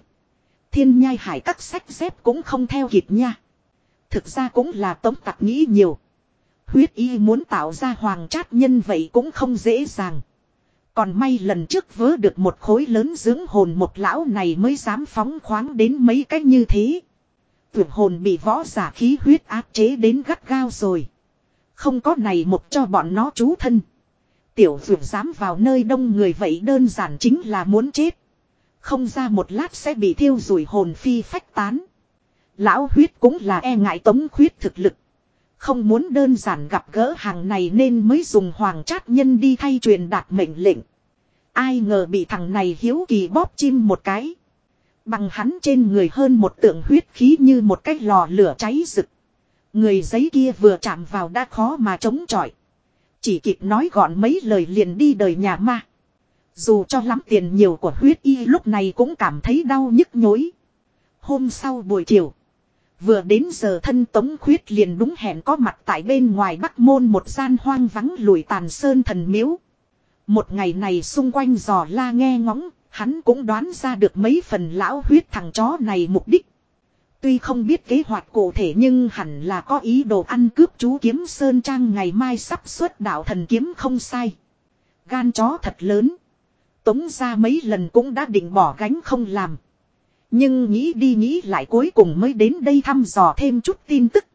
Thiên nhai hải các sách xếp cũng không theo kịp nha. Thực ra cũng là tống tặc nghĩ nhiều. Huyết y muốn tạo ra hoàng trát nhân vậy cũng không dễ dàng. Còn may lần trước vớ được một khối lớn dưỡng hồn một lão này mới dám phóng khoáng đến mấy cách như thế. Tuyệt hồn bị võ giả khí huyết áp chế đến gắt gao rồi. Không có này một cho bọn nó chú thân. Tiểu vượt dám vào nơi đông người vậy đơn giản chính là muốn chết. Không ra một lát sẽ bị thiêu rủi hồn phi phách tán. Lão huyết cũng là e ngại tống khuyết thực lực. Không muốn đơn giản gặp gỡ hàng này nên mới dùng hoàng trát nhân đi thay truyền đạt mệnh lệnh. Ai ngờ bị thằng này hiếu kỳ bóp chim một cái. Bằng hắn trên người hơn một tượng huyết khí như một cái lò lửa cháy rực. Người giấy kia vừa chạm vào đã khó mà chống chọi. Chỉ kịp nói gọn mấy lời liền đi đời nhà ma. Dù cho lắm tiền nhiều của huyết y lúc này cũng cảm thấy đau nhức nhối. Hôm sau buổi chiều. Vừa đến giờ thân tống khuyết liền đúng hẹn có mặt tại bên ngoài bắc môn một gian hoang vắng lùi tàn sơn thần miếu. Một ngày này xung quanh giò la nghe ngóng, hắn cũng đoán ra được mấy phần lão huyết thằng chó này mục đích. Tuy không biết kế hoạch cụ thể nhưng hẳn là có ý đồ ăn cướp chú kiếm Sơn Trang ngày mai sắp xuất đạo thần kiếm không sai. Gan chó thật lớn. Tống ra mấy lần cũng đã định bỏ gánh không làm. Nhưng nghĩ đi nghĩ lại cuối cùng mới đến đây thăm dò thêm chút tin tức.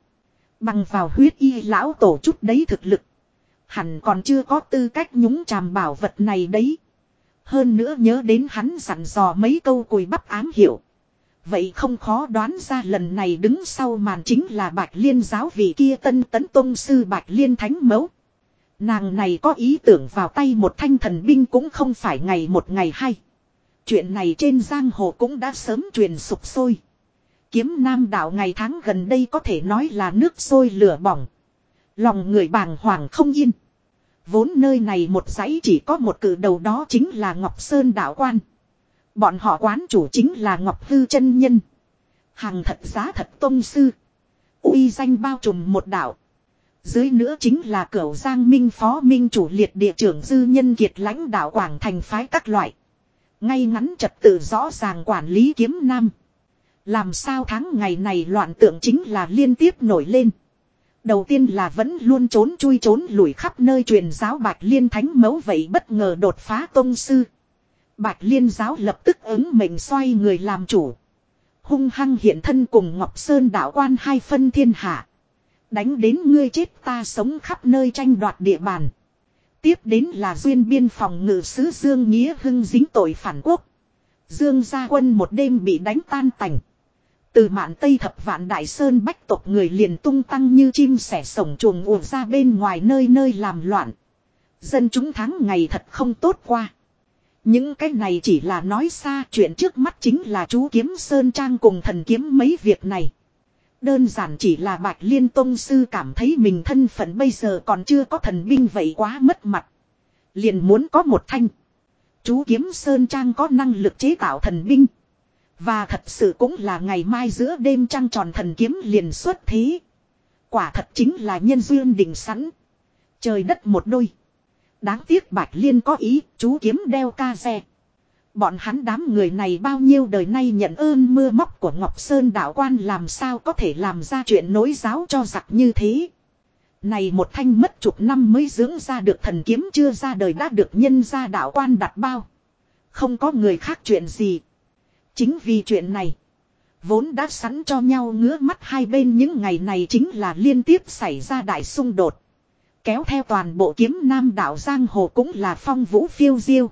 Bằng vào huyết y lão tổ chút đấy thực lực. Hẳn còn chưa có tư cách nhúng chàm bảo vật này đấy. Hơn nữa nhớ đến hắn sẵn dò mấy câu cùi bắp ám hiểu. Vậy không khó đoán ra lần này đứng sau màn chính là Bạch Liên giáo vị kia tân tấn tôn sư Bạch Liên Thánh Mẫu. Nàng này có ý tưởng vào tay một thanh thần binh cũng không phải ngày một ngày hay. Chuyện này trên giang hồ cũng đã sớm truyền sụp sôi. Kiếm nam đạo ngày tháng gần đây có thể nói là nước sôi lửa bỏng. Lòng người bàng hoàng không yên. Vốn nơi này một dãy chỉ có một cử đầu đó chính là Ngọc Sơn đạo quan. Bọn họ quán chủ chính là Ngọc Hư chân Nhân. Hàng thật giá thật tôn sư. uy danh bao trùm một đạo. Dưới nữa chính là cửu giang minh phó minh chủ liệt địa trưởng dư nhân kiệt lãnh đạo quảng thành phái các loại. Ngay ngắn trật tự rõ ràng quản lý kiếm nam. Làm sao tháng ngày này loạn tượng chính là liên tiếp nổi lên. Đầu tiên là vẫn luôn trốn chui trốn lủi khắp nơi truyền giáo bạch liên thánh mẫu vậy bất ngờ đột phá tôn sư. Bạch liên giáo lập tức ứng mệnh xoay người làm chủ. Hung hăng hiện thân cùng Ngọc Sơn đạo quan hai phân thiên hạ. Đánh đến ngươi chết ta sống khắp nơi tranh đoạt địa bàn. Tiếp đến là duyên biên phòng ngự sứ Dương Nghĩa Hưng dính tội phản quốc. Dương gia quân một đêm bị đánh tan tành. Từ mạn Tây thập vạn đại sơn bách tộc người liền tung tăng như chim sẻ sổng chuồng ùa ra bên ngoài nơi nơi làm loạn. Dân chúng tháng ngày thật không tốt qua. Những cái này chỉ là nói xa, chuyện trước mắt chính là chú kiếm Sơn Trang cùng thần kiếm mấy việc này. Đơn giản chỉ là Bạch Liên Tông Sư cảm thấy mình thân phận bây giờ còn chưa có thần binh vậy quá mất mặt. Liền muốn có một thanh. Chú kiếm Sơn Trang có năng lực chế tạo thần binh. Và thật sự cũng là ngày mai giữa đêm trăng tròn thần kiếm liền xuất thế. Quả thật chính là nhân duyên đỉnh sẵn. Trời đất một đôi. Đáng tiếc Bạch Liên có ý, chú kiếm đeo ca xe. Bọn hắn đám người này bao nhiêu đời nay nhận ơn mưa móc của Ngọc Sơn đạo quan làm sao có thể làm ra chuyện nối giáo cho giặc như thế. Này một thanh mất chục năm mới dưỡng ra được thần kiếm chưa ra đời đã được nhân ra đạo quan đặt bao. Không có người khác chuyện gì. Chính vì chuyện này. Vốn đã sẵn cho nhau ngứa mắt hai bên những ngày này chính là liên tiếp xảy ra đại xung đột. Kéo theo toàn bộ kiếm nam đạo Giang Hồ cũng là phong vũ phiêu diêu.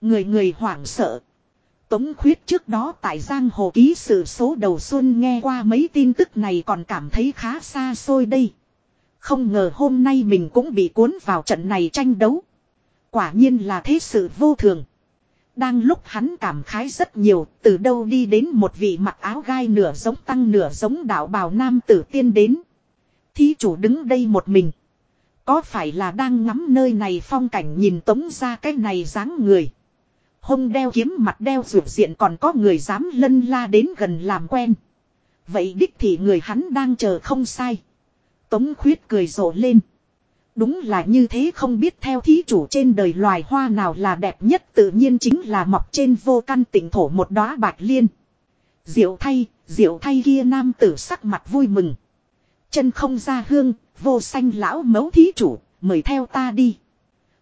Người người hoảng sợ. Tống khuyết trước đó tại Giang Hồ ký sự số đầu xuân nghe qua mấy tin tức này còn cảm thấy khá xa xôi đây. Không ngờ hôm nay mình cũng bị cuốn vào trận này tranh đấu. Quả nhiên là thế sự vô thường. Đang lúc hắn cảm khái rất nhiều, từ đâu đi đến một vị mặc áo gai nửa giống tăng nửa giống đạo bào nam tử tiên đến. Thí chủ đứng đây một mình. Có phải là đang ngắm nơi này phong cảnh nhìn tống ra cái này dáng người. Hông đeo kiếm mặt đeo rượu diện còn có người dám lân la đến gần làm quen. Vậy đích thì người hắn đang chờ không sai. Tống khuyết cười rộ lên. Đúng là như thế không biết theo thí chủ trên đời loài hoa nào là đẹp nhất tự nhiên chính là mọc trên vô căn tỉnh thổ một đóa bạc liên. Diệu thay, diệu thay kia nam tử sắc mặt vui mừng. Chân không ra hương, vô xanh lão mấu thí chủ, mời theo ta đi.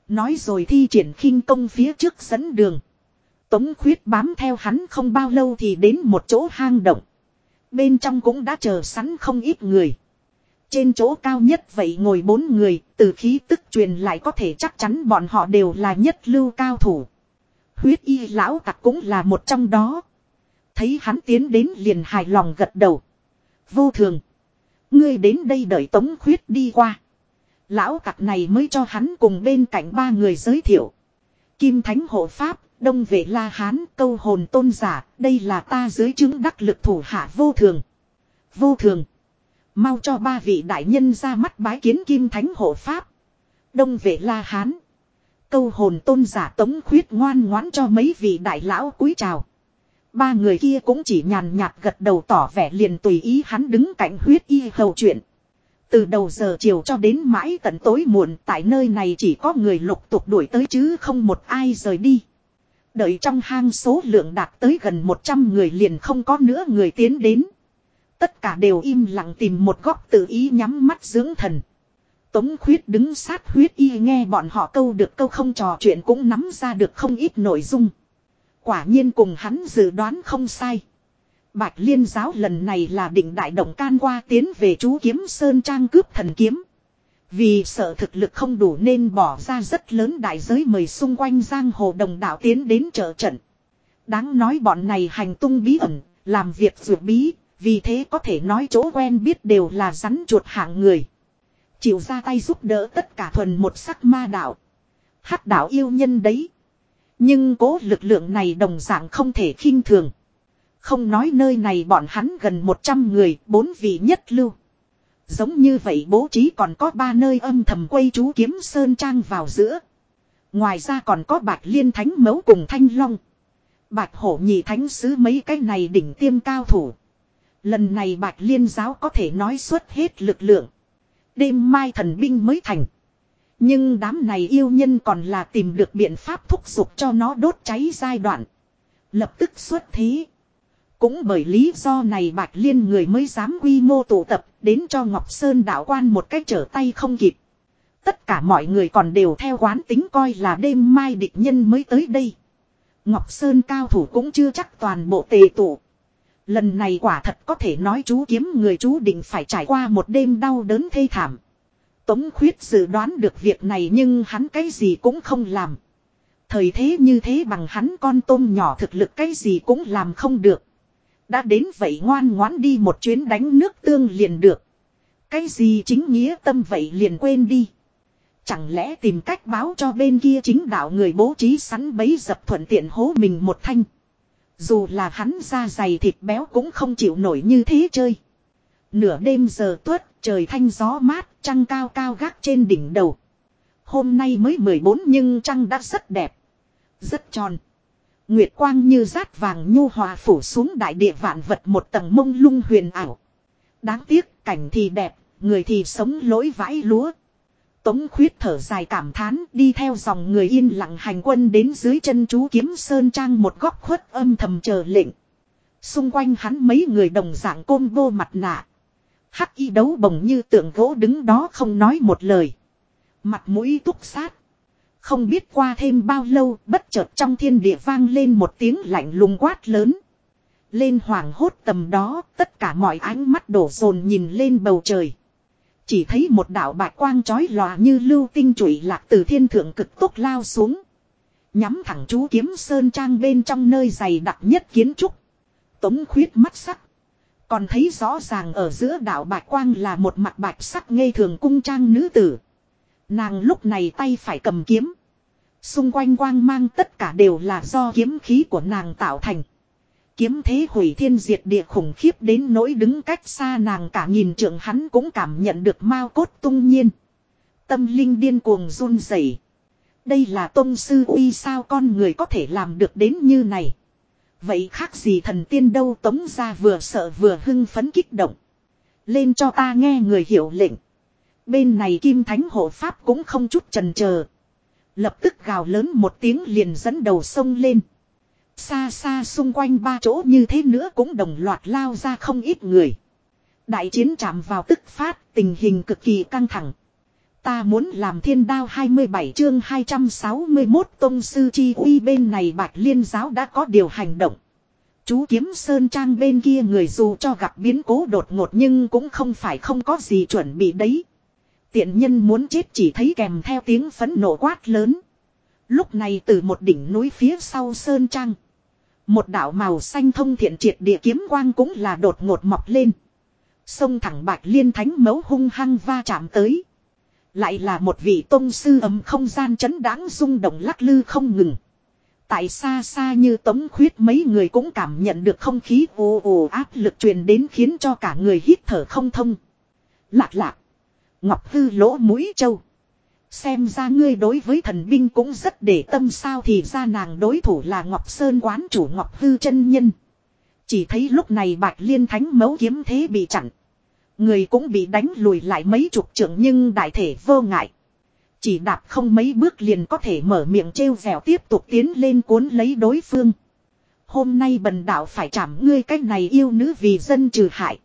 Nói rồi thi triển khinh công phía trước dẫn đường. Tống khuyết bám theo hắn không bao lâu thì đến một chỗ hang động. Bên trong cũng đã chờ sẵn không ít người. Trên chỗ cao nhất vậy ngồi bốn người, từ khí tức truyền lại có thể chắc chắn bọn họ đều là nhất lưu cao thủ. Huyết y lão tặc cũng là một trong đó. Thấy hắn tiến đến liền hài lòng gật đầu. Vô thường. Ngươi đến đây đợi tống khuyết đi qua. Lão tặc này mới cho hắn cùng bên cạnh ba người giới thiệu. Kim Thánh Hộ Pháp, Đông Vệ La Hán, Câu Hồn Tôn Giả, đây là ta dưới chứng đắc lực thủ hạ vô thường. Vô thường. Mau cho ba vị đại nhân ra mắt bái kiến Kim Thánh Hộ Pháp. Đông Vệ La Hán. Câu hồn tôn giả tống khuyết ngoan ngoãn cho mấy vị đại lão cúi chào. Ba người kia cũng chỉ nhàn nhạt gật đầu tỏ vẻ liền tùy ý hắn đứng cạnh huyết y hầu chuyện. Từ đầu giờ chiều cho đến mãi tận tối muộn, tại nơi này chỉ có người lục tục đuổi tới chứ không một ai rời đi. Đợi trong hang số lượng đạt tới gần 100 người liền không có nữa người tiến đến. Tất cả đều im lặng tìm một góc tự ý nhắm mắt dưỡng thần. Tống khuyết đứng sát huyết y nghe bọn họ câu được câu không trò chuyện cũng nắm ra được không ít nội dung. Quả nhiên cùng hắn dự đoán không sai. Bạch liên giáo lần này là định đại động can qua tiến về chú kiếm Sơn Trang cướp thần kiếm. Vì sợ thực lực không đủ nên bỏ ra rất lớn đại giới mời xung quanh giang hồ đồng đạo tiến đến trợ trận. Đáng nói bọn này hành tung bí ẩn, làm việc vượt bí, vì thế có thể nói chỗ quen biết đều là rắn chuột hạng người. Chịu ra tay giúp đỡ tất cả thuần một sắc ma đạo. Hắc đạo yêu nhân đấy. Nhưng cố lực lượng này đồng dạng không thể khinh thường. Không nói nơi này bọn hắn gần 100 người, bốn vị nhất lưu. Giống như vậy bố trí còn có ba nơi âm thầm quay chú kiếm sơn trang vào giữa. Ngoài ra còn có bạch liên thánh mấu cùng thanh long. Bạch hổ nhị thánh sứ mấy cái này đỉnh tiêm cao thủ. Lần này bạch liên giáo có thể nói xuất hết lực lượng. Đêm mai thần binh mới thành. Nhưng đám này yêu nhân còn là tìm được biện pháp thúc giục cho nó đốt cháy giai đoạn. Lập tức xuất thế. Cũng bởi lý do này bạch liên người mới dám quy mô tụ tập đến cho Ngọc Sơn đạo quan một cách trở tay không kịp. Tất cả mọi người còn đều theo quán tính coi là đêm mai địch nhân mới tới đây. Ngọc Sơn cao thủ cũng chưa chắc toàn bộ tề tụ. Lần này quả thật có thể nói chú kiếm người chú định phải trải qua một đêm đau đớn thê thảm. Tống khuyết dự đoán được việc này nhưng hắn cái gì cũng không làm. Thời thế như thế bằng hắn con tôm nhỏ thực lực cái gì cũng làm không được. Đã đến vậy ngoan ngoãn đi một chuyến đánh nước tương liền được. Cái gì chính nghĩa tâm vậy liền quên đi. Chẳng lẽ tìm cách báo cho bên kia chính đạo người bố trí sẵn bấy dập thuận tiện hố mình một thanh. Dù là hắn da dày thịt béo cũng không chịu nổi như thế chơi. Nửa đêm giờ tuất, trời thanh gió mát, trăng cao cao gác trên đỉnh đầu. Hôm nay mới 14 nhưng trăng đã rất đẹp. Rất tròn. Nguyệt quang như rát vàng nhu hòa phủ xuống đại địa vạn vật một tầng mông lung huyền ảo. Đáng tiếc, cảnh thì đẹp, người thì sống lỗi vãi lúa. Tống khuyết thở dài cảm thán đi theo dòng người yên lặng hành quân đến dưới chân chú kiếm sơn trang một góc khuất âm thầm chờ lệnh. Xung quanh hắn mấy người đồng dạng côn vô mặt nạ. Hắc y đấu bồng như tượng gỗ đứng đó không nói một lời. Mặt mũi túc sát. Không biết qua thêm bao lâu, bất chợt trong thiên địa vang lên một tiếng lạnh lùng quát lớn. Lên hoàng hốt tầm đó, tất cả mọi ánh mắt đổ dồn nhìn lên bầu trời. Chỉ thấy một đạo bạch quang chói lòa như lưu tinh trụy lạc từ thiên thượng cực tốc lao xuống. Nhắm thẳng chú kiếm sơn trang bên trong nơi dày đặc nhất kiến trúc. Tống khuyết mắt sắc. Còn thấy rõ ràng ở giữa đạo bạch quang là một mặt bạch sắc ngây thường cung trang nữ tử. Nàng lúc này tay phải cầm kiếm. Xung quanh quang mang tất cả đều là do kiếm khí của nàng tạo thành. Kiếm thế hủy thiên diệt địa khủng khiếp đến nỗi đứng cách xa nàng cả nghìn trượng hắn cũng cảm nhận được mao cốt tung nhiên. Tâm linh điên cuồng run rẩy. Đây là tôn sư uy sao con người có thể làm được đến như này. Vậy khác gì thần tiên đâu tống ra vừa sợ vừa hưng phấn kích động. Lên cho ta nghe người hiểu lệnh. Bên này kim thánh hộ pháp cũng không chút trần chờ Lập tức gào lớn một tiếng liền dẫn đầu sông lên. Xa xa xung quanh ba chỗ như thế nữa cũng đồng loạt lao ra không ít người. Đại chiến chạm vào tức phát, tình hình cực kỳ căng thẳng. Ta muốn làm thiên đao 27 chương 261 tông sư chi uy bên này bạch liên giáo đã có điều hành động. Chú kiếm sơn trang bên kia người dù cho gặp biến cố đột ngột nhưng cũng không phải không có gì chuẩn bị đấy. Tiện nhân muốn chết chỉ thấy kèm theo tiếng phấn nộ quát lớn. Lúc này từ một đỉnh núi phía sau sơn trang. Một đạo màu xanh thông thiện triệt địa kiếm quang cũng là đột ngột mọc lên. Sông thẳng bạch liên thánh mấu hung hăng va chạm tới. Lại là một vị tôn sư ấm không gian chấn đáng rung động lắc lư không ngừng. Tại xa xa như tống khuyết mấy người cũng cảm nhận được không khí ồ ồ áp lực truyền đến khiến cho cả người hít thở không thông. Lạc lạc. Ngọc hư lỗ mũi châu. Xem ra ngươi đối với thần binh cũng rất để tâm sao thì ra nàng đối thủ là Ngọc Sơn quán chủ Ngọc Hư chân nhân. Chỉ thấy lúc này bạch liên thánh mấu kiếm thế bị chặn. Người cũng bị đánh lùi lại mấy chục trưởng nhưng đại thể vô ngại. Chỉ đạp không mấy bước liền có thể mở miệng trêu vèo tiếp tục tiến lên cuốn lấy đối phương. Hôm nay bần đạo phải chạm ngươi cách này yêu nữ vì dân trừ hại.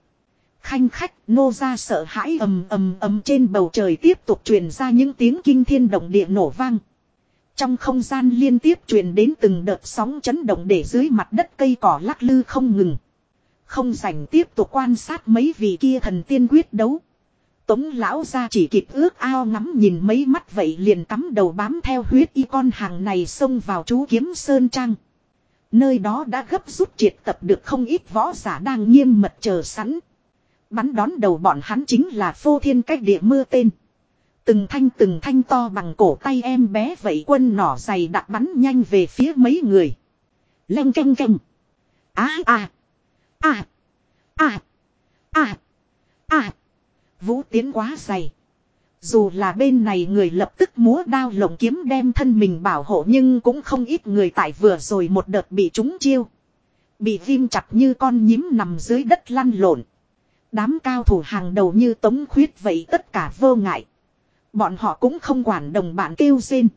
Khanh khách, nô ra sợ hãi ầm ầm ầm trên bầu trời tiếp tục truyền ra những tiếng kinh thiên động địa nổ vang. Trong không gian liên tiếp truyền đến từng đợt sóng chấn động để dưới mặt đất cây cỏ lắc lư không ngừng. Không dành tiếp tục quan sát mấy vị kia thần tiên quyết đấu. Tống lão ra chỉ kịp ước ao ngắm nhìn mấy mắt vậy liền tắm đầu bám theo huyết y con hàng này xông vào chú kiếm sơn trang. Nơi đó đã gấp rút triệt tập được không ít võ giả đang nghiêm mật chờ sẵn. Bắn đón đầu bọn hắn chính là phô thiên cách địa mưa tên. Từng thanh từng thanh to bằng cổ tay em bé vậy quân nỏ dày đặt bắn nhanh về phía mấy người. Leng canh canh. À à. À. À. À. À. Vũ tiến quá dày. Dù là bên này người lập tức múa đao lồng kiếm đem thân mình bảo hộ nhưng cũng không ít người tại vừa rồi một đợt bị trúng chiêu. Bị viêm chặt như con nhím nằm dưới đất lăn lộn. Đám cao thủ hàng đầu như tống khuyết vậy tất cả vô ngại. Bọn họ cũng không quản đồng bạn kêu rên.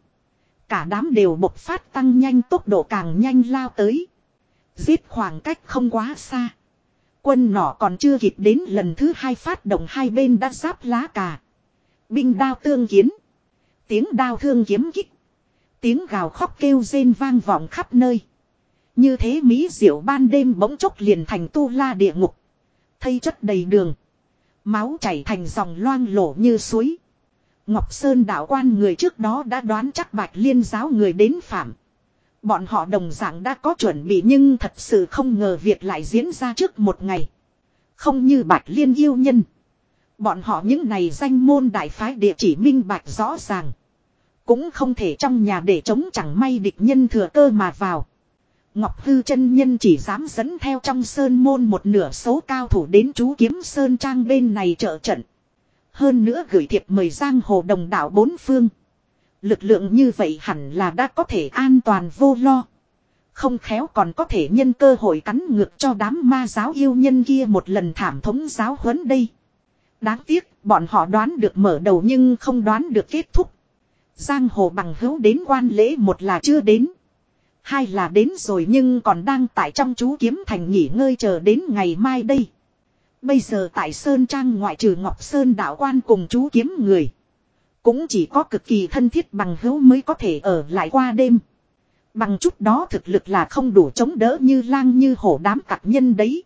Cả đám đều bộc phát tăng nhanh tốc độ càng nhanh lao tới. Giết khoảng cách không quá xa. Quân nỏ còn chưa kịp đến lần thứ hai phát động hai bên đã giáp lá cà. Binh đao tương kiến. Tiếng đao thương kiếm kích. Tiếng gào khóc kêu rên vang vọng khắp nơi. Như thế Mỹ diệu ban đêm bỗng chốc liền thành tu la địa ngục. Thây chất đầy đường. Máu chảy thành dòng loang lổ như suối. Ngọc Sơn đạo quan người trước đó đã đoán chắc bạch liên giáo người đến phạm. Bọn họ đồng dạng đã có chuẩn bị nhưng thật sự không ngờ việc lại diễn ra trước một ngày. Không như bạch liên yêu nhân. Bọn họ những này danh môn đại phái địa chỉ minh bạch rõ ràng. Cũng không thể trong nhà để chống chẳng may địch nhân thừa cơ mà vào. Ngọc Hư chân nhân chỉ dám dẫn theo trong sơn môn một nửa số cao thủ đến chú kiếm sơn trang bên này trợ trận. Hơn nữa gửi thiệp mời giang hồ đồng đảo bốn phương. Lực lượng như vậy hẳn là đã có thể an toàn vô lo. Không khéo còn có thể nhân cơ hội cắn ngược cho đám ma giáo yêu nhân kia một lần thảm thống giáo huấn đây. Đáng tiếc, bọn họ đoán được mở đầu nhưng không đoán được kết thúc. Giang hồ bằng hữu đến quan lễ một là chưa đến. Hai là đến rồi nhưng còn đang tại trong chú kiếm thành nghỉ ngơi chờ đến ngày mai đây. Bây giờ tại Sơn Trang ngoại trừ Ngọc Sơn đạo quan cùng chú kiếm người. Cũng chỉ có cực kỳ thân thiết bằng hữu mới có thể ở lại qua đêm. Bằng chút đó thực lực là không đủ chống đỡ như lang như hổ đám cạc nhân đấy.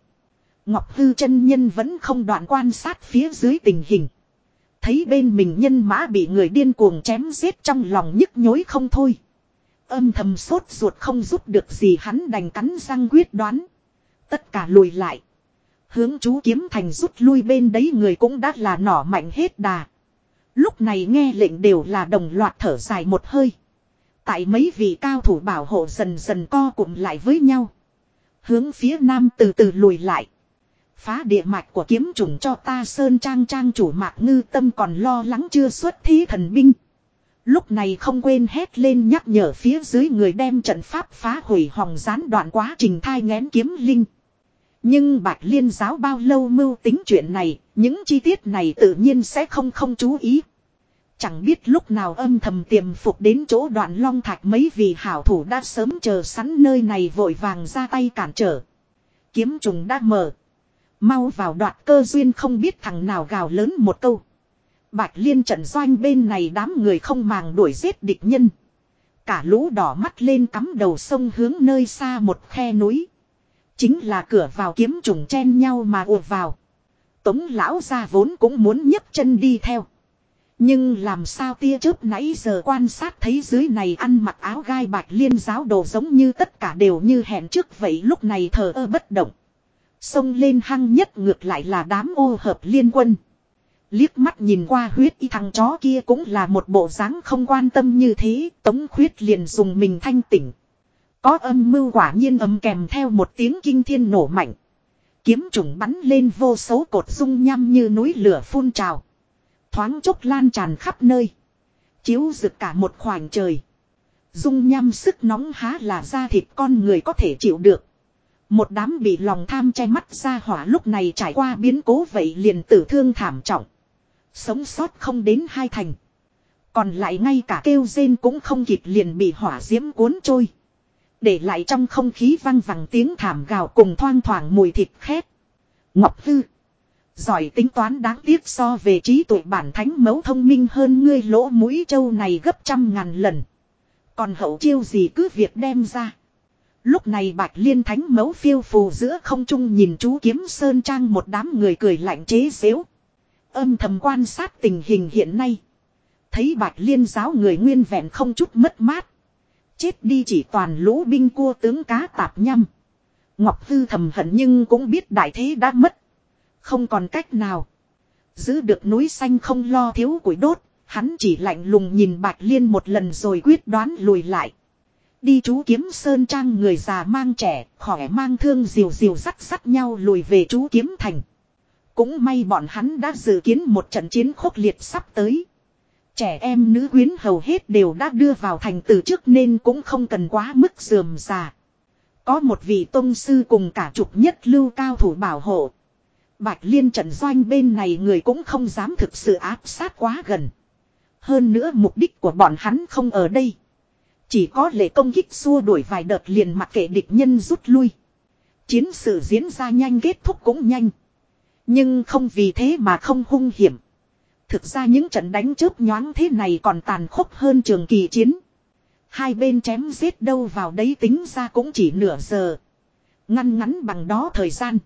Ngọc Hư chân nhân vẫn không đoạn quan sát phía dưới tình hình. Thấy bên mình nhân mã bị người điên cuồng chém giết trong lòng nhức nhối không thôi. Âm thầm sốt ruột không giúp được gì hắn đành cắn răng quyết đoán. Tất cả lùi lại. Hướng chú kiếm thành rút lui bên đấy người cũng đã là nỏ mạnh hết đà. Lúc này nghe lệnh đều là đồng loạt thở dài một hơi. Tại mấy vị cao thủ bảo hộ dần dần co cụm lại với nhau. Hướng phía nam từ từ lùi lại. Phá địa mạch của kiếm trùng cho ta sơn trang trang chủ mạc ngư tâm còn lo lắng chưa xuất thí thần binh. Lúc này không quên hét lên nhắc nhở phía dưới người đem trận pháp phá hủy hòng gián đoạn quá trình thai ngén kiếm linh. Nhưng bạch liên giáo bao lâu mưu tính chuyện này, những chi tiết này tự nhiên sẽ không không chú ý. Chẳng biết lúc nào âm thầm tiềm phục đến chỗ đoạn long thạch mấy vị hảo thủ đã sớm chờ sẵn nơi này vội vàng ra tay cản trở. Kiếm trùng đã mở. Mau vào đoạt cơ duyên không biết thằng nào gào lớn một câu. Bạch liên trận doanh bên này đám người không màng đuổi giết địch nhân. Cả lũ đỏ mắt lên cắm đầu sông hướng nơi xa một khe núi. Chính là cửa vào kiếm trùng chen nhau mà ùa vào. Tống lão ra vốn cũng muốn nhấc chân đi theo. Nhưng làm sao tia chớp nãy giờ quan sát thấy dưới này ăn mặc áo gai bạch liên giáo đồ giống như tất cả đều như hẹn trước vậy lúc này thờ ơ bất động. Xông lên hăng nhất ngược lại là đám ô hợp liên quân. Liếc mắt nhìn qua huyết y thằng chó kia cũng là một bộ dáng không quan tâm như thế, tống khuyết liền dùng mình thanh tỉnh. Có âm mưu quả nhiên âm kèm theo một tiếng kinh thiên nổ mạnh. Kiếm trùng bắn lên vô số cột dung nham như núi lửa phun trào. Thoáng chốc lan tràn khắp nơi. Chiếu rực cả một khoảng trời. Dung nham sức nóng há là da thịt con người có thể chịu được. Một đám bị lòng tham che mắt ra hỏa lúc này trải qua biến cố vậy liền tử thương thảm trọng. Sống sót không đến hai thành. Còn lại ngay cả kêu rên cũng không kịp liền bị hỏa diễm cuốn trôi. Để lại trong không khí văng vẳng tiếng thảm gào cùng thoang thoảng mùi thịt khét. Ngọc Hư. Giỏi tính toán đáng tiếc so về trí tuệ bản thánh mẫu thông minh hơn ngươi lỗ mũi châu này gấp trăm ngàn lần. Còn hậu chiêu gì cứ việc đem ra. Lúc này bạch liên thánh mẫu phiêu phù giữa không trung nhìn chú kiếm sơn trang một đám người cười lạnh chế xếu. Âm thầm quan sát tình hình hiện nay. Thấy bạch liên giáo người nguyên vẹn không chút mất mát. Chết đi chỉ toàn lũ binh cua tướng cá tạp nhăm. Ngọc Tư thầm hận nhưng cũng biết đại thế đã mất. Không còn cách nào. Giữ được núi xanh không lo thiếu củi đốt. Hắn chỉ lạnh lùng nhìn Bạch Liên một lần rồi quyết đoán lùi lại. Đi chú kiếm sơn trang người già mang trẻ, khỏe mang thương diều diều sắt sắt nhau lùi về chú kiếm thành. Cũng may bọn hắn đã dự kiến một trận chiến khốc liệt sắp tới. Trẻ em nữ quyến hầu hết đều đã đưa vào thành từ trước nên cũng không cần quá mức dườm già. Có một vị tôn sư cùng cả chục nhất lưu cao thủ bảo hộ. Bạch liên trận doanh bên này người cũng không dám thực sự áp sát quá gần. Hơn nữa mục đích của bọn hắn không ở đây. Chỉ có lệ công kích xua đuổi vài đợt liền mặc kệ địch nhân rút lui. Chiến sự diễn ra nhanh kết thúc cũng nhanh. Nhưng không vì thế mà không hung hiểm. Thực ra những trận đánh chớp nhoáng thế này còn tàn khốc hơn trường kỳ chiến. Hai bên chém giết đâu vào đấy tính ra cũng chỉ nửa giờ. Ngăn ngắn bằng đó thời gian.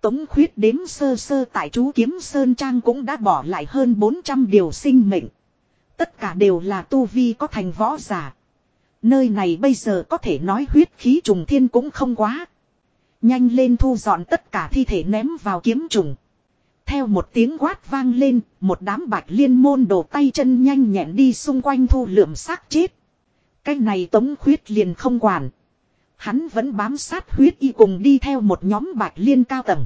Tống khuyết đếm sơ sơ tại chú kiếm Sơn Trang cũng đã bỏ lại hơn 400 điều sinh mệnh. Tất cả đều là tu vi có thành võ giả. Nơi này bây giờ có thể nói huyết khí trùng thiên cũng không quá. Nhanh lên thu dọn tất cả thi thể ném vào kiếm trùng. Theo một tiếng quát vang lên, một đám bạch liên môn đổ tay chân nhanh nhẹn đi xung quanh thu lượm xác chết. Cái này tống khuyết liền không quản. Hắn vẫn bám sát huyết y cùng đi theo một nhóm bạch liên cao tầng.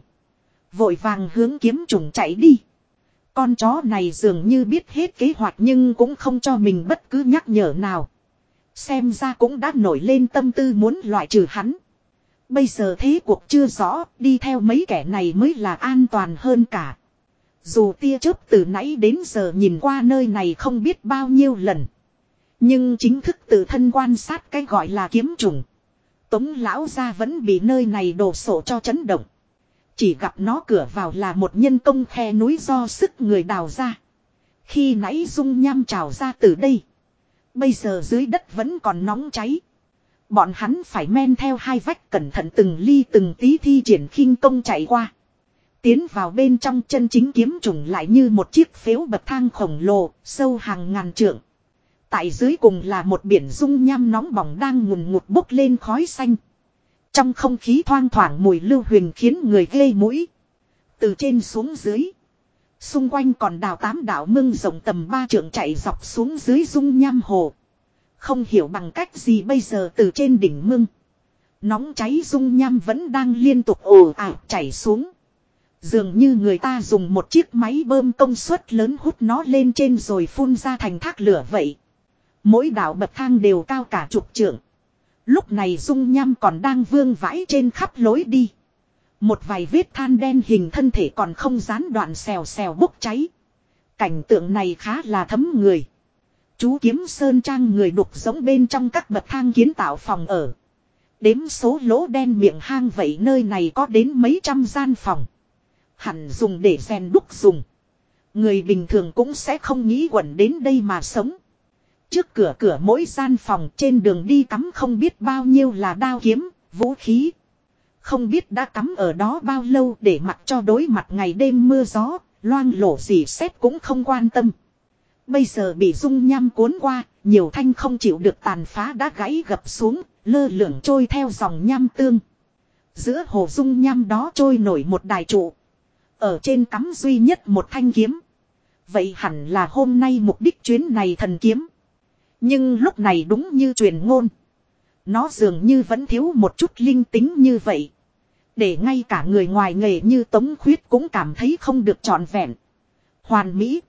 Vội vàng hướng kiếm trùng chạy đi. Con chó này dường như biết hết kế hoạch nhưng cũng không cho mình bất cứ nhắc nhở nào. Xem ra cũng đã nổi lên tâm tư muốn loại trừ hắn. Bây giờ thế cuộc chưa rõ, đi theo mấy kẻ này mới là an toàn hơn cả. Dù tia chớp từ nãy đến giờ nhìn qua nơi này không biết bao nhiêu lần. Nhưng chính thức tự thân quan sát cái gọi là kiếm trùng. Tống lão ra vẫn bị nơi này đổ sổ cho chấn động. Chỉ gặp nó cửa vào là một nhân công khe núi do sức người đào ra. Khi nãy dung nham trào ra từ đây. Bây giờ dưới đất vẫn còn nóng cháy. Bọn hắn phải men theo hai vách cẩn thận từng ly từng tí thi triển khinh công chạy qua. Tiến vào bên trong chân chính kiếm trùng lại như một chiếc phếu bậc thang khổng lồ, sâu hàng ngàn trượng. Tại dưới cùng là một biển dung nham nóng bỏng đang ngùn ngụt bốc lên khói xanh. Trong không khí thoang thoảng mùi lưu huyền khiến người ghê mũi. Từ trên xuống dưới. Xung quanh còn đào tám đảo mưng rộng tầm ba trượng chạy dọc xuống dưới dung nham hồ. Không hiểu bằng cách gì bây giờ từ trên đỉnh mưng. Nóng cháy dung nham vẫn đang liên tục ồ ạt chảy xuống. Dường như người ta dùng một chiếc máy bơm công suất lớn hút nó lên trên rồi phun ra thành thác lửa vậy. Mỗi đảo bậc thang đều cao cả chục trượng. Lúc này dung nham còn đang vương vãi trên khắp lối đi. Một vài vết than đen hình thân thể còn không gián đoạn xèo xèo bốc cháy. Cảnh tượng này khá là thấm người. Chú kiếm sơn trang người đục giống bên trong các bậc thang kiến tạo phòng ở. Đếm số lỗ đen miệng hang vậy nơi này có đến mấy trăm gian phòng. Hẳn dùng để rèn đúc dùng. Người bình thường cũng sẽ không nghĩ quẩn đến đây mà sống. Trước cửa cửa mỗi gian phòng trên đường đi cắm không biết bao nhiêu là đao kiếm, vũ khí. Không biết đã cắm ở đó bao lâu để mặc cho đối mặt ngày đêm mưa gió, loang lổ gì xét cũng không quan tâm. Bây giờ bị dung nham cuốn qua, nhiều thanh không chịu được tàn phá đã gãy gập xuống, lơ lửng trôi theo dòng nham tương. Giữa hồ dung nham đó trôi nổi một đài trụ. Ở trên cắm duy nhất một thanh kiếm. Vậy hẳn là hôm nay mục đích chuyến này thần kiếm. Nhưng lúc này đúng như truyền ngôn. Nó dường như vẫn thiếu một chút linh tính như vậy. Để ngay cả người ngoài nghề như Tống Khuyết cũng cảm thấy không được trọn vẹn. Hoàn mỹ.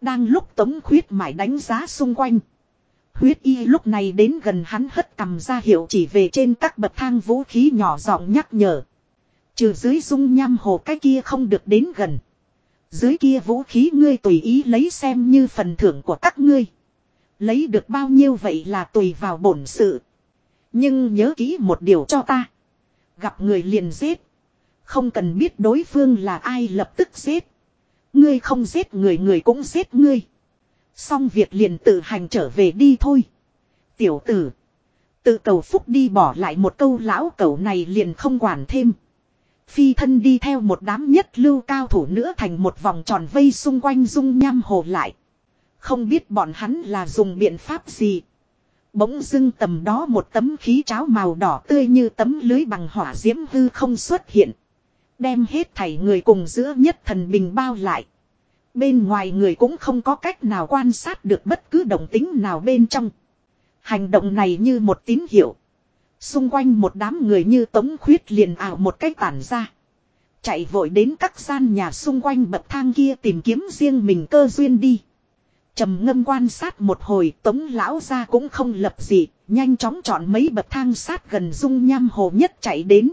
Đang lúc Tống Khuyết mãi đánh giá xung quanh. Huyết y lúc này đến gần hắn hất cầm ra hiệu chỉ về trên các bậc thang vũ khí nhỏ giọng nhắc nhở. Trừ dưới dung nham hồ cái kia không được đến gần. Dưới kia vũ khí ngươi tùy ý lấy xem như phần thưởng của các ngươi. Lấy được bao nhiêu vậy là tùy vào bổn sự. Nhưng nhớ kỹ một điều cho ta. Gặp người liền giết. Không cần biết đối phương là ai lập tức giết. Ngươi không giết người người cũng giết ngươi. Xong việc liền tự hành trở về đi thôi. Tiểu tử. Tự cầu phúc đi bỏ lại một câu lão cầu này liền không quản thêm. Phi thân đi theo một đám nhất lưu cao thủ nữa thành một vòng tròn vây xung quanh dung nham hồ lại. Không biết bọn hắn là dùng biện pháp gì. Bỗng dưng tầm đó một tấm khí cháo màu đỏ tươi như tấm lưới bằng hỏa diễm hư không xuất hiện. Đem hết thảy người cùng giữa nhất thần bình bao lại. Bên ngoài người cũng không có cách nào quan sát được bất cứ động tính nào bên trong. Hành động này như một tín hiệu. Xung quanh một đám người như tống khuyết liền ảo một cách tản ra. Chạy vội đến các gian nhà xung quanh bậc thang kia tìm kiếm riêng mình cơ duyên đi trầm ngâm quan sát một hồi, tống lão ra cũng không lập gì nhanh chóng chọn mấy bậc thang sát gần dung nham hồ nhất chạy đến